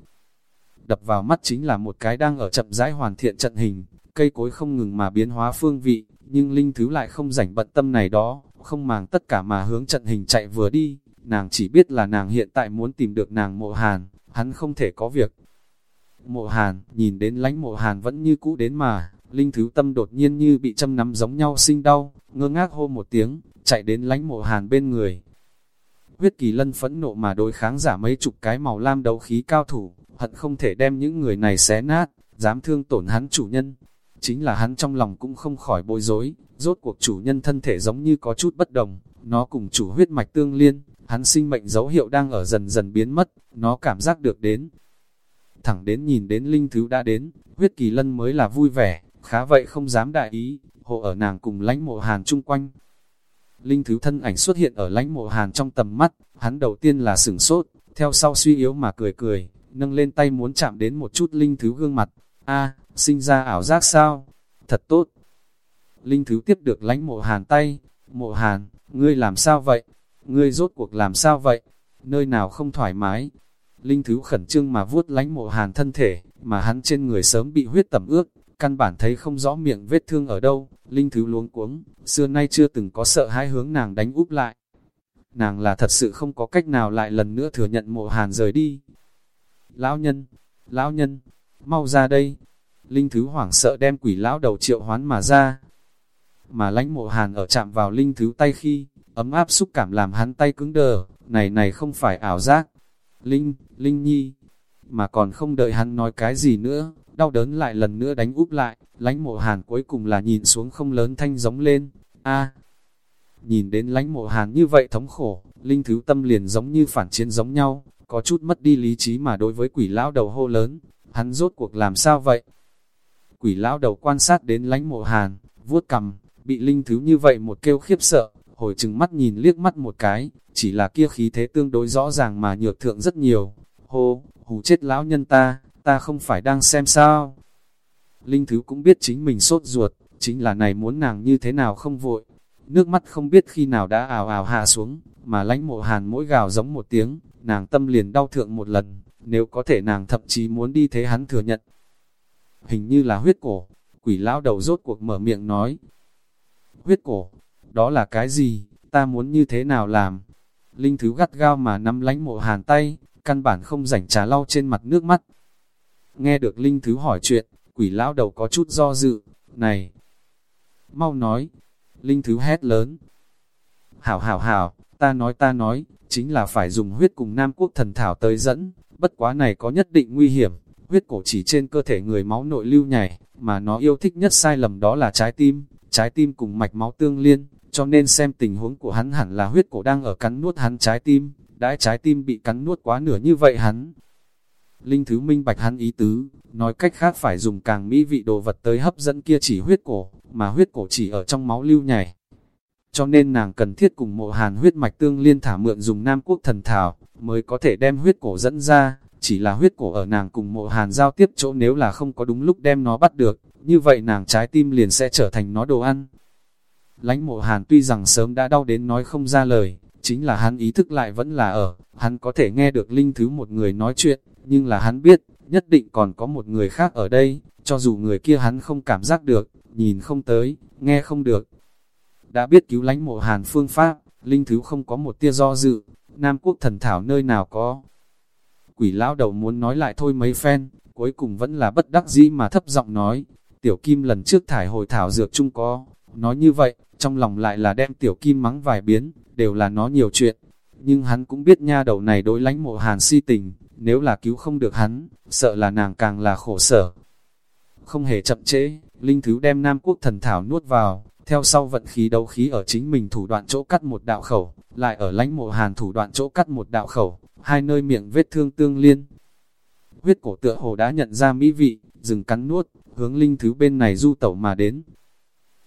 Đập vào mắt chính là một cái đang ở chậm rãi hoàn thiện trận hình, cây cối không ngừng mà biến hóa phương vị, nhưng Linh Thứ lại không rảnh bận tâm này đó, không màng tất cả mà hướng trận hình chạy vừa đi, nàng chỉ biết là nàng hiện tại muốn tìm được nàng mộ hàn, hắn không thể có việc. Mộ hàn, nhìn đến lánh mộ hàn vẫn như cũ đến mà, Linh Thứ Tâm đột nhiên như bị châm nắm giống nhau sinh đau, ngơ ngác hô một tiếng, chạy đến lánh mộ hàn bên người. Huyết kỳ lân phẫn nộ mà đối kháng giả mấy chục cái màu lam đấu khí cao thủ, hận không thể đem những người này xé nát, dám thương tổn hắn chủ nhân. Chính là hắn trong lòng cũng không khỏi bối rối, rốt cuộc chủ nhân thân thể giống như có chút bất đồng, nó cùng chủ huyết mạch tương liên, hắn sinh mệnh dấu hiệu đang ở dần dần biến mất, nó cảm giác được đến. Thẳng đến nhìn đến linh thứ đã đến, huyết kỳ lân mới là vui vẻ, khá vậy không dám đại ý, hộ ở nàng cùng lánh mộ hàn chung quanh. Linh thứ thân ảnh xuất hiện ở lánh mộ hàn trong tầm mắt, hắn đầu tiên là sửng sốt, theo sau suy yếu mà cười cười, nâng lên tay muốn chạm đến một chút linh thứ gương mặt. a sinh ra ảo giác sao? Thật tốt. Linh thứ tiếp được lánh mộ hàn tay, mộ hàn, ngươi làm sao vậy? Ngươi rốt cuộc làm sao vậy? Nơi nào không thoải mái? Linh thứ khẩn trương mà vuốt lánh mộ hàn thân thể, mà hắn trên người sớm bị huyết tẩm ước, căn bản thấy không rõ miệng vết thương ở đâu, Linh Thứ luống cuống, xưa nay chưa từng có sợ hai hướng nàng đánh úp lại. Nàng là thật sự không có cách nào lại lần nữa thừa nhận mộ hàn rời đi. Lão nhân, lão nhân, mau ra đây. Linh Thứ hoảng sợ đem quỷ lão đầu triệu hoán mà ra. Mà lãnh mộ hàn ở chạm vào Linh Thứ tay khi, ấm áp xúc cảm làm hắn tay cứng đờ, này này không phải ảo giác. Linh, Linh Nhi, mà còn không đợi hắn nói cái gì nữa, đau đớn lại lần nữa đánh úp lại, lãnh mộ hàn cuối cùng là nhìn xuống không lớn thanh giống lên, a Nhìn đến lãnh mộ hàn như vậy thống khổ, linh thứ tâm liền giống như phản chiến giống nhau, có chút mất đi lý trí mà đối với quỷ lão đầu hô lớn, hắn rốt cuộc làm sao vậy? Quỷ lão đầu quan sát đến lánh mộ hàn, vuốt cầm, bị linh thứ như vậy một kêu khiếp sợ, hồi chừng mắt nhìn liếc mắt một cái, chỉ là kia khí thế tương đối rõ ràng mà nhược thượng rất nhiều. Hô, hù chết lão nhân ta, ta không phải đang xem sao. Linh Thứ cũng biết chính mình sốt ruột, chính là này muốn nàng như thế nào không vội. Nước mắt không biết khi nào đã ảo ảo hạ xuống, mà lánh mộ hàn mỗi gào giống một tiếng, nàng tâm liền đau thượng một lần, nếu có thể nàng thậm chí muốn đi thế hắn thừa nhận. Hình như là huyết cổ, quỷ lão đầu rốt cuộc mở miệng nói. Huyết cổ, đó là cái gì, ta muốn như thế nào làm? Linh Thứ gắt gao mà nắm lánh mộ hàn tay, căn bản không rảnh trà lau trên mặt nước mắt. Nghe được Linh Thứ hỏi chuyện, quỷ lão đầu có chút do dự, này, mau nói, Linh Thứ hét lớn. Hảo hảo hảo, ta nói ta nói, chính là phải dùng huyết cùng Nam Quốc thần thảo tới dẫn, bất quá này có nhất định nguy hiểm, huyết cổ chỉ trên cơ thể người máu nội lưu nhảy, mà nó yêu thích nhất sai lầm đó là trái tim, trái tim cùng mạch máu tương liên, cho nên xem tình huống của hắn hẳn là huyết cổ đang ở cắn nuốt hắn trái tim, đãi trái tim bị cắn nuốt quá nửa như vậy hắn. Linh Thứ minh bạch hắn ý tứ, nói cách khác phải dùng càng mỹ vị đồ vật tới hấp dẫn kia chỉ huyết cổ, mà huyết cổ chỉ ở trong máu lưu nhảy. Cho nên nàng cần thiết cùng mộ hàn huyết mạch tương liên thả mượn dùng Nam Quốc thần thảo, mới có thể đem huyết cổ dẫn ra, chỉ là huyết cổ ở nàng cùng mộ hàn giao tiếp chỗ nếu là không có đúng lúc đem nó bắt được, như vậy nàng trái tim liền sẽ trở thành nó đồ ăn. Lánh mộ hàn tuy rằng sớm đã đau đến nói không ra lời, chính là hắn ý thức lại vẫn là ở, hắn có thể nghe được linh thứ một người nói chuyện, nhưng là hắn biết, nhất định còn có một người khác ở đây, cho dù người kia hắn không cảm giác được, nhìn không tới, nghe không được. Đã biết cứu lánh mộ hàn phương pháp, linh thứ không có một tia do dự, Nam quốc thần thảo nơi nào có. Quỷ lão đầu muốn nói lại thôi mấy phen, cuối cùng vẫn là bất đắc dĩ mà thấp giọng nói, tiểu kim lần trước thải hồi thảo dược chung có, nói như vậy, trong lòng lại là đem tiểu kim mắng vài biến, đều là nó nhiều chuyện. Nhưng hắn cũng biết nha đầu này đối lánh mộ hàn si tình, nếu là cứu không được hắn, sợ là nàng càng là khổ sở. Không hề chậm trễ, Linh Thứ đem Nam Quốc thần thảo nuốt vào, theo sau vận khí đấu khí ở chính mình thủ đoạn chỗ cắt một đạo khẩu, lại ở lánh mộ hàn thủ đoạn chỗ cắt một đạo khẩu, hai nơi miệng vết thương tương liên. Huyết cổ tựa hồ đã nhận ra mỹ vị, dừng cắn nuốt, hướng Linh Thứ bên này du tẩu mà đến.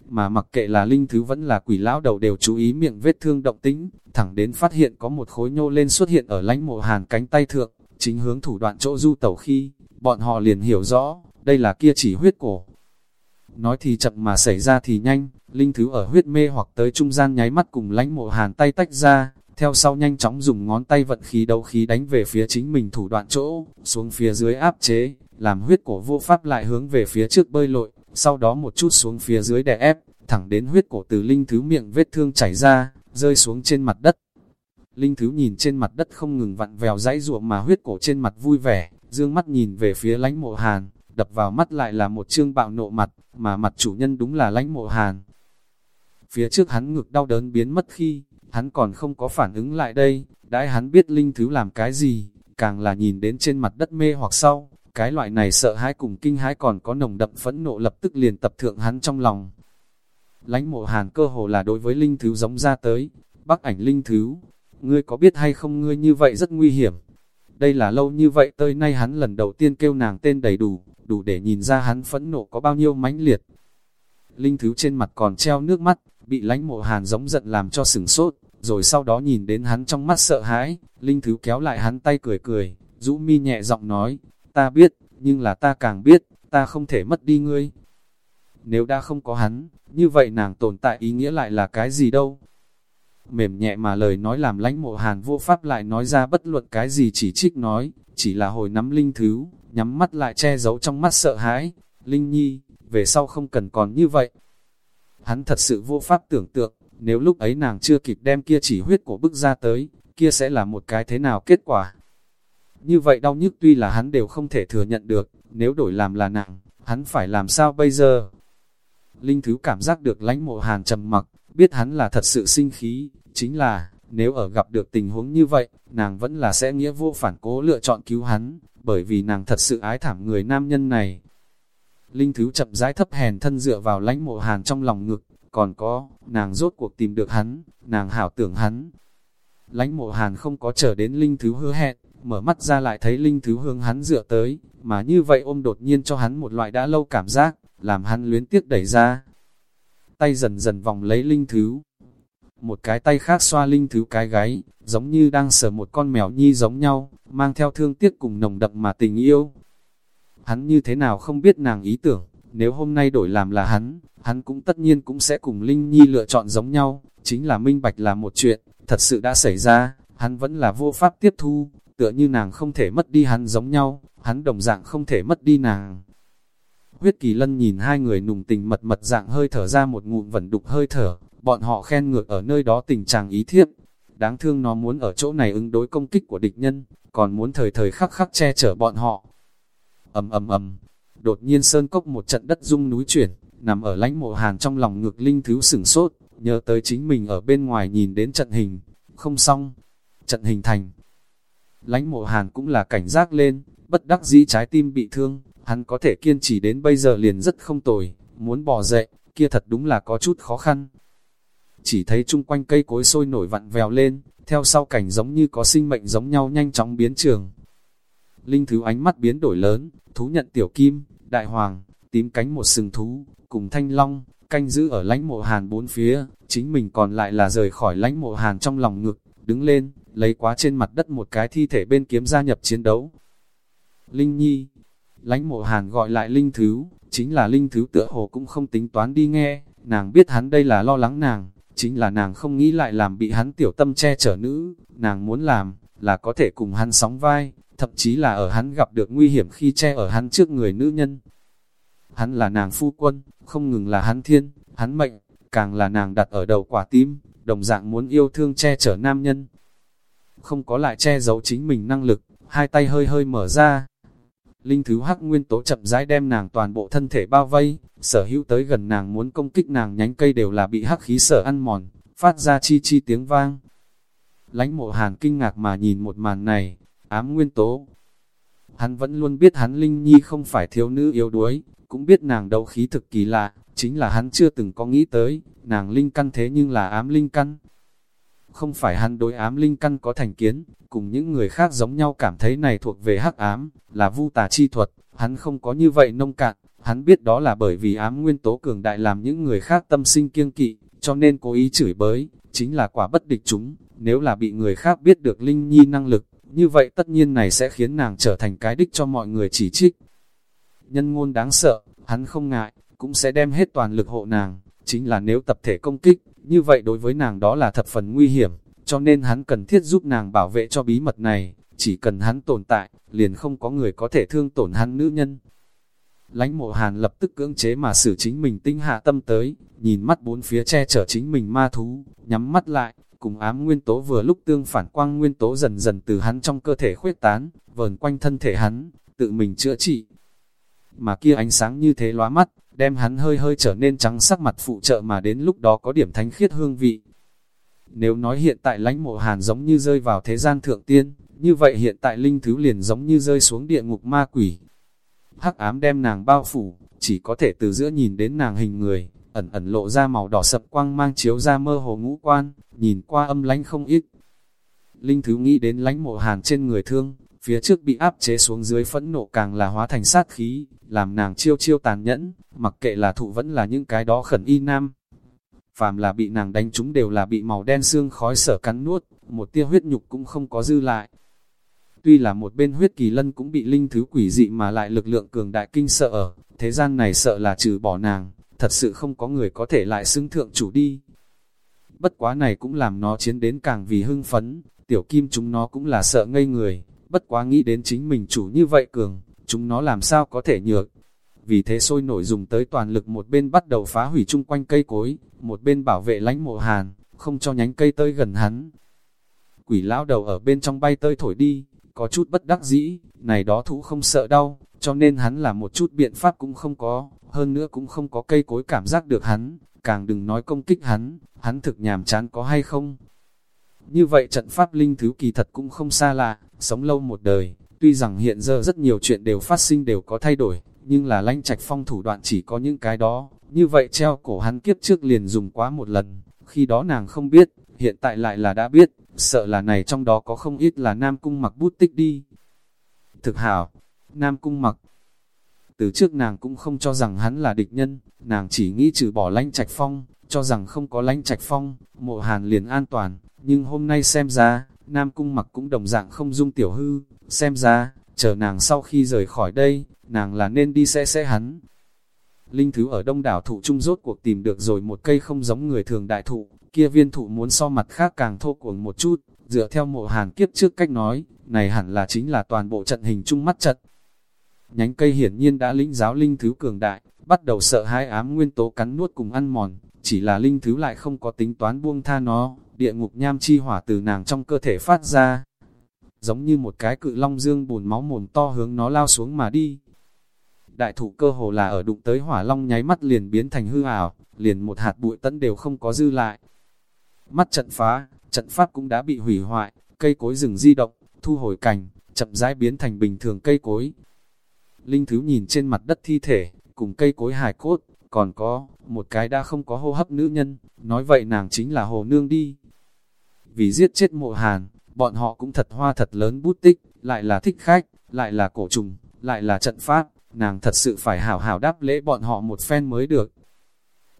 Mà mặc kệ là Linh Thứ vẫn là quỷ lão đầu đều chú ý miệng vết thương động tĩnh, thẳng đến phát hiện có một khối nhô lên xuất hiện ở lánh mộ hàn cánh tay thượng, chính hướng thủ đoạn chỗ du tẩu khi, bọn họ liền hiểu rõ, đây là kia chỉ huyết cổ. Nói thì chậm mà xảy ra thì nhanh, linh thứ ở huyết mê hoặc tới trung gian nháy mắt cùng lánh mộ hàn tay tách ra, theo sau nhanh chóng dùng ngón tay vận khí đấu khí đánh về phía chính mình thủ đoạn chỗ, xuống phía dưới áp chế, làm huyết cổ vô pháp lại hướng về phía trước bơi lội, sau đó một chút xuống phía dưới đè ép, thẳng đến huyết cổ từ linh thứ miệng vết thương chảy ra, rơi xuống trên mặt đất. Linh Thứ nhìn trên mặt đất không ngừng vặn vèo dãy ruộng mà huyết cổ trên mặt vui vẻ, dương mắt nhìn về phía lánh mộ hàn, đập vào mắt lại là một chương bạo nộ mặt, mà mặt chủ nhân đúng là lãnh mộ hàn. Phía trước hắn ngực đau đớn biến mất khi, hắn còn không có phản ứng lại đây, đãi hắn biết Linh Thứ làm cái gì, càng là nhìn đến trên mặt đất mê hoặc sau, cái loại này sợ hãi cùng kinh hãi còn có nồng đậm phẫn nộ lập tức liền tập thượng hắn trong lòng. Lánh mộ hàn cơ hồ là đối với Linh Thứ giống ra tới, bắc ảnh Linh Thứ, ngươi có biết hay không ngươi như vậy rất nguy hiểm. Đây là lâu như vậy tới nay hắn lần đầu tiên kêu nàng tên đầy đủ, đủ để nhìn ra hắn phẫn nộ có bao nhiêu mãnh liệt. Linh Thứ trên mặt còn treo nước mắt, bị lánh mộ hàn giống giận làm cho sừng sốt, rồi sau đó nhìn đến hắn trong mắt sợ hãi, Linh Thứ kéo lại hắn tay cười cười, rũ mi nhẹ giọng nói, ta biết, nhưng là ta càng biết, ta không thể mất đi ngươi. Nếu đã không có hắn, như vậy nàng tồn tại ý nghĩa lại là cái gì đâu? Mềm nhẹ mà lời nói làm lãnh mộ hàn vô pháp lại nói ra bất luận cái gì chỉ trích nói, chỉ là hồi nắm linh thứ, nhắm mắt lại che giấu trong mắt sợ hãi. Linh nhi, về sau không cần còn như vậy. Hắn thật sự vô pháp tưởng tượng, nếu lúc ấy nàng chưa kịp đem kia chỉ huyết của bức ra tới, kia sẽ là một cái thế nào kết quả. Như vậy đau nhức tuy là hắn đều không thể thừa nhận được, nếu đổi làm là nặng, hắn phải làm sao bây giờ? Linh Thứ cảm giác được lãnh mộ hàn trầm mặc, biết hắn là thật sự sinh khí, chính là, nếu ở gặp được tình huống như vậy, nàng vẫn là sẽ nghĩa vô phản cố lựa chọn cứu hắn, bởi vì nàng thật sự ái thảm người nam nhân này. Linh Thứ chậm rãi thấp hèn thân dựa vào lãnh mộ hàn trong lòng ngực, còn có, nàng rốt cuộc tìm được hắn, nàng hảo tưởng hắn. Lãnh mộ hàn không có chờ đến Linh Thứ hứa hẹn, mở mắt ra lại thấy Linh Thứ hướng hắn dựa tới, mà như vậy ôm đột nhiên cho hắn một loại đã lâu cảm giác, làm hắn luyến tiếc đẩy ra. Tay dần dần vòng lấy Linh Thứ, một cái tay khác xoa linh thứ cái gáy, giống như đang sờ một con mèo nhi giống nhau, mang theo thương tiếc cùng nồng đậm mà tình yêu. Hắn như thế nào không biết nàng ý tưởng, nếu hôm nay đổi làm là hắn, hắn cũng tất nhiên cũng sẽ cùng Linh Nhi lựa chọn giống nhau, chính là minh bạch là một chuyện, thật sự đã xảy ra, hắn vẫn là vô pháp tiếp thu, tựa như nàng không thể mất đi hắn giống nhau, hắn đồng dạng không thể mất đi nàng. Huyết kỳ lân nhìn hai người nùng tình mật mật dạng hơi thở ra một ngụm vẩn đục hơi thở, bọn họ khen ngược ở nơi đó tình trạng ý thiếp. đáng thương nó muốn ở chỗ này ứng đối công kích của địch nhân, còn muốn thời thời khắc khắc che chở bọn họ. ầm ầm ầm, đột nhiên sơn cốc một trận đất rung núi chuyển, nằm ở lãnh mộ hàn trong lòng ngược linh thứ sửng sốt, nhớ tới chính mình ở bên ngoài nhìn đến trận hình, không xong, trận hình thành. Lãnh mộ hàn cũng là cảnh giác lên, bất đắc dĩ trái tim bị thương, hắn có thể kiên trì đến bây giờ liền rất không tồi, muốn bỏ dậy, kia thật đúng là có chút khó khăn. Chỉ thấy chung quanh cây cối sôi nổi vặn vèo lên, theo sau cảnh giống như có sinh mệnh giống nhau nhanh chóng biến trường. Linh thứ ánh mắt biến đổi lớn, thú nhận tiểu kim, đại hoàng, tím cánh một sừng thú, cùng thanh long, canh giữ ở lãnh mộ hàn bốn phía, chính mình còn lại là rời khỏi lãnh mộ hàn trong lòng ngực, đứng lên, lấy quá trên mặt đất một cái thi thể bên kiếm gia nhập chiến đấu. Linh Nhi, lãnh mộ hàn gọi lại Linh Thứ, chính là Linh Thứ tựa hồ cũng không tính toán đi nghe, nàng biết hắn đây là lo lắng nàng, chính là nàng không nghĩ lại làm bị hắn tiểu tâm che chở nữ, nàng muốn làm, là có thể cùng hắn sóng vai, thậm chí là ở hắn gặp được nguy hiểm khi che ở hắn trước người nữ nhân. Hắn là nàng phu quân, không ngừng là hắn thiên, hắn mệnh, càng là nàng đặt ở đầu quả tim, đồng dạng muốn yêu thương che chở nam nhân. Không có lại che giấu chính mình năng lực, hai tay hơi hơi mở ra. Linh thứ hắc nguyên tố chậm rãi đem nàng toàn bộ thân thể bao vây, sở hữu tới gần nàng muốn công kích nàng nhánh cây đều là bị hắc khí sở ăn mòn, phát ra chi chi tiếng vang. Lánh mộ hàn kinh ngạc mà nhìn một màn này, ám nguyên tố. Hắn vẫn luôn biết hắn Linh Nhi không phải thiếu nữ yếu đuối, cũng biết nàng đấu khí thực kỳ lạ, chính là hắn chưa từng có nghĩ tới, nàng linh căn thế nhưng là ám linh căn. Không phải hắn đối ám linh căn có thành kiến, cùng những người khác giống nhau cảm thấy này thuộc về hắc ám, là vu tà chi thuật, hắn không có như vậy nông cạn, hắn biết đó là bởi vì ám nguyên tố cường đại làm những người khác tâm sinh kiêng kỵ, cho nên cố ý chửi bới, chính là quả bất địch chúng, nếu là bị người khác biết được Linh Nhi năng lực, như vậy tất nhiên này sẽ khiến nàng trở thành cái đích cho mọi người chỉ trích. Nhân ngôn đáng sợ, hắn không ngại, cũng sẽ đem hết toàn lực hộ nàng, chính là nếu tập thể công kích, như vậy đối với nàng đó là thập phần nguy hiểm, cho nên hắn cần thiết giúp nàng bảo vệ cho bí mật này, chỉ cần hắn tồn tại, liền không có người có thể thương tổn hắn nữ nhân. Lánh mộ hàn lập tức cưỡng chế mà xử chính mình tinh hạ tâm tới, nhìn mắt bốn phía che chở chính mình ma thú, nhắm mắt lại, cùng ám nguyên tố vừa lúc tương phản quang nguyên tố dần dần từ hắn trong cơ thể khuyết tán, vờn quanh thân thể hắn, tự mình chữa trị. Mà kia ánh sáng như thế lóa mắt, đem hắn hơi hơi trở nên trắng sắc mặt phụ trợ mà đến lúc đó có điểm thánh khiết hương vị. Nếu nói hiện tại lãnh mộ hàn giống như rơi vào thế gian thượng tiên, như vậy hiện tại linh thứ liền giống như rơi xuống địa ngục ma quỷ. Hắc ám đem nàng bao phủ, chỉ có thể từ giữa nhìn đến nàng hình người, ẩn ẩn lộ ra màu đỏ sập quang mang chiếu ra mơ hồ ngũ quan, nhìn qua âm lánh không ít. Linh thứ nghĩ đến lánh mộ hàn trên người thương, phía trước bị áp chế xuống dưới phẫn nộ càng là hóa thành sát khí, làm nàng chiêu chiêu tàn nhẫn, mặc kệ là thụ vẫn là những cái đó khẩn y nam. Phàm là bị nàng đánh chúng đều là bị màu đen xương khói sở cắn nuốt, một tia huyết nhục cũng không có dư lại. Tuy là một bên huyết kỳ lân cũng bị linh thứ quỷ dị mà lại lực lượng cường đại kinh sợ ở, thế gian này sợ là trừ bỏ nàng, thật sự không có người có thể lại xứng thượng chủ đi. Bất quá này cũng làm nó chiến đến càng vì hưng phấn, tiểu kim chúng nó cũng là sợ ngây người, bất quá nghĩ đến chính mình chủ như vậy cường, chúng nó làm sao có thể nhược. Vì thế sôi nổi dùng tới toàn lực một bên bắt đầu phá hủy chung quanh cây cối, một bên bảo vệ lánh mộ hàn, không cho nhánh cây tới gần hắn. Quỷ lão đầu ở bên trong bay tơi thổi đi, có chút bất đắc dĩ, này đó thú không sợ đau, cho nên hắn là một chút biện pháp cũng không có, hơn nữa cũng không có cây cối cảm giác được hắn, càng đừng nói công kích hắn, hắn thực nhàm chán có hay không. Như vậy trận pháp linh thứ kỳ thật cũng không xa lạ, sống lâu một đời, tuy rằng hiện giờ rất nhiều chuyện đều phát sinh đều có thay đổi, nhưng là lãnh trạch phong thủ đoạn chỉ có những cái đó, như vậy treo cổ hắn kiếp trước liền dùng quá một lần, khi đó nàng không biết, hiện tại lại là đã biết, sợ là này trong đó có không ít là Nam Cung mặc bút tích đi. Thực hảo, Nam Cung mặc, từ trước nàng cũng không cho rằng hắn là địch nhân, nàng chỉ nghĩ trừ bỏ lanh trạch phong, cho rằng không có lanh trạch phong, mộ hàn liền an toàn, nhưng hôm nay xem ra, Nam Cung mặc cũng đồng dạng không dung tiểu hư, xem ra, chờ nàng sau khi rời khỏi đây, nàng là nên đi xe xe hắn. Linh Thứ ở đông đảo thụ trung rốt cuộc tìm được rồi một cây không giống người thường đại thụ, kia viên thụ muốn so mặt khác càng thô cuồng một chút, dựa theo mộ hàn kiếp trước cách nói, này hẳn là chính là toàn bộ trận hình trung mắt trận. Nhánh cây hiển nhiên đã lĩnh giáo Linh Thứ cường đại, bắt đầu sợ hai ám nguyên tố cắn nuốt cùng ăn mòn, chỉ là Linh Thứ lại không có tính toán buông tha nó, địa ngục nham chi hỏa từ nàng trong cơ thể phát ra. Giống như một cái cự long dương bùn máu mồm to hướng nó lao xuống mà đi. Đại thủ cơ hồ là ở đụng tới hỏa long nháy mắt liền biến thành hư ảo, liền một hạt bụi tấn đều không có dư lại. Mắt trận phá, trận pháp cũng đã bị hủy hoại, cây cối rừng di động, thu hồi cành, chậm rãi biến thành bình thường cây cối. Linh Thứ nhìn trên mặt đất thi thể, cùng cây cối hài cốt, còn có, một cái đã không có hô hấp nữ nhân, nói vậy nàng chính là Hồ Nương đi. Vì giết chết mộ hàn, bọn họ cũng thật hoa thật lớn bút tích, lại là thích khách, lại là cổ trùng, lại là trận pháp, nàng thật sự phải hảo hảo đáp lễ bọn họ một phen mới được.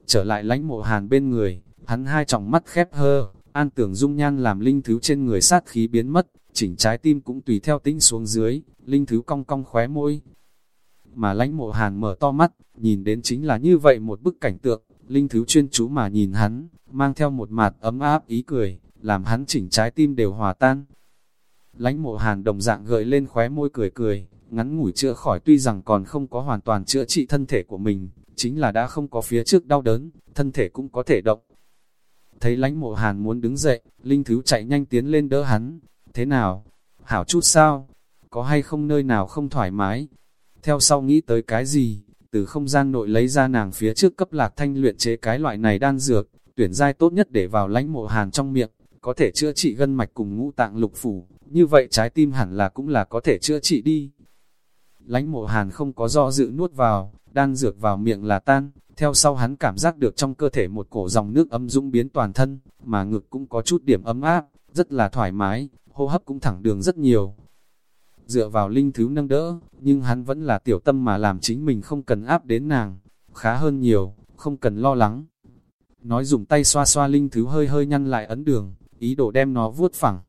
Trở lại lánh mộ hàn bên người, hắn hai tròng mắt khép hơ, an tưởng dung nhan làm linh thứ trên người sát khí biến mất, chỉnh trái tim cũng tùy theo tính xuống dưới, linh thứ cong cong khóe môi. Mà lãnh mộ hàn mở to mắt, nhìn đến chính là như vậy một bức cảnh tượng, linh thứ chuyên chú mà nhìn hắn, mang theo một mặt ấm áp ý cười, làm hắn chỉnh trái tim đều hòa tan. Lãnh mộ hàn đồng dạng gợi lên khóe môi cười cười, ngắn ngủi chữa khỏi tuy rằng còn không có hoàn toàn chữa trị thân thể của mình, chính là đã không có phía trước đau đớn, thân thể cũng có thể động. Thấy lãnh mộ hàn muốn đứng dậy, Linh Thứ chạy nhanh tiến lên đỡ hắn. Thế nào? Hảo chút sao? Có hay không nơi nào không thoải mái? Theo sau nghĩ tới cái gì? Từ không gian nội lấy ra nàng phía trước cấp lạc thanh luyện chế cái loại này đan dược, tuyển giai tốt nhất để vào lãnh mộ hàn trong miệng, có thể chữa trị gân mạch cùng ngũ tạng lục phủ, như vậy trái tim hẳn là cũng là có thể chữa trị đi lãnh mộ hàn không có do dự nuốt vào, đan dược vào miệng là tan, theo sau hắn cảm giác được trong cơ thể một cổ dòng nước ấm dũng biến toàn thân, mà ngực cũng có chút điểm ấm áp, rất là thoải mái, hô hấp cũng thẳng đường rất nhiều. Dựa vào linh thứ nâng đỡ, nhưng hắn vẫn là tiểu tâm mà làm chính mình không cần áp đến nàng, khá hơn nhiều, không cần lo lắng. Nói dùng tay xoa xoa linh thứ hơi hơi nhăn lại ấn đường, ý đồ đem nó vuốt phẳng.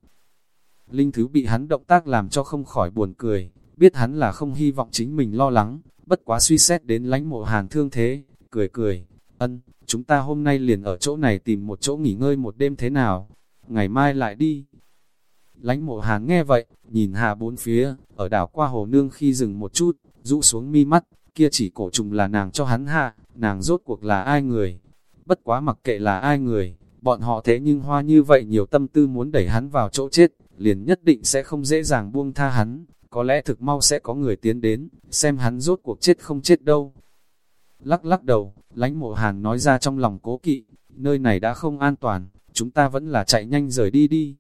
Linh thứ bị hắn động tác làm cho không khỏi buồn cười, biết hắn là không hy vọng chính mình lo lắng, bất quá suy xét đến lánh mộ hàn thương thế, cười cười, ân, chúng ta hôm nay liền ở chỗ này tìm một chỗ nghỉ ngơi một đêm thế nào, ngày mai lại đi. Lánh mộ hàn nghe vậy, nhìn hạ bốn phía, ở đảo qua hồ nương khi dừng một chút, rũ xuống mi mắt, kia chỉ cổ trùng là nàng cho hắn hạ, nàng rốt cuộc là ai người. Bất quá mặc kệ là ai người, bọn họ thế nhưng hoa như vậy nhiều tâm tư muốn đẩy hắn vào chỗ chết, liền nhất định sẽ không dễ dàng buông tha hắn, có lẽ thực mau sẽ có người tiến đến, xem hắn rốt cuộc chết không chết đâu. Lắc lắc đầu, lánh mộ hàn nói ra trong lòng cố kỵ, nơi này đã không an toàn, chúng ta vẫn là chạy nhanh rời đi đi.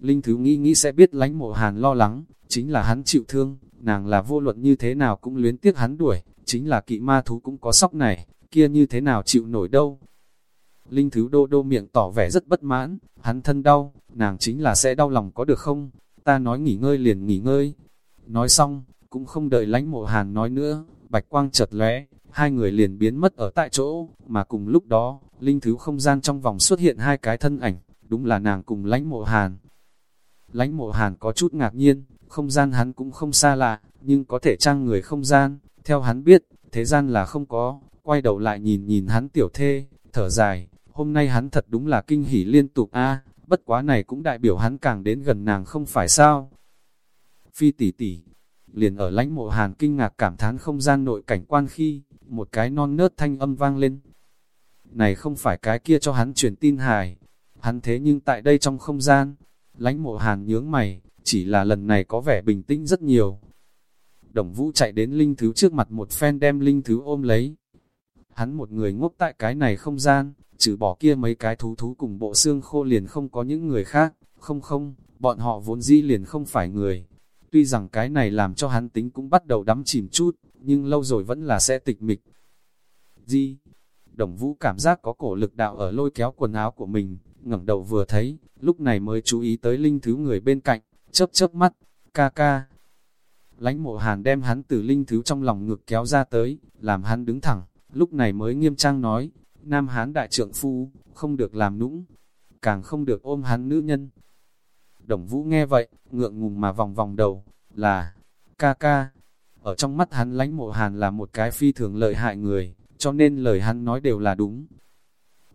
Linh Thứ nghĩ nghĩ sẽ biết lánh mộ hàn lo lắng, chính là hắn chịu thương, nàng là vô luận như thế nào cũng luyến tiếc hắn đuổi, chính là kỵ ma thú cũng có sóc này, kia như thế nào chịu nổi đâu. Linh Thứ đô đô miệng tỏ vẻ rất bất mãn, hắn thân đau, nàng chính là sẽ đau lòng có được không, ta nói nghỉ ngơi liền nghỉ ngơi. Nói xong, cũng không đợi lánh mộ hàn nói nữa, bạch quang chợt lóe, hai người liền biến mất ở tại chỗ, mà cùng lúc đó, linh thứ không gian trong vòng xuất hiện hai cái thân ảnh, đúng là nàng cùng lánh mộ hàn. Lánh mộ hàn có chút ngạc nhiên, không gian hắn cũng không xa lạ, nhưng có thể trang người không gian, theo hắn biết, thế gian là không có, quay đầu lại nhìn nhìn hắn tiểu thê, thở dài, hôm nay hắn thật đúng là kinh hỉ liên tục a bất quá này cũng đại biểu hắn càng đến gần nàng không phải sao. Phi tỷ tỷ, liền ở lãnh mộ hàn kinh ngạc cảm thán không gian nội cảnh quan khi, một cái non nớt thanh âm vang lên. Này không phải cái kia cho hắn truyền tin hài, hắn thế nhưng tại đây trong không gian, lãnh mộ hàn nhướng mày, chỉ là lần này có vẻ bình tĩnh rất nhiều. Đồng vũ chạy đến linh thứ trước mặt một phen đem linh thứ ôm lấy. Hắn một người ngốc tại cái này không gian, trừ bỏ kia mấy cái thú thú cùng bộ xương khô liền không có những người khác, không không, bọn họ vốn dĩ liền không phải người. Tuy rằng cái này làm cho hắn tính cũng bắt đầu đắm chìm chút, nhưng lâu rồi vẫn là sẽ tịch mịch. Di, đồng vũ cảm giác có cổ lực đạo ở lôi kéo quần áo của mình, ngẩng đầu vừa thấy, lúc này mới chú ý tới linh thứ người bên cạnh, chớp chớp mắt, ca ca. Lánh mộ hàn đem hắn từ linh thứ trong lòng ngực kéo ra tới, làm hắn đứng thẳng, lúc này mới nghiêm trang nói, Nam Hán đại trượng phu, không được làm nũng, càng không được ôm hắn nữ nhân. Đồng Vũ nghe vậy, ngượng ngùng mà vòng vòng đầu, là, ca ca. Ở trong mắt hắn lánh mộ hàn là một cái phi thường lợi hại người, cho nên lời hắn nói đều là đúng.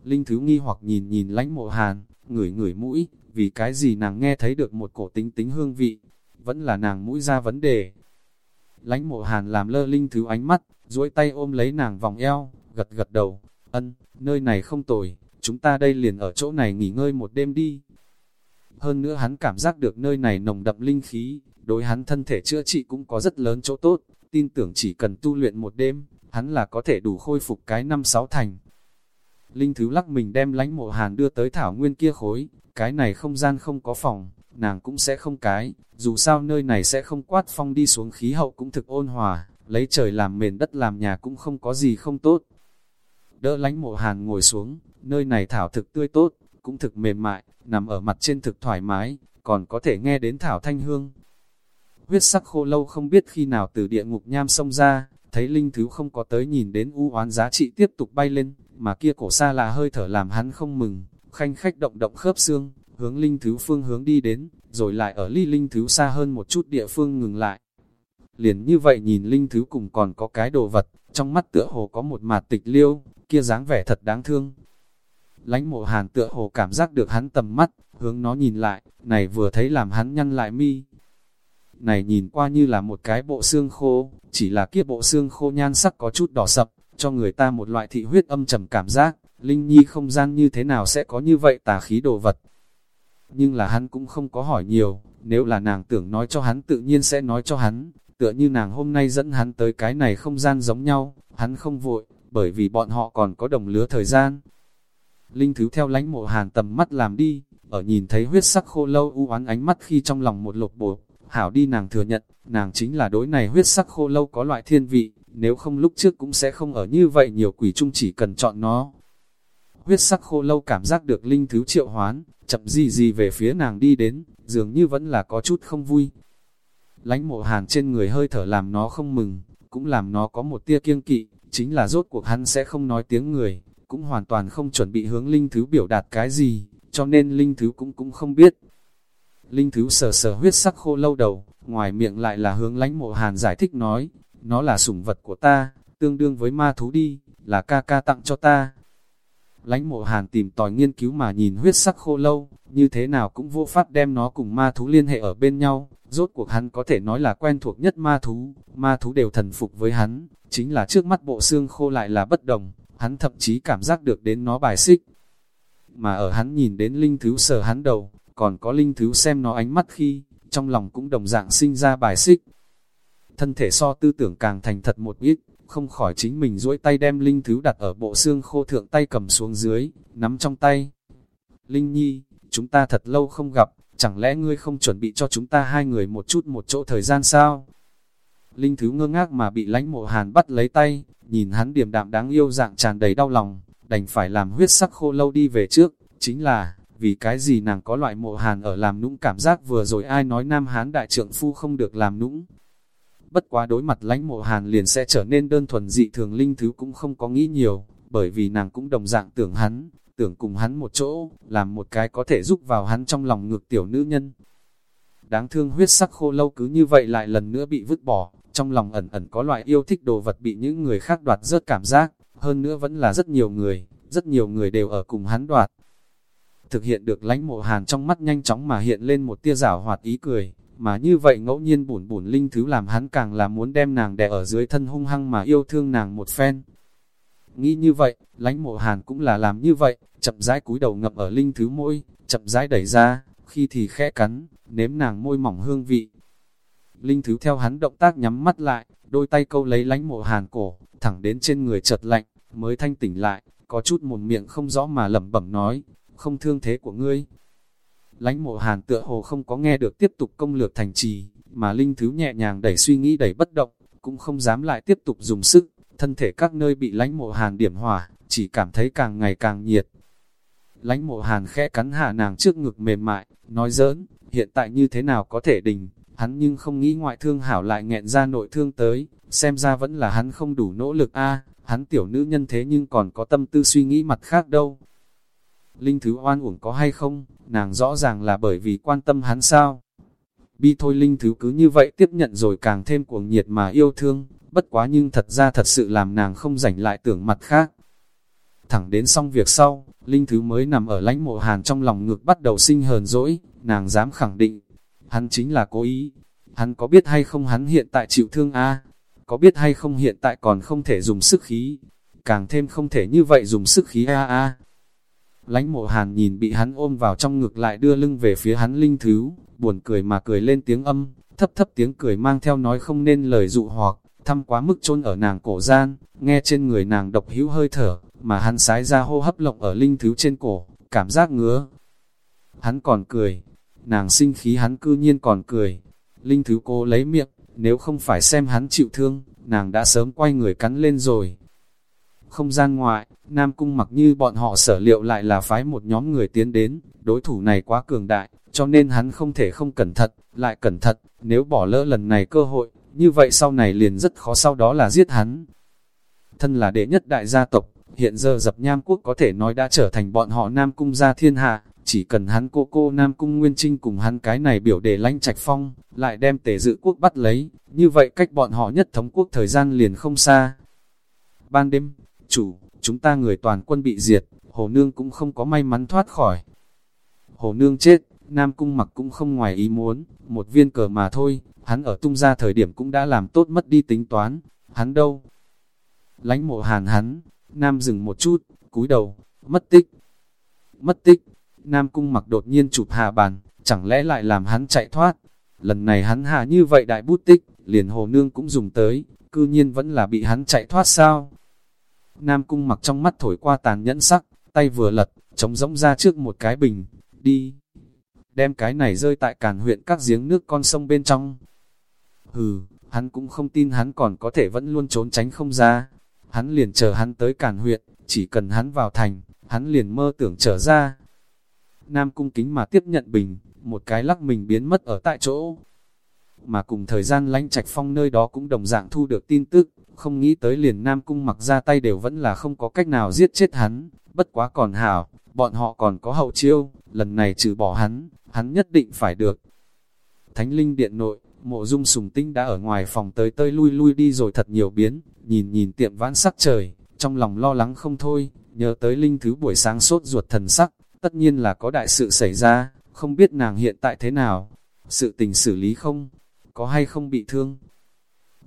Linh Thứ nghi hoặc nhìn nhìn lánh mộ hàn, ngửi ngửi mũi, vì cái gì nàng nghe thấy được một cổ tính tính hương vị, vẫn là nàng mũi ra vấn đề. Lánh mộ hàn làm lơ Linh Thứ ánh mắt, duỗi tay ôm lấy nàng vòng eo, gật gật đầu, ân, nơi này không tồi, chúng ta đây liền ở chỗ này nghỉ ngơi một đêm đi. Hơn nữa hắn cảm giác được nơi này nồng đậm linh khí, đối hắn thân thể chữa trị cũng có rất lớn chỗ tốt, tin tưởng chỉ cần tu luyện một đêm, hắn là có thể đủ khôi phục cái năm sáu thành. Linh Thứ lắc mình đem lánh mộ hàn đưa tới thảo nguyên kia khối, cái này không gian không có phòng, nàng cũng sẽ không cái, dù sao nơi này sẽ không quát phong đi xuống khí hậu cũng thực ôn hòa, lấy trời làm mền đất làm nhà cũng không có gì không tốt. Đỡ lánh mộ hàn ngồi xuống, nơi này thảo thực tươi tốt, cũng thực mềm mại, nằm ở mặt trên thực thoải mái, còn có thể nghe đến thảo thanh hương. Huyết sắc khô lâu không biết khi nào từ địa ngục nham sông ra, thấy linh thứ không có tới nhìn đến u oán giá trị tiếp tục bay lên, mà kia cổ xa là hơi thở làm hắn không mừng, khanh khách động động khớp xương, hướng linh thứ phương hướng đi đến, rồi lại ở ly linh thứ xa hơn một chút địa phương ngừng lại. Liền như vậy nhìn linh thứ cùng còn có cái đồ vật, trong mắt tựa hồ có một mạt tịch liêu, kia dáng vẻ thật đáng thương. Lánh mộ hàn tựa hồ cảm giác được hắn tầm mắt, hướng nó nhìn lại, này vừa thấy làm hắn nhăn lại mi. Này nhìn qua như là một cái bộ xương khô, chỉ là kia bộ xương khô nhan sắc có chút đỏ sập, cho người ta một loại thị huyết âm trầm cảm giác, linh nhi không gian như thế nào sẽ có như vậy tà khí đồ vật. Nhưng là hắn cũng không có hỏi nhiều, nếu là nàng tưởng nói cho hắn tự nhiên sẽ nói cho hắn, tựa như nàng hôm nay dẫn hắn tới cái này không gian giống nhau, hắn không vội, bởi vì bọn họ còn có đồng lứa thời gian. Linh Thứ theo lánh mộ hàn tầm mắt làm đi, ở nhìn thấy huyết sắc khô lâu u oán ánh mắt khi trong lòng một lột bộ, hảo đi nàng thừa nhận, nàng chính là đối này huyết sắc khô lâu có loại thiên vị, nếu không lúc trước cũng sẽ không ở như vậy nhiều quỷ trung chỉ cần chọn nó. Huyết sắc khô lâu cảm giác được Linh Thứ triệu hoán, chậm gì gì về phía nàng đi đến, dường như vẫn là có chút không vui. Lánh mộ hàn trên người hơi thở làm nó không mừng, cũng làm nó có một tia kiêng kỵ, chính là rốt cuộc hắn sẽ không nói tiếng người, cũng hoàn toàn không chuẩn bị hướng Linh Thứ biểu đạt cái gì, cho nên Linh Thứ cũng cũng không biết. Linh Thứ sờ sờ huyết sắc khô lâu đầu, ngoài miệng lại là hướng lánh mộ hàn giải thích nói, nó là sủng vật của ta, tương đương với ma thú đi, là ca ca tặng cho ta. Lánh mộ hàn tìm tòi nghiên cứu mà nhìn huyết sắc khô lâu, như thế nào cũng vô pháp đem nó cùng ma thú liên hệ ở bên nhau, rốt cuộc hắn có thể nói là quen thuộc nhất ma thú, ma thú đều thần phục với hắn, chính là trước mắt bộ xương khô lại là bất đồng, hắn thậm chí cảm giác được đến nó bài xích. Mà ở hắn nhìn đến linh thứ sờ hắn đầu, còn có linh thứ xem nó ánh mắt khi, trong lòng cũng đồng dạng sinh ra bài xích. Thân thể so tư tưởng càng thành thật một ít, không khỏi chính mình duỗi tay đem linh thứ đặt ở bộ xương khô thượng tay cầm xuống dưới, nắm trong tay. Linh Nhi, chúng ta thật lâu không gặp, chẳng lẽ ngươi không chuẩn bị cho chúng ta hai người một chút một chỗ thời gian sao? Linh thứ ngơ ngác mà bị lánh mộ hàn bắt lấy tay, nhìn hắn điềm đạm đáng yêu dạng tràn đầy đau lòng, đành phải làm huyết sắc khô lâu đi về trước, chính là, vì cái gì nàng có loại mộ hàn ở làm nũng cảm giác vừa rồi ai nói nam hán đại trượng phu không được làm nũng. Bất quá đối mặt lánh mộ hàn liền sẽ trở nên đơn thuần dị thường linh thứ cũng không có nghĩ nhiều, bởi vì nàng cũng đồng dạng tưởng hắn, tưởng cùng hắn một chỗ, làm một cái có thể giúp vào hắn trong lòng ngược tiểu nữ nhân. Đáng thương huyết sắc khô lâu cứ như vậy lại lần nữa bị vứt bỏ, trong lòng ẩn ẩn có loại yêu thích đồ vật bị những người khác đoạt rớt cảm giác, hơn nữa vẫn là rất nhiều người, rất nhiều người đều ở cùng hắn đoạt. Thực hiện được lánh mộ hàn trong mắt nhanh chóng mà hiện lên một tia rảo hoạt ý cười, mà như vậy ngẫu nhiên bùn bùn linh thứ làm hắn càng là muốn đem nàng đè ở dưới thân hung hăng mà yêu thương nàng một phen. Nghĩ như vậy, lánh mộ hàn cũng là làm như vậy, chậm rãi cúi đầu ngập ở linh thứ môi, chậm rãi đẩy ra, khi thì khẽ cắn, nếm nàng môi mỏng hương vị. Linh thứ theo hắn động tác nhắm mắt lại, đôi tay câu lấy lánh mộ hàn cổ, thẳng đến trên người chợt lạnh, mới thanh tỉnh lại, có chút một miệng không rõ mà lẩm bẩm nói, không thương thế của ngươi. Lánh mộ hàn tựa hồ không có nghe được tiếp tục công lược thành trì, mà linh thứ nhẹ nhàng đẩy suy nghĩ đẩy bất động, cũng không dám lại tiếp tục dùng sức, thân thể các nơi bị lánh mộ hàn điểm hỏa, chỉ cảm thấy càng ngày càng nhiệt. Lánh mộ hàn khẽ cắn hạ nàng trước ngực mềm mại, nói giỡn, hiện tại như thế nào có thể đình, hắn nhưng không nghĩ ngoại thương hảo lại nghẹn ra nội thương tới, xem ra vẫn là hắn không đủ nỗ lực a hắn tiểu nữ nhân thế nhưng còn có tâm tư suy nghĩ mặt khác đâu. Linh thứ oan uổng có hay không, nàng rõ ràng là bởi vì quan tâm hắn sao. Bi thôi Linh thứ cứ như vậy tiếp nhận rồi càng thêm cuồng nhiệt mà yêu thương, bất quá nhưng thật ra thật sự làm nàng không rảnh lại tưởng mặt khác. Thẳng đến xong việc sau, Linh Thứ mới nằm ở lãnh mộ hàn trong lòng ngực bắt đầu sinh hờn dỗi, nàng dám khẳng định, hắn chính là cố ý. Hắn có biết hay không hắn hiện tại chịu thương a Có biết hay không hiện tại còn không thể dùng sức khí, càng thêm không thể như vậy dùng sức khí a a Lánh mộ hàn nhìn bị hắn ôm vào trong ngực lại đưa lưng về phía hắn linh thứ, buồn cười mà cười lên tiếng âm, thấp thấp tiếng cười mang theo nói không nên lời dụ hoặc, thăm quá mức chôn ở nàng cổ gian, nghe trên người nàng độc hữu hơi thở, mà hắn sái ra hô hấp lộng ở linh thứ trên cổ, cảm giác ngứa. Hắn còn cười, nàng sinh khí hắn cư nhiên còn cười, linh thứ cô lấy miệng, nếu không phải xem hắn chịu thương, nàng đã sớm quay người cắn lên rồi. Không gian ngoại, Nam Cung mặc như bọn họ sở liệu lại là phái một nhóm người tiến đến, đối thủ này quá cường đại, cho nên hắn không thể không cẩn thận, lại cẩn thận, nếu bỏ lỡ lần này cơ hội, như vậy sau này liền rất khó sau đó là giết hắn. Thân là đệ nhất đại gia tộc, hiện giờ dập nham quốc có thể nói đã trở thành bọn họ Nam Cung gia thiên hạ, chỉ cần hắn cô cô Nam Cung Nguyên Trinh cùng hắn cái này biểu đề lanh trạch phong, lại đem tề dự quốc bắt lấy, như vậy cách bọn họ nhất thống quốc thời gian liền không xa. Ban đêm, chủ, chúng ta người toàn quân bị diệt, Hồ Nương cũng không có may mắn thoát khỏi. Hồ Nương chết, Nam Cung mặc cũng không ngoài ý muốn, một viên cờ mà thôi, hắn ở tung ra thời điểm cũng đã làm tốt mất đi tính toán, hắn đâu? Lánh mộ hàn hắn, Nam dừng một chút, cúi đầu, mất tích. Mất tích, Nam Cung mặc đột nhiên chụp hạ bàn, chẳng lẽ lại làm hắn chạy thoát. Lần này hắn hạ như vậy đại bút tích, liền hồ nương cũng dùng tới, cư nhiên vẫn là bị hắn chạy thoát sao. Nam Cung mặc trong mắt thổi qua tàn nhẫn sắc, tay vừa lật, chống rỗng ra trước một cái bình, đi. Đem cái này rơi tại càn huyện các giếng nước con sông bên trong. Hừ, hắn cũng không tin hắn còn có thể vẫn luôn trốn tránh không ra. Hắn liền chờ hắn tới càn huyện, chỉ cần hắn vào thành, hắn liền mơ tưởng trở ra. Nam cung kính mà tiếp nhận bình, một cái lắc mình biến mất ở tại chỗ. Mà cùng thời gian lánh trạch phong nơi đó cũng đồng dạng thu được tin tức, không nghĩ tới liền Nam cung mặc ra tay đều vẫn là không có cách nào giết chết hắn, bất quá còn hảo, bọn họ còn có hậu chiêu, lần này trừ bỏ hắn, hắn nhất định phải được. Thánh linh điện nội, mộ dung sùng tinh đã ở ngoài phòng tới tơi lui lui đi rồi thật nhiều biến, nhìn nhìn tiệm vãn sắc trời, trong lòng lo lắng không thôi, nhớ tới linh thứ buổi sáng sốt ruột thần sắc, tất nhiên là có đại sự xảy ra, không biết nàng hiện tại thế nào, sự tình xử lý không, có hay không bị thương.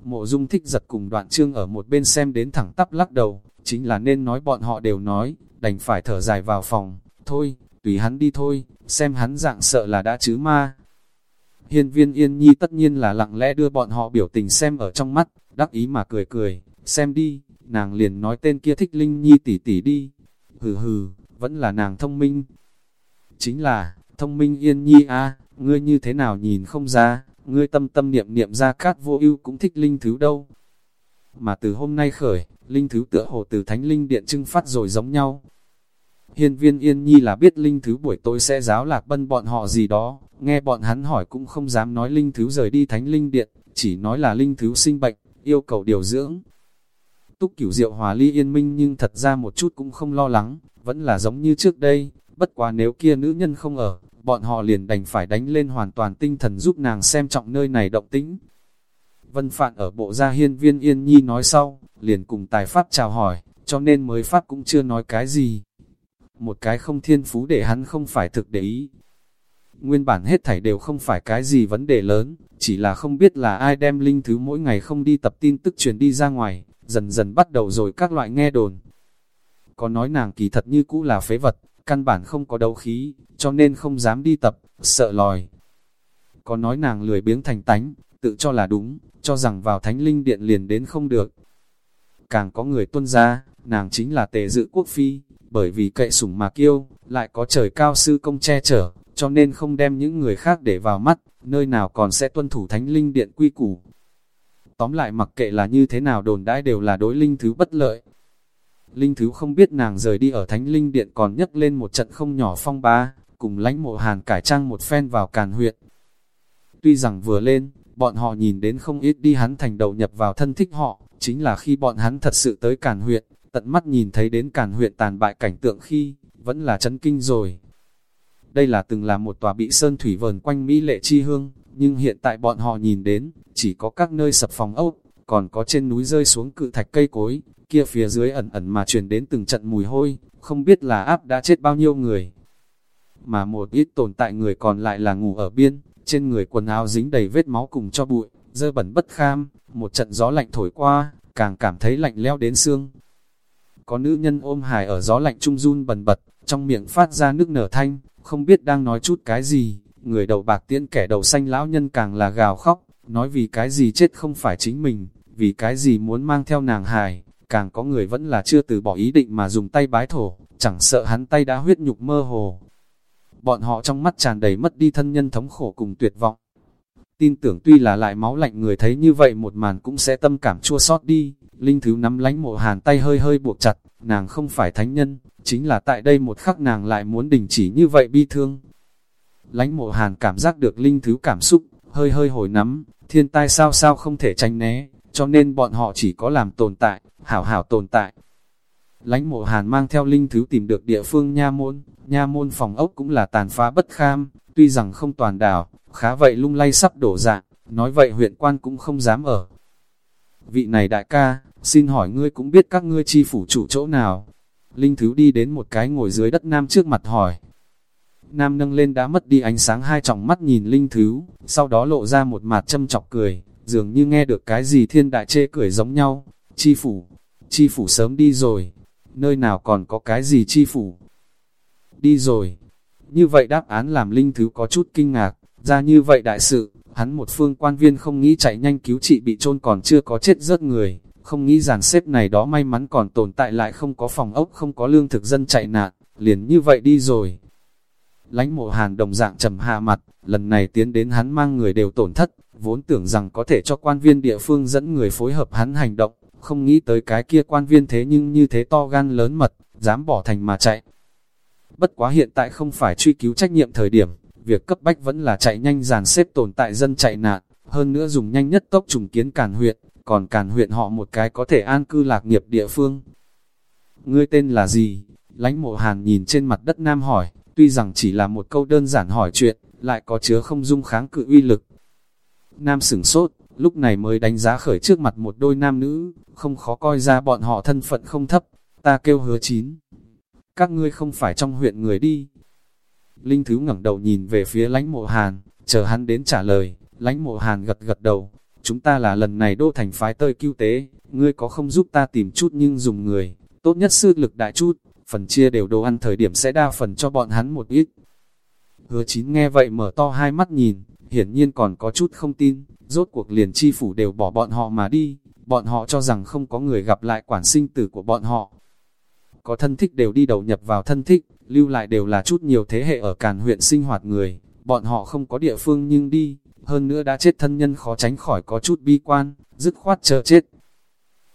Mộ dung thích giật cùng đoạn trương ở một bên xem đến thẳng tắp lắc đầu, chính là nên nói bọn họ đều nói, đành phải thở dài vào phòng, thôi, tùy hắn đi thôi, xem hắn dạng sợ là đã chứ ma. Hiên viên yên nhi tất nhiên là lặng lẽ đưa bọn họ biểu tình xem ở trong mắt, đắc ý mà cười cười, xem đi, nàng liền nói tên kia thích linh nhi tỷ tỷ đi. Hừ hừ, vẫn là nàng thông minh. Chính là, thông minh yên nhi a ngươi như thế nào nhìn không ra, ngươi tâm tâm niệm niệm ra cát vô ưu cũng thích linh thứ đâu. Mà từ hôm nay khởi, linh thứ tựa hồ từ thánh linh điện trưng phát rồi giống nhau. Hiên viên yên nhi là biết linh thứ buổi tối sẽ giáo lạc bân bọn họ gì đó, nghe bọn hắn hỏi cũng không dám nói linh thứ rời đi thánh linh điện, chỉ nói là linh thứ sinh bệnh, yêu cầu điều dưỡng. Túc cửu diệu hòa ly yên minh nhưng thật ra một chút cũng không lo lắng, vẫn là giống như trước đây, bất quá nếu kia nữ nhân không ở, bọn họ liền đành phải đánh lên hoàn toàn tinh thần giúp nàng xem trọng nơi này động tĩnh. Vân Phạn ở bộ gia hiên viên Yên Nhi nói sau, liền cùng tài pháp chào hỏi, cho nên mới pháp cũng chưa nói cái gì. Một cái không thiên phú để hắn không phải thực để ý. Nguyên bản hết thảy đều không phải cái gì vấn đề lớn, chỉ là không biết là ai đem linh thứ mỗi ngày không đi tập tin tức truyền đi ra ngoài, dần dần bắt đầu rồi các loại nghe đồn. Có nói nàng kỳ thật như cũ là phế vật, căn bản không có đấu khí, cho nên không dám đi tập, sợ lòi. Có nói nàng lười biếng thành tánh, tự cho là đúng, cho rằng vào thánh linh điện liền đến không được. Càng có người tuân ra, nàng chính là tề dự quốc phi, bởi vì cậy sủng mà kiêu, lại có trời cao sư công che chở, cho nên không đem những người khác để vào mắt, nơi nào còn sẽ tuân thủ thánh linh điện quy củ. Tóm lại mặc kệ là như thế nào đồn đãi đều là đối linh thứ bất lợi. Linh thứ không biết nàng rời đi ở thánh linh điện còn nhấc lên một trận không nhỏ phong ba, cùng lánh mộ hàn cải trang một phen vào càn huyện. Tuy rằng vừa lên, bọn họ nhìn đến không ít đi hắn thành đầu nhập vào thân thích họ, chính là khi bọn hắn thật sự tới càn huyện, tận mắt nhìn thấy đến càn huyện tàn bại cảnh tượng khi, vẫn là chấn kinh rồi. Đây là từng là một tòa bị sơn thủy vờn quanh Mỹ lệ chi hương, nhưng hiện tại bọn họ nhìn đến, chỉ có các nơi sập phòng ốc, còn có trên núi rơi xuống cự thạch cây cối, kia phía dưới ẩn ẩn mà truyền đến từng trận mùi hôi, không biết là áp đã chết bao nhiêu người. Mà một ít tồn tại người còn lại là ngủ ở biên, trên người quần áo dính đầy vết máu cùng cho bụi, dơ bẩn bất kham, một trận gió lạnh thổi qua, càng cảm thấy lạnh leo đến xương. Có nữ nhân ôm hài ở gió lạnh trung run bần bật, trong miệng phát ra nước nở thanh, không biết đang nói chút cái gì, người đầu bạc tiễn kẻ đầu xanh lão nhân càng là gào khóc, nói vì cái gì chết không phải chính mình, vì cái gì muốn mang theo nàng hài, càng có người vẫn là chưa từ bỏ ý định mà dùng tay bái thổ, chẳng sợ hắn tay đã huyết nhục mơ hồ. Bọn họ trong mắt tràn đầy mất đi thân nhân thống khổ cùng tuyệt vọng. Tin tưởng tuy là lại máu lạnh người thấy như vậy một màn cũng sẽ tâm cảm chua xót đi, Linh Thứ nắm lánh mộ hàn tay hơi hơi buộc chặt, nàng không phải thánh nhân, chính là tại đây một khắc nàng lại muốn đình chỉ như vậy bi thương. Lánh mộ hàn cảm giác được Linh Thứ cảm xúc, hơi hơi hồi nắm, thiên tai sao sao không thể tránh né, cho nên bọn họ chỉ có làm tồn tại, hảo hảo tồn tại. Lánh mộ hàn mang theo Linh Thứ tìm được địa phương nha môn, nha môn phòng ốc cũng là tàn phá bất kham, tuy rằng không toàn đảo, khá vậy lung lay sắp đổ dạng, nói vậy huyện quan cũng không dám ở. Vị này đại ca, xin hỏi ngươi cũng biết các ngươi chi phủ chủ chỗ nào. Linh Thứ đi đến một cái ngồi dưới đất nam trước mặt hỏi. Nam nâng lên đã mất đi ánh sáng hai tròng mắt nhìn Linh Thứ, sau đó lộ ra một mặt châm chọc cười, dường như nghe được cái gì thiên đại chê cười giống nhau. Chi phủ, chi phủ sớm đi rồi, nơi nào còn có cái gì chi phủ. Đi rồi, như vậy đáp án làm Linh Thứ có chút kinh ngạc, ra như vậy đại sự, hắn một phương quan viên không nghĩ chạy nhanh cứu trị bị trôn còn chưa có chết rớt người, không nghĩ giàn xếp này đó may mắn còn tồn tại lại không có phòng ốc không có lương thực dân chạy nạn, liền như vậy đi rồi. Lánh mộ hàn đồng dạng trầm hạ mặt, lần này tiến đến hắn mang người đều tổn thất, vốn tưởng rằng có thể cho quan viên địa phương dẫn người phối hợp hắn hành động, không nghĩ tới cái kia quan viên thế nhưng như thế to gan lớn mật, dám bỏ thành mà chạy. Bất quá hiện tại không phải truy cứu trách nhiệm thời điểm, việc cấp bách vẫn là chạy nhanh dàn xếp tồn tại dân chạy nạn, hơn nữa dùng nhanh nhất tốc trùng kiến càn huyện, còn càn huyện họ một cái có thể an cư lạc nghiệp địa phương. Ngươi tên là gì? Lánh mộ hàn nhìn trên mặt đất nam hỏi, tuy rằng chỉ là một câu đơn giản hỏi chuyện, lại có chứa không dung kháng cự uy lực. Nam sửng sốt, lúc này mới đánh giá khởi trước mặt một đôi nam nữ, không khó coi ra bọn họ thân phận không thấp, ta kêu hứa chín. Các ngươi không phải trong huyện người đi. Linh Thứ ngẩng đầu nhìn về phía lãnh mộ hàn, chờ hắn đến trả lời, Lãnh mộ hàn gật gật đầu, chúng ta là lần này đô thành phái tơi cứu tế, ngươi có không giúp ta tìm chút nhưng dùng người, tốt nhất sư lực đại chút, phần chia đều đồ ăn thời điểm sẽ đa phần cho bọn hắn một ít. Hứa chín nghe vậy mở to hai mắt nhìn, hiển nhiên còn có chút không tin, rốt cuộc liền chi phủ đều bỏ bọn họ mà đi, bọn họ cho rằng không có người gặp lại quản sinh tử của bọn họ. Có thân thích đều đi đầu nhập vào thân thích, lưu lại đều là chút nhiều thế hệ ở càn huyện sinh hoạt người, bọn họ không có địa phương nhưng đi, hơn nữa đã chết thân nhân khó tránh khỏi có chút bi quan, dứt khoát chờ chết.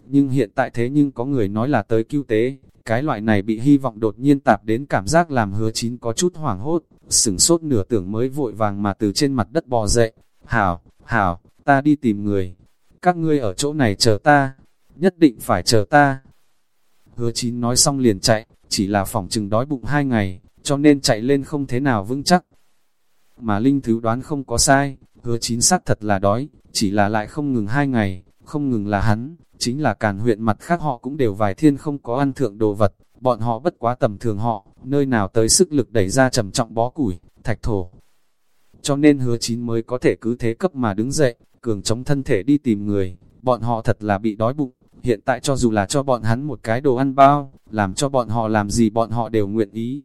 Nhưng hiện tại thế nhưng có người nói là tới cứu tế, cái loại này bị hy vọng đột nhiên tạp đến cảm giác làm hứa chín có chút hoảng hốt, sửng sốt nửa tưởng mới vội vàng mà từ trên mặt đất bò dậy. Hảo, hảo, ta đi tìm người. Các ngươi ở chỗ này chờ ta, nhất định phải chờ ta. Hứa chín nói xong liền chạy, chỉ là phòng chừng đói bụng hai ngày, cho nên chạy lên không thế nào vững chắc. Mà Linh Thứ đoán không có sai, hứa chín xác thật là đói, chỉ là lại không ngừng hai ngày, không ngừng là hắn, chính là càn huyện mặt khác họ cũng đều vài thiên không có ăn thượng đồ vật, bọn họ bất quá tầm thường họ, nơi nào tới sức lực đẩy ra trầm trọng bó củi, thạch thổ. Cho nên hứa chín mới có thể cứ thế cấp mà đứng dậy, cường chống thân thể đi tìm người, bọn họ thật là bị đói bụng, hiện tại cho dù là cho bọn hắn một cái đồ ăn bao, làm cho bọn họ làm gì bọn họ đều nguyện ý.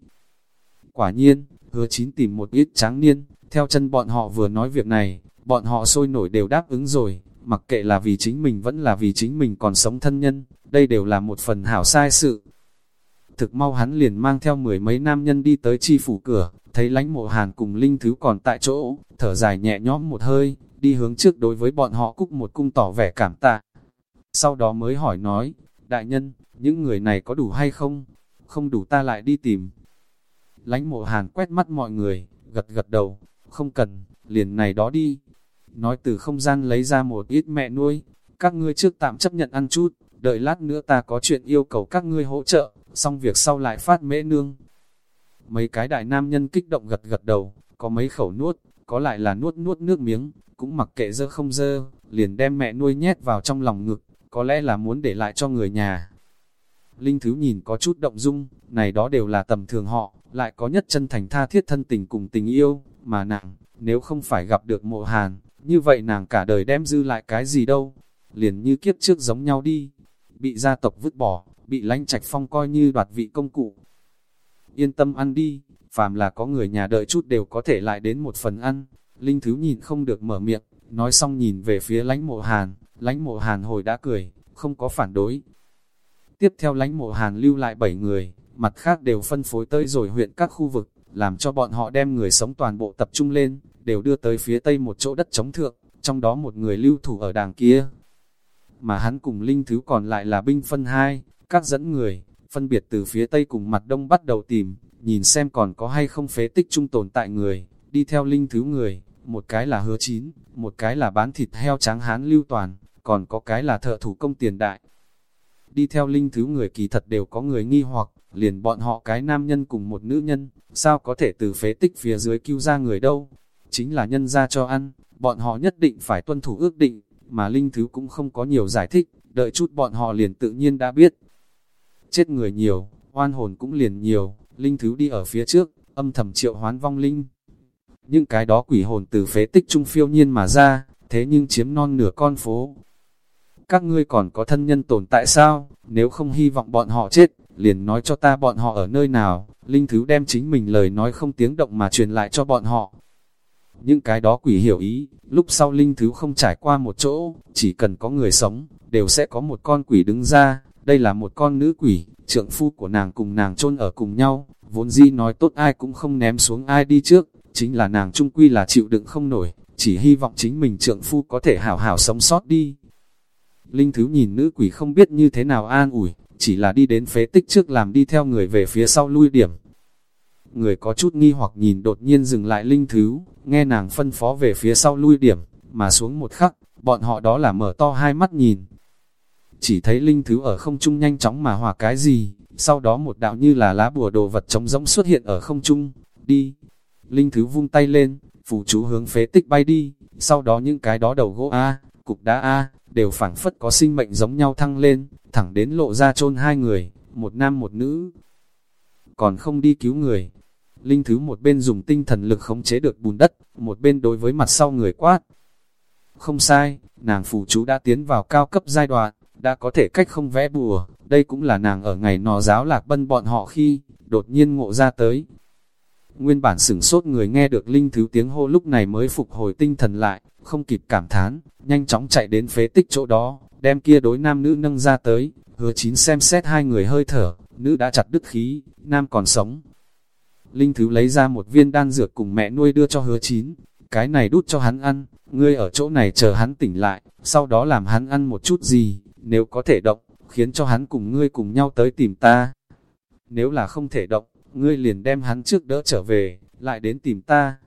Quả nhiên, hứa chín tìm một ít tráng niên, theo chân bọn họ vừa nói việc này, bọn họ sôi nổi đều đáp ứng rồi, mặc kệ là vì chính mình vẫn là vì chính mình còn sống thân nhân, đây đều là một phần hảo sai sự. Thực mau hắn liền mang theo mười mấy nam nhân đi tới chi phủ cửa, thấy lánh mộ hàn cùng linh thứ còn tại chỗ, thở dài nhẹ nhõm một hơi, đi hướng trước đối với bọn họ cúc một cung tỏ vẻ cảm tạ. Sau đó mới hỏi nói, đại nhân, những người này có đủ hay không? Không đủ ta lại đi tìm. Lánh mộ hàn quét mắt mọi người, gật gật đầu, không cần, liền này đó đi. Nói từ không gian lấy ra một ít mẹ nuôi, các ngươi trước tạm chấp nhận ăn chút, đợi lát nữa ta có chuyện yêu cầu các ngươi hỗ trợ, xong việc sau lại phát mễ nương. Mấy cái đại nam nhân kích động gật gật đầu, có mấy khẩu nuốt, có lại là nuốt nuốt nước miếng, cũng mặc kệ dơ không dơ, liền đem mẹ nuôi nhét vào trong lòng ngực, có lẽ là muốn để lại cho người nhà. Linh Thứ nhìn có chút động dung, này đó đều là tầm thường họ, lại có nhất chân thành tha thiết thân tình cùng tình yêu, mà nặng nếu không phải gặp được mộ hàn, như vậy nàng cả đời đem dư lại cái gì đâu, liền như kiếp trước giống nhau đi, bị gia tộc vứt bỏ, bị lánh trạch phong coi như đoạt vị công cụ. yên tâm ăn đi, phàm là có người nhà đợi chút đều có thể lại đến một phần ăn. Linh Thứ nhìn không được mở miệng, nói xong nhìn về phía lánh mộ hàn, lánh mộ hàn hồi đã cười, không có phản đối. Tiếp theo lánh mộ hàn lưu lại 7 người, mặt khác đều phân phối tới rồi huyện các khu vực, làm cho bọn họ đem người sống toàn bộ tập trung lên, đều đưa tới phía tây một chỗ đất chống thượng, trong đó một người lưu thủ ở đàng kia. Mà hắn cùng linh thứ còn lại là binh phân hai, các dẫn người, phân biệt từ phía tây cùng mặt đông bắt đầu tìm, nhìn xem còn có hay không phế tích trung tồn tại người, đi theo linh thứ người, một cái là hứa chín, một cái là bán thịt heo trắng hán lưu toàn, còn có cái là thợ thủ công tiền đại. Đi theo linh thứ người kỳ thật đều có người nghi hoặc, liền bọn họ cái nam nhân cùng một nữ nhân, sao có thể từ phế tích phía dưới cứu ra người đâu, chính là nhân ra cho ăn, bọn họ nhất định phải tuân thủ ước định, mà linh thứ cũng không có nhiều giải thích, đợi chút bọn họ liền tự nhiên đã biết. Chết người nhiều, oan hồn cũng liền nhiều, linh thứ đi ở phía trước, âm thầm triệu hoán vong linh. Những cái đó quỷ hồn từ phế tích trung phiêu nhiên mà ra, thế nhưng chiếm non nửa con phố. Các ngươi còn có thân nhân tồn tại sao, nếu không hy vọng bọn họ chết, liền nói cho ta bọn họ ở nơi nào, linh thứ đem chính mình lời nói không tiếng động mà truyền lại cho bọn họ. Những cái đó quỷ hiểu ý, lúc sau linh thứ không trải qua một chỗ, chỉ cần có người sống, đều sẽ có một con quỷ đứng ra, đây là một con nữ quỷ, trượng phu của nàng cùng nàng chôn ở cùng nhau, vốn di nói tốt ai cũng không ném xuống ai đi trước, chính là nàng trung quy là chịu đựng không nổi, chỉ hy vọng chính mình trượng phu có thể hảo hảo sống sót đi. Linh Thứ nhìn nữ quỷ không biết như thế nào an ủi, chỉ là đi đến phế tích trước làm đi theo người về phía sau lui điểm. Người có chút nghi hoặc nhìn đột nhiên dừng lại Linh Thứ, nghe nàng phân phó về phía sau lui điểm, mà xuống một khắc, bọn họ đó là mở to hai mắt nhìn. Chỉ thấy Linh Thứ ở không trung nhanh chóng mà hòa cái gì, sau đó một đạo như là lá bùa đồ vật trống rỗng xuất hiện ở không trung, đi. Linh Thứ vung tay lên, phù chú hướng phế tích bay đi, sau đó những cái đó đầu gỗ A, cục đá A, đều phảng phất có sinh mệnh giống nhau thăng lên, thẳng đến lộ ra chôn hai người, một nam một nữ. Còn không đi cứu người. Linh Thứ một bên dùng tinh thần lực khống chế được bùn đất, một bên đối với mặt sau người quát. Không sai, nàng phù chú đã tiến vào cao cấp giai đoạn, đã có thể cách không vẽ bùa, đây cũng là nàng ở ngày nò giáo lạc bân bọn họ khi, đột nhiên ngộ ra tới, Nguyên bản sửng sốt người nghe được linh thứ tiếng hô lúc này mới phục hồi tinh thần lại, không kịp cảm thán, nhanh chóng chạy đến phế tích chỗ đó, đem kia đối nam nữ nâng ra tới, hứa chín xem xét hai người hơi thở, nữ đã chặt đứt khí, nam còn sống. Linh thứ lấy ra một viên đan dược cùng mẹ nuôi đưa cho hứa chín, cái này đút cho hắn ăn, ngươi ở chỗ này chờ hắn tỉnh lại, sau đó làm hắn ăn một chút gì, nếu có thể động, khiến cho hắn cùng ngươi cùng nhau tới tìm ta. Nếu là không thể động, ngươi liền đem hắn trước đỡ trở về, lại đến tìm ta.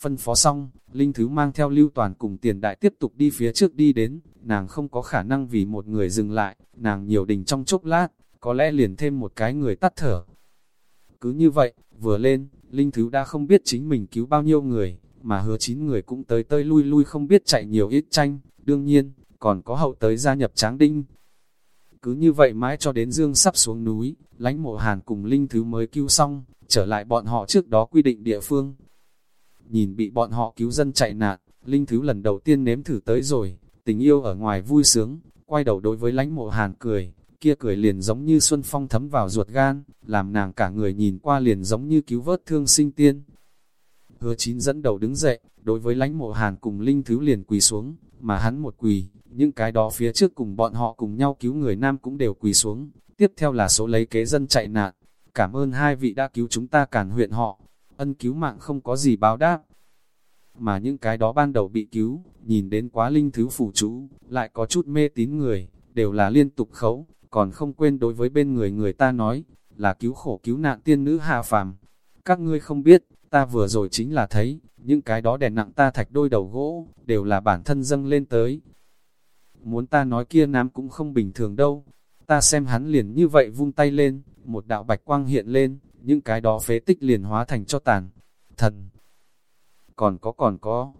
Phân phó xong, Linh Thứ mang theo lưu toàn cùng tiền đại tiếp tục đi phía trước đi đến, nàng không có khả năng vì một người dừng lại, nàng nhiều đình trong chốc lát, có lẽ liền thêm một cái người tắt thở. Cứ như vậy, vừa lên, Linh Thứ đã không biết chính mình cứu bao nhiêu người, mà hứa chín người cũng tới tơi lui lui không biết chạy nhiều ít tranh, đương nhiên, còn có hậu tới gia nhập tráng đinh, cứ như vậy mãi cho đến dương sắp xuống núi, lánh mộ hàn cùng linh thứ mới cứu xong, trở lại bọn họ trước đó quy định địa phương. Nhìn bị bọn họ cứu dân chạy nạn, linh thứ lần đầu tiên nếm thử tới rồi, tình yêu ở ngoài vui sướng, quay đầu đối với lánh mộ hàn cười, kia cười liền giống như xuân phong thấm vào ruột gan, làm nàng cả người nhìn qua liền giống như cứu vớt thương sinh tiên. Hứa chín dẫn đầu đứng dậy, đối với lãnh mộ hàn cùng linh thứ liền quỳ xuống, mà hắn một quỳ, những cái đó phía trước cùng bọn họ cùng nhau cứu người nam cũng đều quỳ xuống, tiếp theo là số lấy kế dân chạy nạn. Cảm ơn hai vị đã cứu chúng ta cản huyện họ, ân cứu mạng không có gì báo đáp. Mà những cái đó ban đầu bị cứu, nhìn đến quá linh thứ phủ chú, lại có chút mê tín người, đều là liên tục khấu, còn không quên đối với bên người người ta nói, là cứu khổ cứu nạn tiên nữ hạ phàm. Các ngươi không biết, ta vừa rồi chính là thấy, những cái đó đè nặng ta thạch đôi đầu gỗ, đều là bản thân dâng lên tới, muốn ta nói kia nam cũng không bình thường đâu. Ta xem hắn liền như vậy vung tay lên, một đạo bạch quang hiện lên, những cái đó phế tích liền hóa thành cho tàn. Thần! Còn có còn có.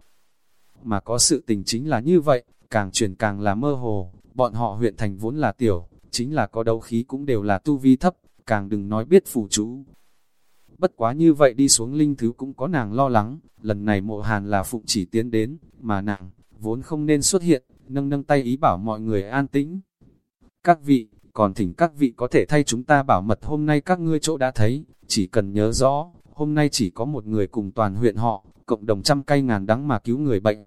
Mà có sự tình chính là như vậy, càng truyền càng là mơ hồ, bọn họ huyện thành vốn là tiểu, chính là có đấu khí cũng đều là tu vi thấp, càng đừng nói biết phù chú. Bất quá như vậy đi xuống linh thứ cũng có nàng lo lắng, lần này mộ hàn là phụng chỉ tiến đến, mà nàng, vốn không nên xuất hiện, nâng nâng tay ý bảo mọi người an tĩnh. Các vị, còn thỉnh các vị có thể thay chúng ta bảo mật hôm nay các ngươi chỗ đã thấy, chỉ cần nhớ rõ, hôm nay chỉ có một người cùng toàn huyện họ, cộng đồng trăm cây ngàn đắng mà cứu người bệnh.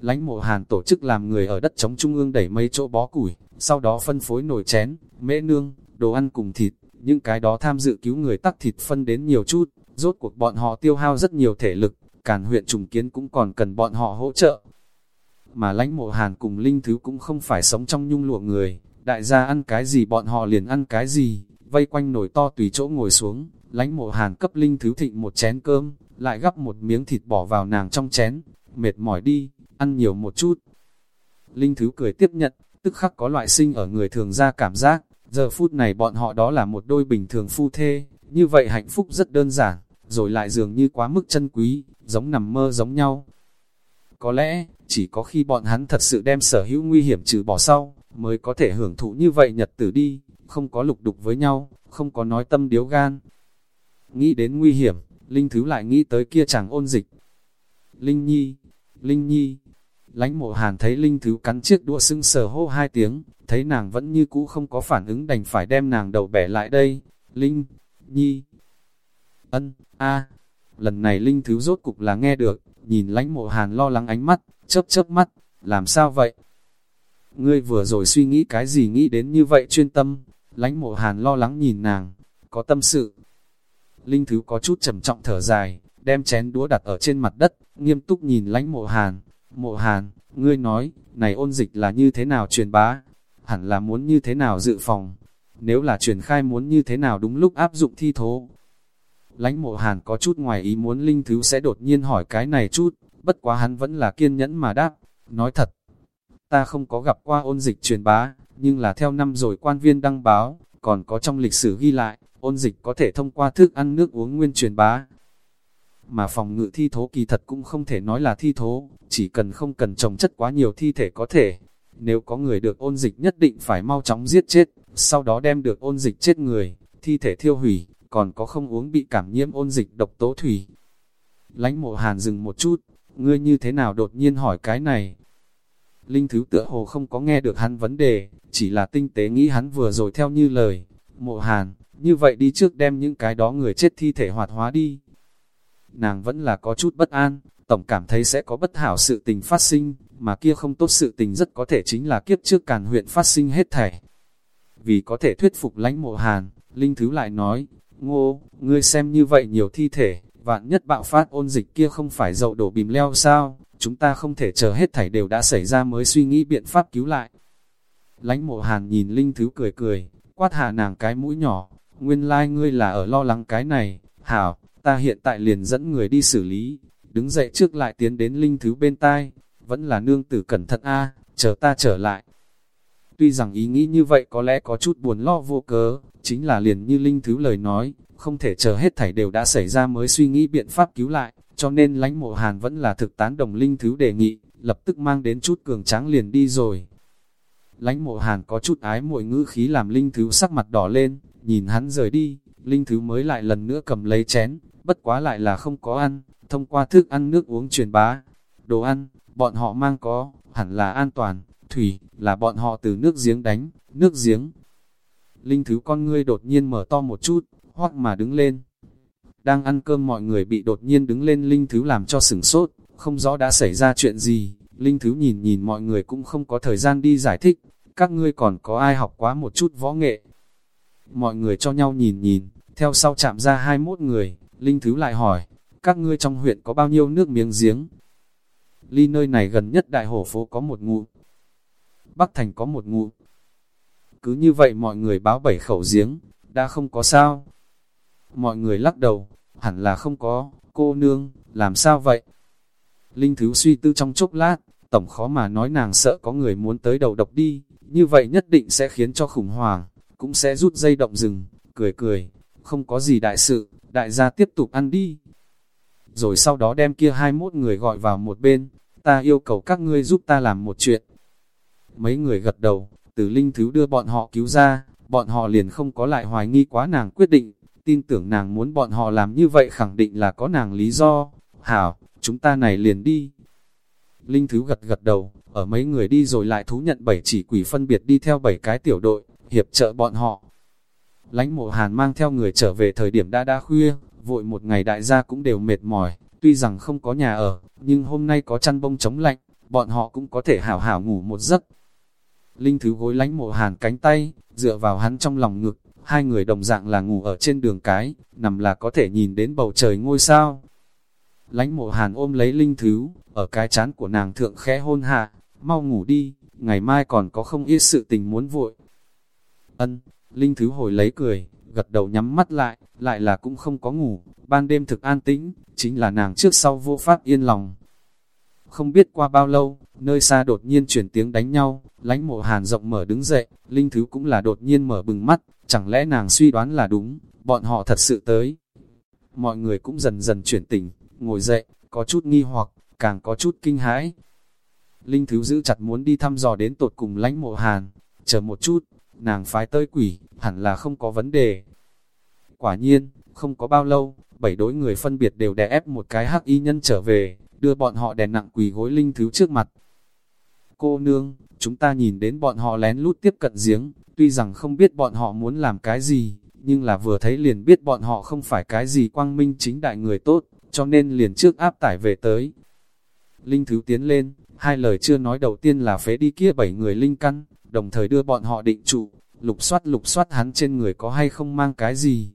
Lánh mộ hàn tổ chức làm người ở đất chống trung ương đẩy mấy chỗ bó củi, sau đó phân phối nồi chén, mễ nương, đồ ăn cùng thịt, những cái đó tham dự cứu người tắc thịt phân đến nhiều chút, rốt cuộc bọn họ tiêu hao rất nhiều thể lực, càn huyện trùng kiến cũng còn cần bọn họ hỗ trợ. Mà lãnh mộ hàn cùng linh thứ cũng không phải sống trong nhung lụa người, đại gia ăn cái gì bọn họ liền ăn cái gì, vây quanh nồi to tùy chỗ ngồi xuống, lãnh mộ hàn cấp linh thứ thịnh một chén cơm, lại gắp một miếng thịt bỏ vào nàng trong chén, mệt mỏi đi, ăn nhiều một chút. Linh thứ cười tiếp nhận, tức khắc có loại sinh ở người thường ra cảm giác, giờ phút này bọn họ đó là một đôi bình thường phu thê, như vậy hạnh phúc rất đơn giản, rồi lại dường như quá mức chân quý, giống nằm mơ giống nhau. Có lẽ, chỉ có khi bọn hắn thật sự đem sở hữu nguy hiểm trừ bỏ sau, mới có thể hưởng thụ như vậy nhật tử đi, không có lục đục với nhau, không có nói tâm điếu gan. Nghĩ đến nguy hiểm, Linh Thứ lại nghĩ tới kia chàng ôn dịch. Linh Nhi, Linh Nhi, lánh mộ hàn thấy Linh Thứ cắn chiếc đũa sưng sờ hô hai tiếng, thấy nàng vẫn như cũ không có phản ứng đành phải đem nàng đầu bẻ lại đây. Linh, Nhi, ân, a lần này Linh Thứ rốt cục là nghe được, nhìn lánh mộ hàn lo lắng ánh mắt, chớp chớp mắt, làm sao vậy? Ngươi vừa rồi suy nghĩ cái gì nghĩ đến như vậy chuyên tâm, lánh mộ hàn lo lắng nhìn nàng, có tâm sự. Linh Thứ có chút trầm trọng thở dài, đem chén đũa đặt ở trên mặt đất, nghiêm túc nhìn lánh mộ hàn. Mộ hàn, ngươi nói, này ôn dịch là như thế nào truyền bá? Hẳn là muốn như thế nào dự phòng? Nếu là truyền khai muốn như thế nào đúng lúc áp dụng thi thố? Lánh mộ hàn có chút ngoài ý muốn Linh Thứ sẽ đột nhiên hỏi cái này chút, bất quá hắn vẫn là kiên nhẫn mà đáp, nói thật. Ta không có gặp qua ôn dịch truyền bá, nhưng là theo năm rồi quan viên đăng báo, còn có trong lịch sử ghi lại, ôn dịch có thể thông qua thức ăn nước uống nguyên truyền bá. Mà phòng ngự thi thố kỳ thật cũng không thể nói là thi thố, chỉ cần không cần trồng chất quá nhiều thi thể có thể. Nếu có người được ôn dịch nhất định phải mau chóng giết chết, sau đó đem được ôn dịch chết người, thi thể thiêu hủy, còn có không uống bị cảm nhiễm ôn dịch độc tố thủy. Lánh mộ hàn dừng một chút, ngươi như thế nào đột nhiên hỏi cái này? Linh Thứ tựa hồ không có nghe được hắn vấn đề, chỉ là tinh tế nghĩ hắn vừa rồi theo như lời. Mộ hàn, như vậy đi trước đem những cái đó người chết thi thể hoạt hóa đi. Nàng vẫn là có chút bất an, tổng cảm thấy sẽ có bất hảo sự tình phát sinh, mà kia không tốt sự tình rất có thể chính là kiếp trước càn huyện phát sinh hết thảy. Vì có thể thuyết phục lãnh mộ hàn, Linh Thứ lại nói, ngô, ngươi xem như vậy nhiều thi thể, vạn nhất bạo phát ôn dịch kia không phải dậu đổ bìm leo sao, chúng ta không thể chờ hết thảy đều đã xảy ra mới suy nghĩ biện pháp cứu lại. Lánh mộ hàn nhìn Linh Thứ cười cười, quát hạ nàng cái mũi nhỏ, nguyên lai like ngươi là ở lo lắng cái này, hảo, ta hiện tại liền dẫn người đi xử lý, đứng dậy trước lại tiến đến Linh Thứ bên tai, vẫn là nương tử cẩn thận a chờ ta trở lại. Tuy rằng ý nghĩ như vậy có lẽ có chút buồn lo vô cớ, chính là liền như Linh Thứ lời nói, không thể chờ hết thảy đều đã xảy ra mới suy nghĩ biện pháp cứu lại, cho nên lãnh mộ hàn vẫn là thực tán đồng Linh Thứ đề nghị, lập tức mang đến chút cường tráng liền đi rồi. Lãnh mộ hàn có chút ái muội ngữ khí làm Linh Thứ sắc mặt đỏ lên, nhìn hắn rời đi, Linh Thứ mới lại lần nữa cầm lấy chén, bất quá lại là không có ăn, thông qua thức ăn nước uống truyền bá. Đồ ăn, bọn họ mang có, hẳn là an toàn, thủy, là bọn họ từ nước giếng đánh, nước giếng. Linh Thứ con ngươi đột nhiên mở to một chút, hoặc mà đứng lên. Đang ăn cơm mọi người bị đột nhiên đứng lên Linh Thứ làm cho sửng sốt, không rõ đã xảy ra chuyện gì. Linh Thứ nhìn nhìn mọi người cũng không có thời gian đi giải thích, các ngươi còn có ai học quá một chút võ nghệ. Mọi người cho nhau nhìn nhìn, theo sau chạm ra 21 người, Linh Thứ lại hỏi, các ngươi trong huyện có bao nhiêu nước miếng giếng? Ly nơi này gần nhất đại hồ phố có một ngụ, Bắc Thành có một ngụ. Cứ như vậy mọi người báo bảy khẩu giếng, đã không có sao. Mọi người lắc đầu, hẳn là không có, cô nương, làm sao vậy? Linh Thứ suy tư trong chốc lát, tổng khó mà nói nàng sợ có người muốn tới đầu độc đi, như vậy nhất định sẽ khiến cho khủng hoảng, cũng sẽ rút dây động rừng, cười cười, không có gì đại sự, đại gia tiếp tục ăn đi. Rồi sau đó đem kia 21 người gọi vào một bên, ta yêu cầu các ngươi giúp ta làm một chuyện. Mấy người gật đầu, từ Linh Thứ đưa bọn họ cứu ra, bọn họ liền không có lại hoài nghi quá nàng quyết định, tin tưởng nàng muốn bọn họ làm như vậy khẳng định là có nàng lý do. Hảo, chúng ta này liền đi. Linh Thứ gật gật đầu, ở mấy người đi rồi lại thú nhận bảy chỉ quỷ phân biệt đi theo bảy cái tiểu đội, hiệp trợ bọn họ. Lánh mộ hàn mang theo người trở về thời điểm đã đã khuya, vội một ngày đại gia cũng đều mệt mỏi, tuy rằng không có nhà ở, nhưng hôm nay có chăn bông chống lạnh, bọn họ cũng có thể hảo hảo ngủ một giấc. Linh Thứ gối lánh mộ hàn cánh tay, dựa vào hắn trong lòng ngực, hai người đồng dạng là ngủ ở trên đường cái, nằm là có thể nhìn đến bầu trời ngôi sao. Lánh mộ hàn ôm lấy Linh Thứ, ở cái chán của nàng thượng khẽ hôn hạ, mau ngủ đi, ngày mai còn có không ít sự tình muốn vội. Ân, Linh Thứ hồi lấy cười, gật đầu nhắm mắt lại, lại là cũng không có ngủ, ban đêm thực an tĩnh, chính là nàng trước sau vô pháp yên lòng. Không biết qua bao lâu, nơi xa đột nhiên chuyển tiếng đánh nhau, lánh mộ hàn rộng mở đứng dậy, Linh Thứ cũng là đột nhiên mở bừng mắt, chẳng lẽ nàng suy đoán là đúng, bọn họ thật sự tới. Mọi người cũng dần dần chuyển tỉnh, ngồi dậy, có chút nghi hoặc, càng có chút kinh hãi. Linh Thứ giữ chặt muốn đi thăm dò đến tột cùng lánh mộ hàn, chờ một chút, nàng phái tơi quỷ, hẳn là không có vấn đề. Quả nhiên, không có bao lâu, bảy đối người phân biệt đều đè ép một cái hắc y nhân trở về, đưa bọn họ đè nặng quỳ gối linh thứ trước mặt. Cô nương, chúng ta nhìn đến bọn họ lén lút tiếp cận giếng, tuy rằng không biết bọn họ muốn làm cái gì, nhưng là vừa thấy liền biết bọn họ không phải cái gì quang minh chính đại người tốt, cho nên liền trước áp tải về tới. Linh thứ tiến lên, hai lời chưa nói đầu tiên là phế đi kia bảy người linh căn, đồng thời đưa bọn họ định trụ, lục soát lục soát hắn trên người có hay không mang cái gì.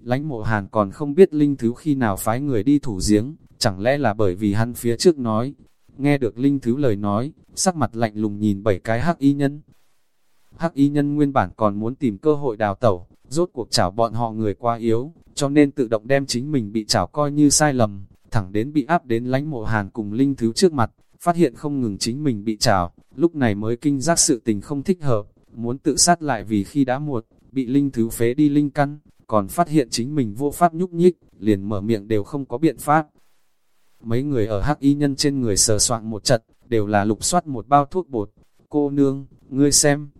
Lánh mộ hàn còn không biết linh thứ khi nào phái người đi thủ giếng, chẳng lẽ là bởi vì hắn phía trước nói. Nghe được linh thứ lời nói, sắc mặt lạnh lùng nhìn bảy cái hắc y nhân. Hắc y nhân nguyên bản còn muốn tìm cơ hội đào tẩu, rốt cuộc chảo bọn họ người quá yếu, cho nên tự động đem chính mình bị chảo coi như sai lầm, thẳng đến bị áp đến lánh mộ hàn cùng linh thứ trước mặt, phát hiện không ngừng chính mình bị trào, lúc này mới kinh giác sự tình không thích hợp, muốn tự sát lại vì khi đã muộn, bị linh thứ phế đi linh căn, còn phát hiện chính mình vô pháp nhúc nhích, liền mở miệng đều không có biện pháp. Mấy người ở hắc y nhân trên người sờ soạn một trận, đều là lục soát một bao thuốc bột. Cô nương, ngươi xem.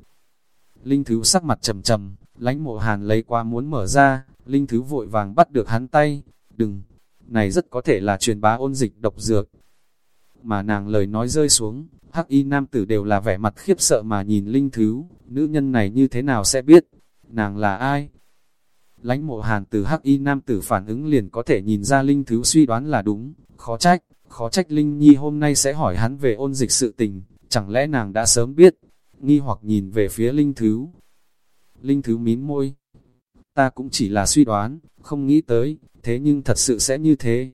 Linh thứ sắc mặt trầm trầm, lánh mộ hàn lấy qua muốn mở ra, linh thứ vội vàng bắt được hắn tay. Đừng, này rất có thể là truyền bá ôn dịch độc dược. Mà nàng lời nói rơi xuống, hắc y nam tử đều là vẻ mặt khiếp sợ mà nhìn linh thứ, nữ nhân này như thế nào sẽ biết, nàng là ai? Lánh mộ hàn từ hắc y nam tử phản ứng liền có thể nhìn ra linh thứ suy đoán là đúng, khó trách, khó trách linh nhi hôm nay sẽ hỏi hắn về ôn dịch sự tình, chẳng lẽ nàng đã sớm biết, nghi hoặc nhìn về phía linh thứ. Linh thứ mím môi, ta cũng chỉ là suy đoán, không nghĩ tới, thế nhưng thật sự sẽ như thế.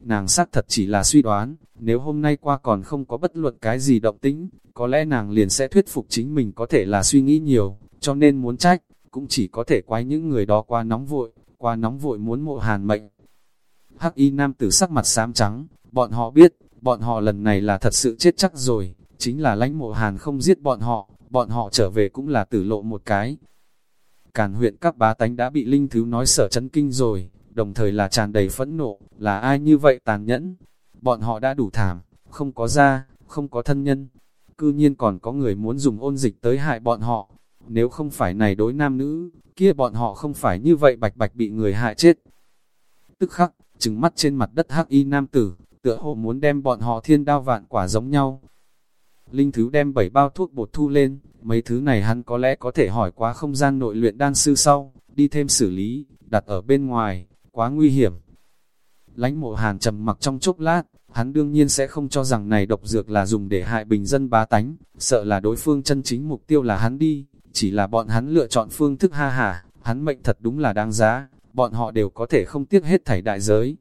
Nàng xác thật chỉ là suy đoán, nếu hôm nay qua còn không có bất luận cái gì động tĩnh, có lẽ nàng liền sẽ thuyết phục chính mình có thể là suy nghĩ nhiều, cho nên muốn trách, cũng chỉ có thể quay những người đó qua nóng vội, qua nóng vội muốn mộ hàn mệnh. Hắc y nam tử sắc mặt xám trắng, bọn họ biết, bọn họ lần này là thật sự chết chắc rồi, chính là lãnh mộ hàn không giết bọn họ, bọn họ trở về cũng là tử lộ một cái. Càn huyện các bá tánh đã bị linh thứ nói sở chấn kinh rồi, đồng thời là tràn đầy phẫn nộ, là ai như vậy tàn nhẫn. Bọn họ đã đủ thảm, không có gia, không có thân nhân, cư nhiên còn có người muốn dùng ôn dịch tới hại bọn họ. Nếu không phải này đối nam nữ, kia bọn họ không phải như vậy bạch bạch bị người hại chết. Tức khắc, trừng mắt trên mặt đất hắc y nam tử, tựa hồ muốn đem bọn họ thiên đao vạn quả giống nhau. Linh Thứ đem bảy bao thuốc bột thu lên, mấy thứ này hắn có lẽ có thể hỏi qua không gian nội luyện đan sư sau, đi thêm xử lý, đặt ở bên ngoài, quá nguy hiểm. Lánh mộ hàn trầm mặc trong chốc lát, hắn đương nhiên sẽ không cho rằng này độc dược là dùng để hại bình dân bá tánh, sợ là đối phương chân chính mục tiêu là hắn đi, chỉ là bọn hắn lựa chọn phương thức ha hả, hắn mệnh thật đúng là đáng giá, bọn họ đều có thể không tiếc hết thảy đại giới.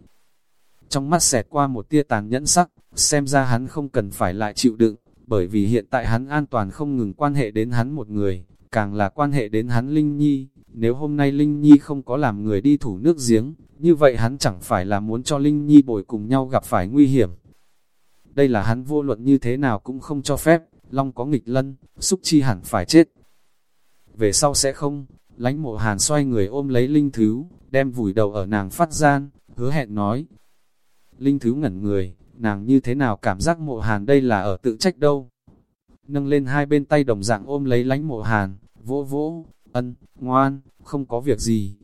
Trong mắt xẹt qua một tia tàn nhẫn sắc, xem ra hắn không cần phải lại chịu đựng, bởi vì hiện tại hắn an toàn không ngừng quan hệ đến hắn một người, càng là quan hệ đến hắn Linh Nhi, nếu hôm nay Linh Nhi không có làm người đi thủ nước giếng, như vậy hắn chẳng phải là muốn cho Linh Nhi bồi cùng nhau gặp phải nguy hiểm. Đây là hắn vô luận như thế nào cũng không cho phép, Long có nghịch lân, xúc chi hẳn phải chết. Về sau sẽ không, lánh mộ hàn xoay người ôm lấy Linh Thứ, đem vùi đầu ở nàng phát gian, hứa hẹn nói. Linh Thứ ngẩn người, nàng như thế nào cảm giác mộ hàn đây là ở tự trách đâu. Nâng lên hai bên tay đồng dạng ôm lấy lánh mộ hàn, vỗ vỗ, ân, ngoan, không có việc gì.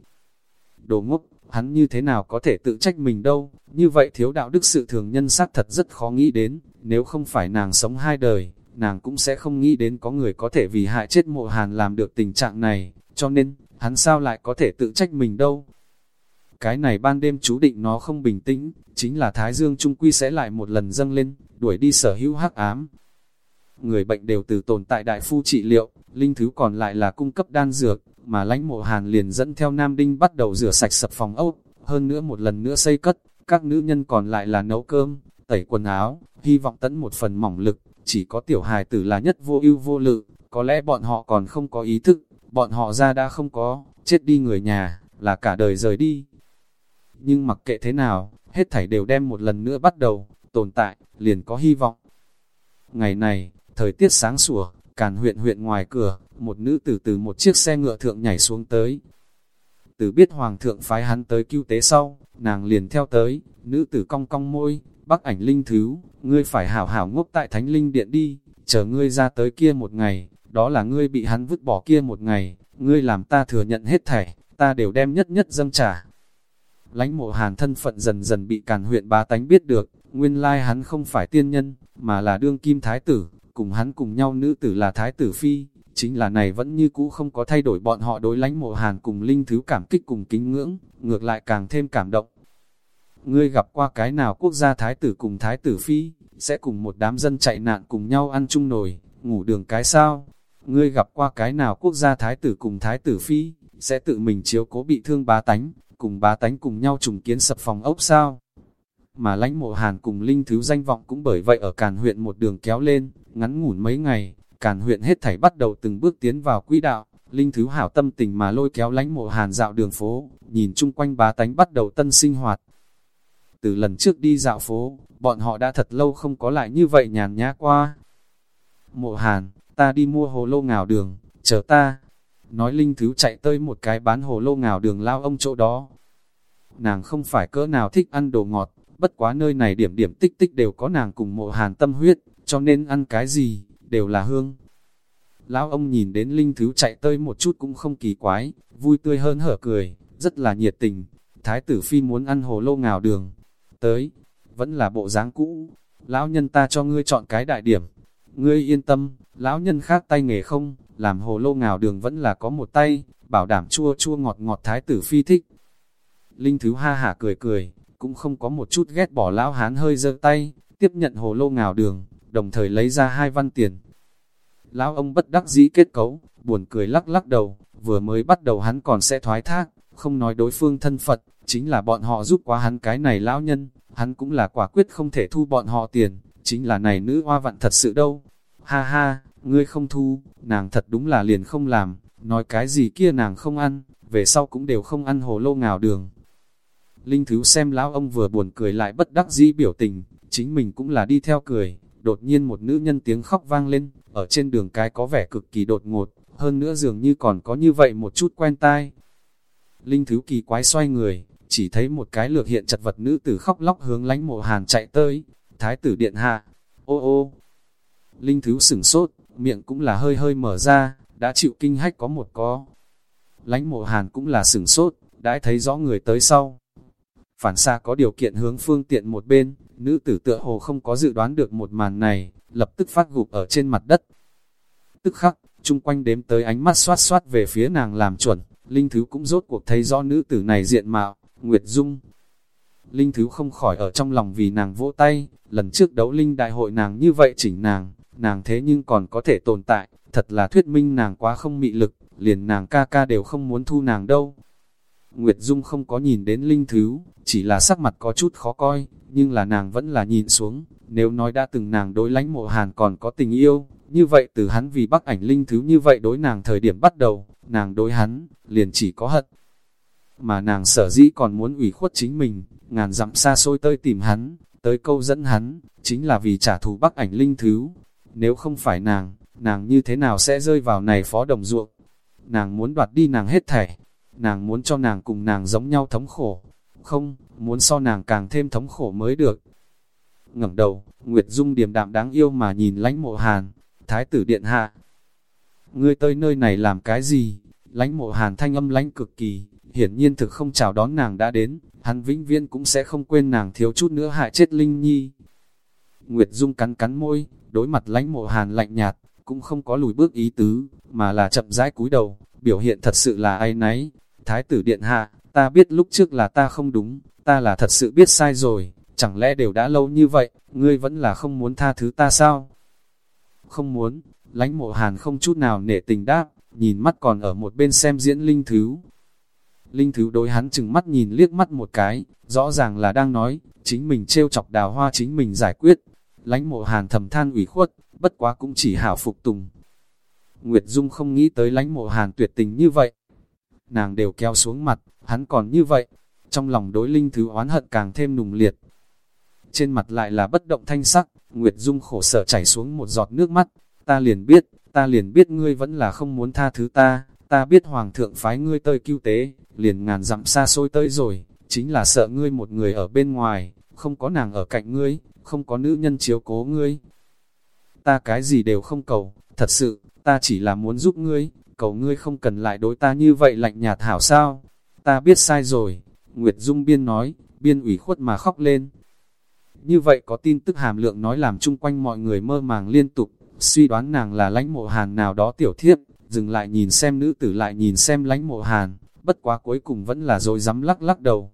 Đồ ngốc, hắn như thế nào có thể tự trách mình đâu, như vậy thiếu đạo đức sự thường nhân sát thật rất khó nghĩ đến, nếu không phải nàng sống hai đời, nàng cũng sẽ không nghĩ đến có người có thể vì hại chết mộ hàn làm được tình trạng này, cho nên, hắn sao lại có thể tự trách mình đâu. Cái này ban đêm chú định nó không bình tĩnh, chính là Thái Dương Trung Quy sẽ lại một lần dâng lên, đuổi đi sở hữu hắc ám. Người bệnh đều từ tồn tại đại phu trị liệu, linh thứ còn lại là cung cấp đan dược, mà lãnh mộ hàn liền dẫn theo Nam Đinh bắt đầu rửa sạch sập phòng ốc, hơn nữa một lần nữa xây cất, các nữ nhân còn lại là nấu cơm, tẩy quần áo, hy vọng tấn một phần mỏng lực, chỉ có tiểu hài tử là nhất vô ưu vô lự, có lẽ bọn họ còn không có ý thức, bọn họ ra đã không có, chết đi người nhà, là cả đời rời đi. Nhưng mặc kệ thế nào, hết thảy đều đem một lần nữa bắt đầu, tồn tại, liền có hy vọng. Ngày này, thời tiết sáng sủa, càn huyện huyện ngoài cửa, một nữ tử từ một chiếc xe ngựa thượng nhảy xuống tới. Từ biết hoàng thượng phái hắn tới cứu tế sau, nàng liền theo tới, nữ tử cong cong môi, bắc ảnh linh thứ, ngươi phải hảo hảo ngốc tại thánh linh điện đi, chờ ngươi ra tới kia một ngày, đó là ngươi bị hắn vứt bỏ kia một ngày, ngươi làm ta thừa nhận hết thảy, ta đều đem nhất nhất dâng trả. Lánh mộ hàn thân phận dần dần bị càn huyện bá tánh biết được, nguyên lai hắn không phải tiên nhân, mà là đương kim thái tử, cùng hắn cùng nhau nữ tử là thái tử phi, chính là này vẫn như cũ không có thay đổi bọn họ đối lánh mộ hàn cùng linh thứ cảm kích cùng kính ngưỡng, ngược lại càng thêm cảm động. Ngươi gặp qua cái nào quốc gia thái tử cùng thái tử phi, sẽ cùng một đám dân chạy nạn cùng nhau ăn chung nồi, ngủ đường cái sao? Ngươi gặp qua cái nào quốc gia thái tử cùng thái tử phi, sẽ tự mình chiếu cố bị thương bá tánh, cùng bá tánh cùng nhau trùng kiến sập phòng ốc sao? Mà lãnh mộ hàn cùng linh thứ danh vọng cũng bởi vậy ở càn huyện một đường kéo lên, ngắn ngủn mấy ngày, càn huyện hết thảy bắt đầu từng bước tiến vào quỹ đạo, linh thứ hảo tâm tình mà lôi kéo lãnh mộ hàn dạo đường phố, nhìn chung quanh bá tánh bắt đầu tân sinh hoạt. Từ lần trước đi dạo phố, bọn họ đã thật lâu không có lại như vậy nhàn nhã qua. Mộ hàn, ta đi mua hồ lô ngào đường, chờ ta. Nói linh thứ chạy tới một cái bán hồ lô ngào đường lao ông chỗ đó. Nàng không phải cỡ nào thích ăn đồ ngọt, bất quá nơi này điểm điểm tích tích đều có nàng cùng mộ hàn tâm huyết, cho nên ăn cái gì, đều là hương. Lão ông nhìn đến linh thứ chạy tới một chút cũng không kỳ quái, vui tươi hơn hở cười, rất là nhiệt tình. Thái tử phi muốn ăn hồ lô ngào đường. Tới, vẫn là bộ dáng cũ. Lão nhân ta cho ngươi chọn cái đại điểm. Ngươi yên tâm, lão nhân khác tay nghề không, làm hồ lô ngào đường vẫn là có một tay, bảo đảm chua chua ngọt ngọt thái tử phi thích. Linh thứ ha hả cười cười, cũng không có một chút ghét bỏ lão hán hơi giơ tay, tiếp nhận hồ lô ngào đường, đồng thời lấy ra hai văn tiền. Lão ông bất đắc dĩ kết cấu, buồn cười lắc lắc đầu, vừa mới bắt đầu hắn còn sẽ thoái thác, không nói đối phương thân Phật, chính là bọn họ giúp quá hắn cái này lão nhân, hắn cũng là quả quyết không thể thu bọn họ tiền, chính là này nữ hoa vặn thật sự đâu. Ha ha, ngươi không thu, nàng thật đúng là liền không làm, nói cái gì kia nàng không ăn, về sau cũng đều không ăn hồ lô ngào đường. Linh Thứ xem lão ông vừa buồn cười lại bất đắc dĩ biểu tình, chính mình cũng là đi theo cười, đột nhiên một nữ nhân tiếng khóc vang lên, ở trên đường cái có vẻ cực kỳ đột ngột, hơn nữa dường như còn có như vậy một chút quen tai. Linh Thứ kỳ quái xoay người, chỉ thấy một cái lược hiện chật vật nữ tử khóc lóc hướng lánh mộ hàn chạy tới, thái tử điện hạ, ô ô. Linh Thứ sửng sốt, miệng cũng là hơi hơi mở ra, đã chịu kinh hách có một có. Lánh mộ hàn cũng là sửng sốt, đã thấy rõ người tới sau. Phản xa có điều kiện hướng phương tiện một bên, nữ tử tựa hồ không có dự đoán được một màn này, lập tức phát gục ở trên mặt đất. Tức khắc, chung quanh đếm tới ánh mắt xoát xoát về phía nàng làm chuẩn, Linh Thứ cũng rốt cuộc thấy rõ nữ tử này diện mạo, Nguyệt Dung. Linh Thứ không khỏi ở trong lòng vì nàng vỗ tay, lần trước đấu Linh đại hội nàng như vậy chỉnh nàng, nàng thế nhưng còn có thể tồn tại, thật là thuyết minh nàng quá không mị lực, liền nàng ca ca đều không muốn thu nàng đâu. Nguyệt Dung không có nhìn đến Linh Thứ, chỉ là sắc mặt có chút khó coi, nhưng là nàng vẫn là nhìn xuống, nếu nói đã từng nàng đối lánh mộ hàn còn có tình yêu, như vậy từ hắn vì bắc ảnh Linh Thứ như vậy đối nàng thời điểm bắt đầu, nàng đối hắn, liền chỉ có hận. Mà nàng sở dĩ còn muốn ủy khuất chính mình, ngàn dặm xa xôi tới tìm hắn, tới câu dẫn hắn, chính là vì trả thù bắc ảnh Linh Thứ. Nếu không phải nàng, nàng như thế nào sẽ rơi vào này phó đồng ruộng? Nàng muốn đoạt đi nàng hết thảy, nàng muốn cho nàng cùng nàng giống nhau thống khổ, không, muốn so nàng càng thêm thống khổ mới được. ngẩng đầu, Nguyệt Dung điềm đạm đáng yêu mà nhìn lánh mộ hàn, thái tử điện hạ. Ngươi tới nơi này làm cái gì? Lánh mộ hàn thanh âm lánh cực kỳ, hiển nhiên thực không chào đón nàng đã đến, hắn vĩnh viên cũng sẽ không quên nàng thiếu chút nữa hại chết Linh Nhi. Nguyệt Dung cắn cắn môi, Đối mặt lánh mộ hàn lạnh nhạt, cũng không có lùi bước ý tứ, mà là chậm rãi cúi đầu, biểu hiện thật sự là ai nấy. Thái tử điện hạ, ta biết lúc trước là ta không đúng, ta là thật sự biết sai rồi, chẳng lẽ đều đã lâu như vậy, ngươi vẫn là không muốn tha thứ ta sao? Không muốn, lánh mộ hàn không chút nào nể tình đáp, nhìn mắt còn ở một bên xem diễn linh thứ. Linh thứ đối hắn chừng mắt nhìn liếc mắt một cái, rõ ràng là đang nói, chính mình trêu chọc đào hoa chính mình giải quyết. Lánh mộ hàn thầm than ủy khuất, bất quá cũng chỉ hảo phục tùng. Nguyệt Dung không nghĩ tới lánh mộ hàn tuyệt tình như vậy. Nàng đều kéo xuống mặt, hắn còn như vậy. Trong lòng đối linh thứ oán hận càng thêm nùng liệt. Trên mặt lại là bất động thanh sắc, Nguyệt Dung khổ sở chảy xuống một giọt nước mắt. Ta liền biết, ta liền biết ngươi vẫn là không muốn tha thứ ta, ta biết Hoàng thượng phái ngươi tới cứu tế, liền ngàn dặm xa xôi tới rồi, chính là sợ ngươi một người ở bên ngoài, không có nàng ở cạnh ngươi, không có nữ nhân chiếu cố ngươi. Ta cái gì đều không cầu, thật sự, ta chỉ là muốn giúp ngươi, cầu ngươi không cần lại đối ta như vậy lạnh nhạt hảo sao. Ta biết sai rồi, Nguyệt Dung Biên nói, Biên ủy khuất mà khóc lên. Như vậy có tin tức hàm lượng nói làm chung quanh mọi người mơ màng liên tục, suy đoán nàng là lãnh mộ hàn nào đó tiểu thiếp, dừng lại nhìn xem nữ tử lại nhìn xem lãnh mộ hàn, bất quá cuối cùng vẫn là rồi dám lắc lắc đầu.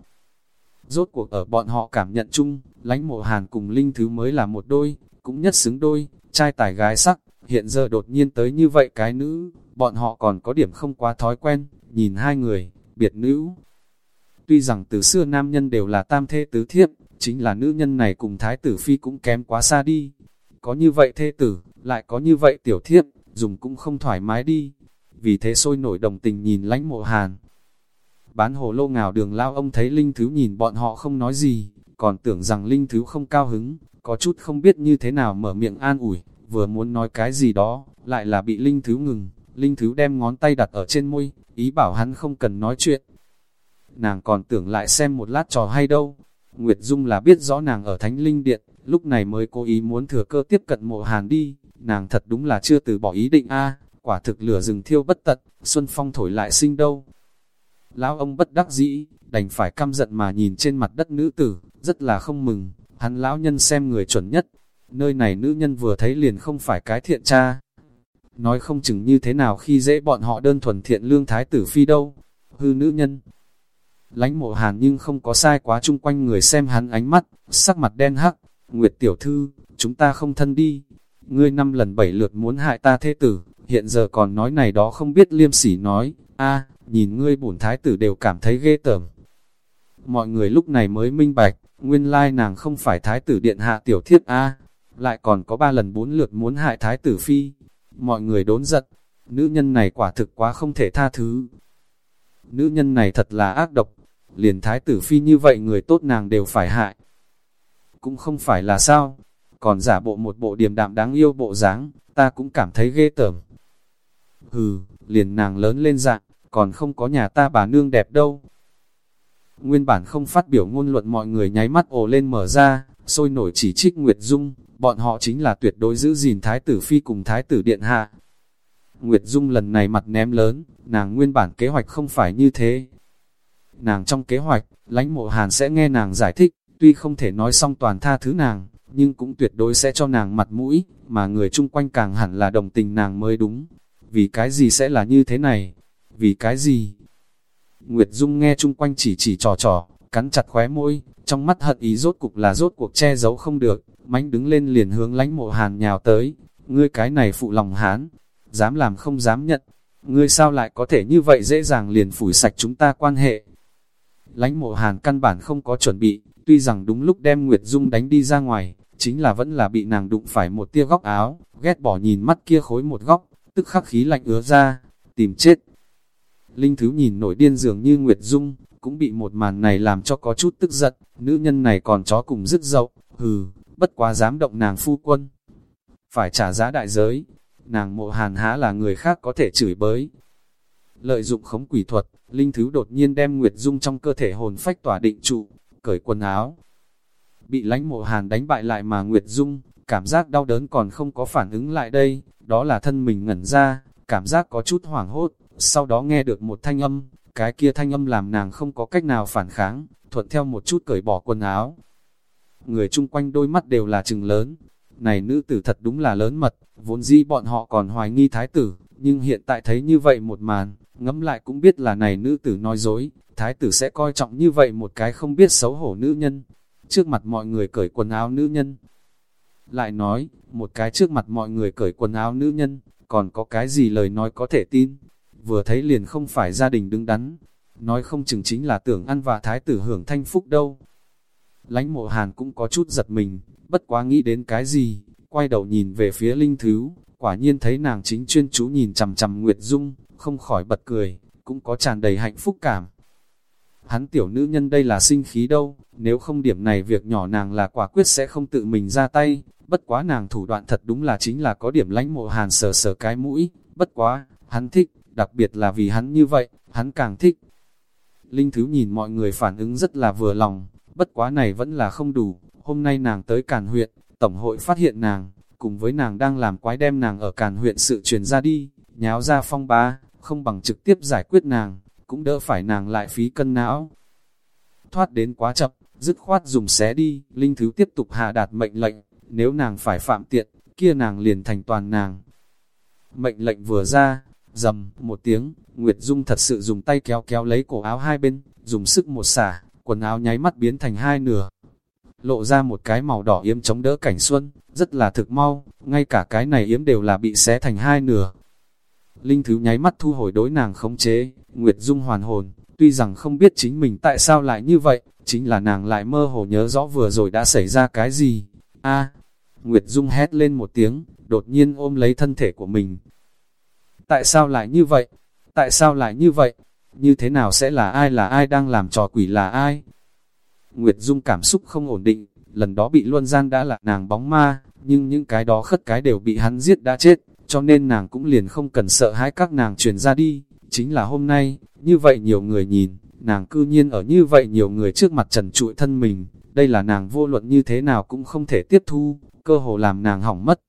Rốt cuộc ở bọn họ cảm nhận chung, lãnh mộ hàn cùng linh thứ mới là một đôi, cũng nhất xứng đôi, trai tài gái sắc, hiện giờ đột nhiên tới như vậy cái nữ, bọn họ còn có điểm không quá thói quen, nhìn hai người, biệt nữ. Tuy rằng từ xưa nam nhân đều là tam thê tứ thiếp, chính là nữ nhân này cùng thái tử phi cũng kém quá xa đi. Có như vậy thê tử, lại có như vậy tiểu thiếp, dùng cũng không thoải mái đi. Vì thế sôi nổi đồng tình nhìn lánh mộ hàn. Bán hồ lô ngào đường lao ông thấy Linh Thứ nhìn bọn họ không nói gì, còn tưởng rằng Linh Thứ không cao hứng, có chút không biết như thế nào mở miệng an ủi, vừa muốn nói cái gì đó, lại là bị Linh Thứ ngừng. Linh Thứ đem ngón tay đặt ở trên môi, ý bảo hắn không cần nói chuyện. Nàng còn tưởng lại xem một lát trò hay đâu. Nguyệt Dung là biết rõ nàng ở Thánh Linh Điện, lúc này mới cố ý muốn thừa cơ tiếp cận mộ hàn đi, nàng thật đúng là chưa từ bỏ ý định a quả thực lửa rừng thiêu bất tật, xuân phong thổi lại sinh đâu. Lão ông bất đắc dĩ, đành phải căm giận mà nhìn trên mặt đất nữ tử, rất là không mừng, hắn lão nhân xem người chuẩn nhất, nơi này nữ nhân vừa thấy liền không phải cái thiện cha. Nói không chừng như thế nào khi dễ bọn họ đơn thuần thiện lương thái tử phi đâu, hư nữ nhân. Lánh mộ hàn nhưng không có sai quá chung quanh người xem hắn ánh mắt, sắc mặt đen hắc, Nguyệt tiểu thư, chúng ta không thân đi, ngươi năm lần bảy lượt muốn hại ta thế tử, hiện giờ còn nói này đó không biết liêm sỉ nói, a nhìn ngươi bổn thái tử đều cảm thấy ghê tởm. Mọi người lúc này mới minh bạch, nguyên lai nàng không phải thái tử điện hạ tiểu thiết a lại còn có ba lần bốn lượt muốn hại thái tử phi. Mọi người đốn giận, nữ nhân này quả thực quá không thể tha thứ. Nữ nhân này thật là ác độc, liền thái tử phi như vậy người tốt nàng đều phải hại. Cũng không phải là sao, còn giả bộ một bộ điềm đạm đáng yêu bộ dáng, ta cũng cảm thấy ghê tởm. Hừ, liền nàng lớn lên dạng, còn không có nhà ta bà nương đẹp đâu. Nguyên bản không phát biểu ngôn luận mọi người nháy mắt ồ lên mở ra, sôi nổi chỉ trích Nguyệt Dung, bọn họ chính là tuyệt đối giữ gìn Thái tử Phi cùng Thái tử Điện Hạ. Nguyệt Dung lần này mặt ném lớn, nàng nguyên bản kế hoạch không phải như thế. Nàng trong kế hoạch, lãnh mộ hàn sẽ nghe nàng giải thích, tuy không thể nói xong toàn tha thứ nàng, nhưng cũng tuyệt đối sẽ cho nàng mặt mũi, mà người chung quanh càng hẳn là đồng tình nàng mới đúng. Vì cái gì sẽ là như thế này? Vì cái gì? Nguyệt Dung nghe chung quanh chỉ chỉ trò trò, cắn chặt khóe môi, trong mắt hận ý rốt cục là rốt cuộc che giấu không được, mánh đứng lên liền hướng lánh mộ hàn nhào tới. Ngươi cái này phụ lòng hán, dám làm không dám nhận, ngươi sao lại có thể như vậy dễ dàng liền phủi sạch chúng ta quan hệ. Lánh mộ hàn căn bản không có chuẩn bị, tuy rằng đúng lúc đem Nguyệt Dung đánh đi ra ngoài, chính là vẫn là bị nàng đụng phải một tia góc áo, ghét bỏ nhìn mắt kia khối một góc, tức khắc khí lạnh ứa ra, tìm chết. Linh Thứ nhìn nổi điên dường như Nguyệt Dung, cũng bị một màn này làm cho có chút tức giận, nữ nhân này còn chó cùng dứt dậu, hừ, bất quá dám động nàng phu quân. Phải trả giá đại giới, nàng mộ hàn há là người khác có thể chửi bới. Lợi dụng khống quỷ thuật, Linh Thứ đột nhiên đem Nguyệt Dung trong cơ thể hồn phách tỏa định trụ, cởi quần áo, bị lánh mộ hàn đánh bại lại mà Nguyệt Dung, cảm giác đau đớn còn không có phản ứng lại đây, đó là thân mình ngẩn ra, cảm giác có chút hoảng hốt, sau đó nghe được một thanh âm, cái kia thanh âm làm nàng không có cách nào phản kháng, thuận theo một chút cởi bỏ quần áo. Người chung quanh đôi mắt đều là trừng lớn, Này nữ tử thật đúng là lớn mật, vốn dĩ bọn họ còn hoài nghi thái tử, nhưng hiện tại thấy như vậy một màn, ngẫm lại cũng biết là này nữ tử nói dối, thái tử sẽ coi trọng như vậy một cái không biết xấu hổ nữ nhân. Trước mặt mọi người cởi quần áo nữ nhân. Lại nói, một cái trước mặt mọi người cởi quần áo nữ nhân, còn có cái gì lời nói có thể tin. Vừa thấy liền không phải gia đình đứng đắn, nói không chừng chính là tưởng ăn và thái tử hưởng thanh phúc đâu lãnh mộ hàn cũng có chút giật mình, bất quá nghĩ đến cái gì, quay đầu nhìn về phía linh thứ, quả nhiên thấy nàng chính chuyên chú nhìn chằm chằm Nguyệt Dung, không khỏi bật cười, cũng có tràn đầy hạnh phúc cảm. Hắn tiểu nữ nhân đây là sinh khí đâu, nếu không điểm này việc nhỏ nàng là quả quyết sẽ không tự mình ra tay, bất quá nàng thủ đoạn thật đúng là chính là có điểm lãnh mộ hàn sờ sờ cái mũi, bất quá, hắn thích, đặc biệt là vì hắn như vậy, hắn càng thích. Linh Thứ nhìn mọi người phản ứng rất là vừa lòng, bất quá này vẫn là không đủ, hôm nay nàng tới Càn huyện, Tổng hội phát hiện nàng, cùng với nàng đang làm quái đem nàng ở Càn huyện sự truyền ra đi, nháo ra phong ba, không bằng trực tiếp giải quyết nàng, cũng đỡ phải nàng lại phí cân não. Thoát đến quá chậm, dứt khoát dùng xé đi, Linh Thứ tiếp tục hạ đạt mệnh lệnh, nếu nàng phải phạm tiện, kia nàng liền thành toàn nàng. Mệnh lệnh vừa ra, dầm, một tiếng, Nguyệt Dung thật sự dùng tay kéo kéo lấy cổ áo hai bên, dùng sức một xả, quần áo nháy mắt biến thành hai nửa. Lộ ra một cái màu đỏ yếm chống đỡ cảnh xuân, rất là thực mau, ngay cả cái này yếm đều là bị xé thành hai nửa. Linh Thứ nháy mắt thu hồi đối nàng khống chế, Nguyệt Dung hoàn hồn, tuy rằng không biết chính mình tại sao lại như vậy, chính là nàng lại mơ hồ nhớ rõ vừa rồi đã xảy ra cái gì. a Nguyệt Dung hét lên một tiếng, đột nhiên ôm lấy thân thể của mình. Tại sao lại như vậy? Tại sao lại như vậy? Như thế nào sẽ là ai là ai đang làm trò quỷ là ai? Nguyệt Dung cảm xúc không ổn định, lần đó bị luân gian đã là nàng bóng ma, nhưng những cái đó khất cái đều bị hắn giết đã chết, cho nên nàng cũng liền không cần sợ hãi các nàng truyền ra đi. Chính là hôm nay, như vậy nhiều người nhìn, nàng cư nhiên ở như vậy nhiều người trước mặt trần trụi thân mình, đây là nàng vô luận như thế nào cũng không thể tiếp thu, cơ hồ làm nàng hỏng mất.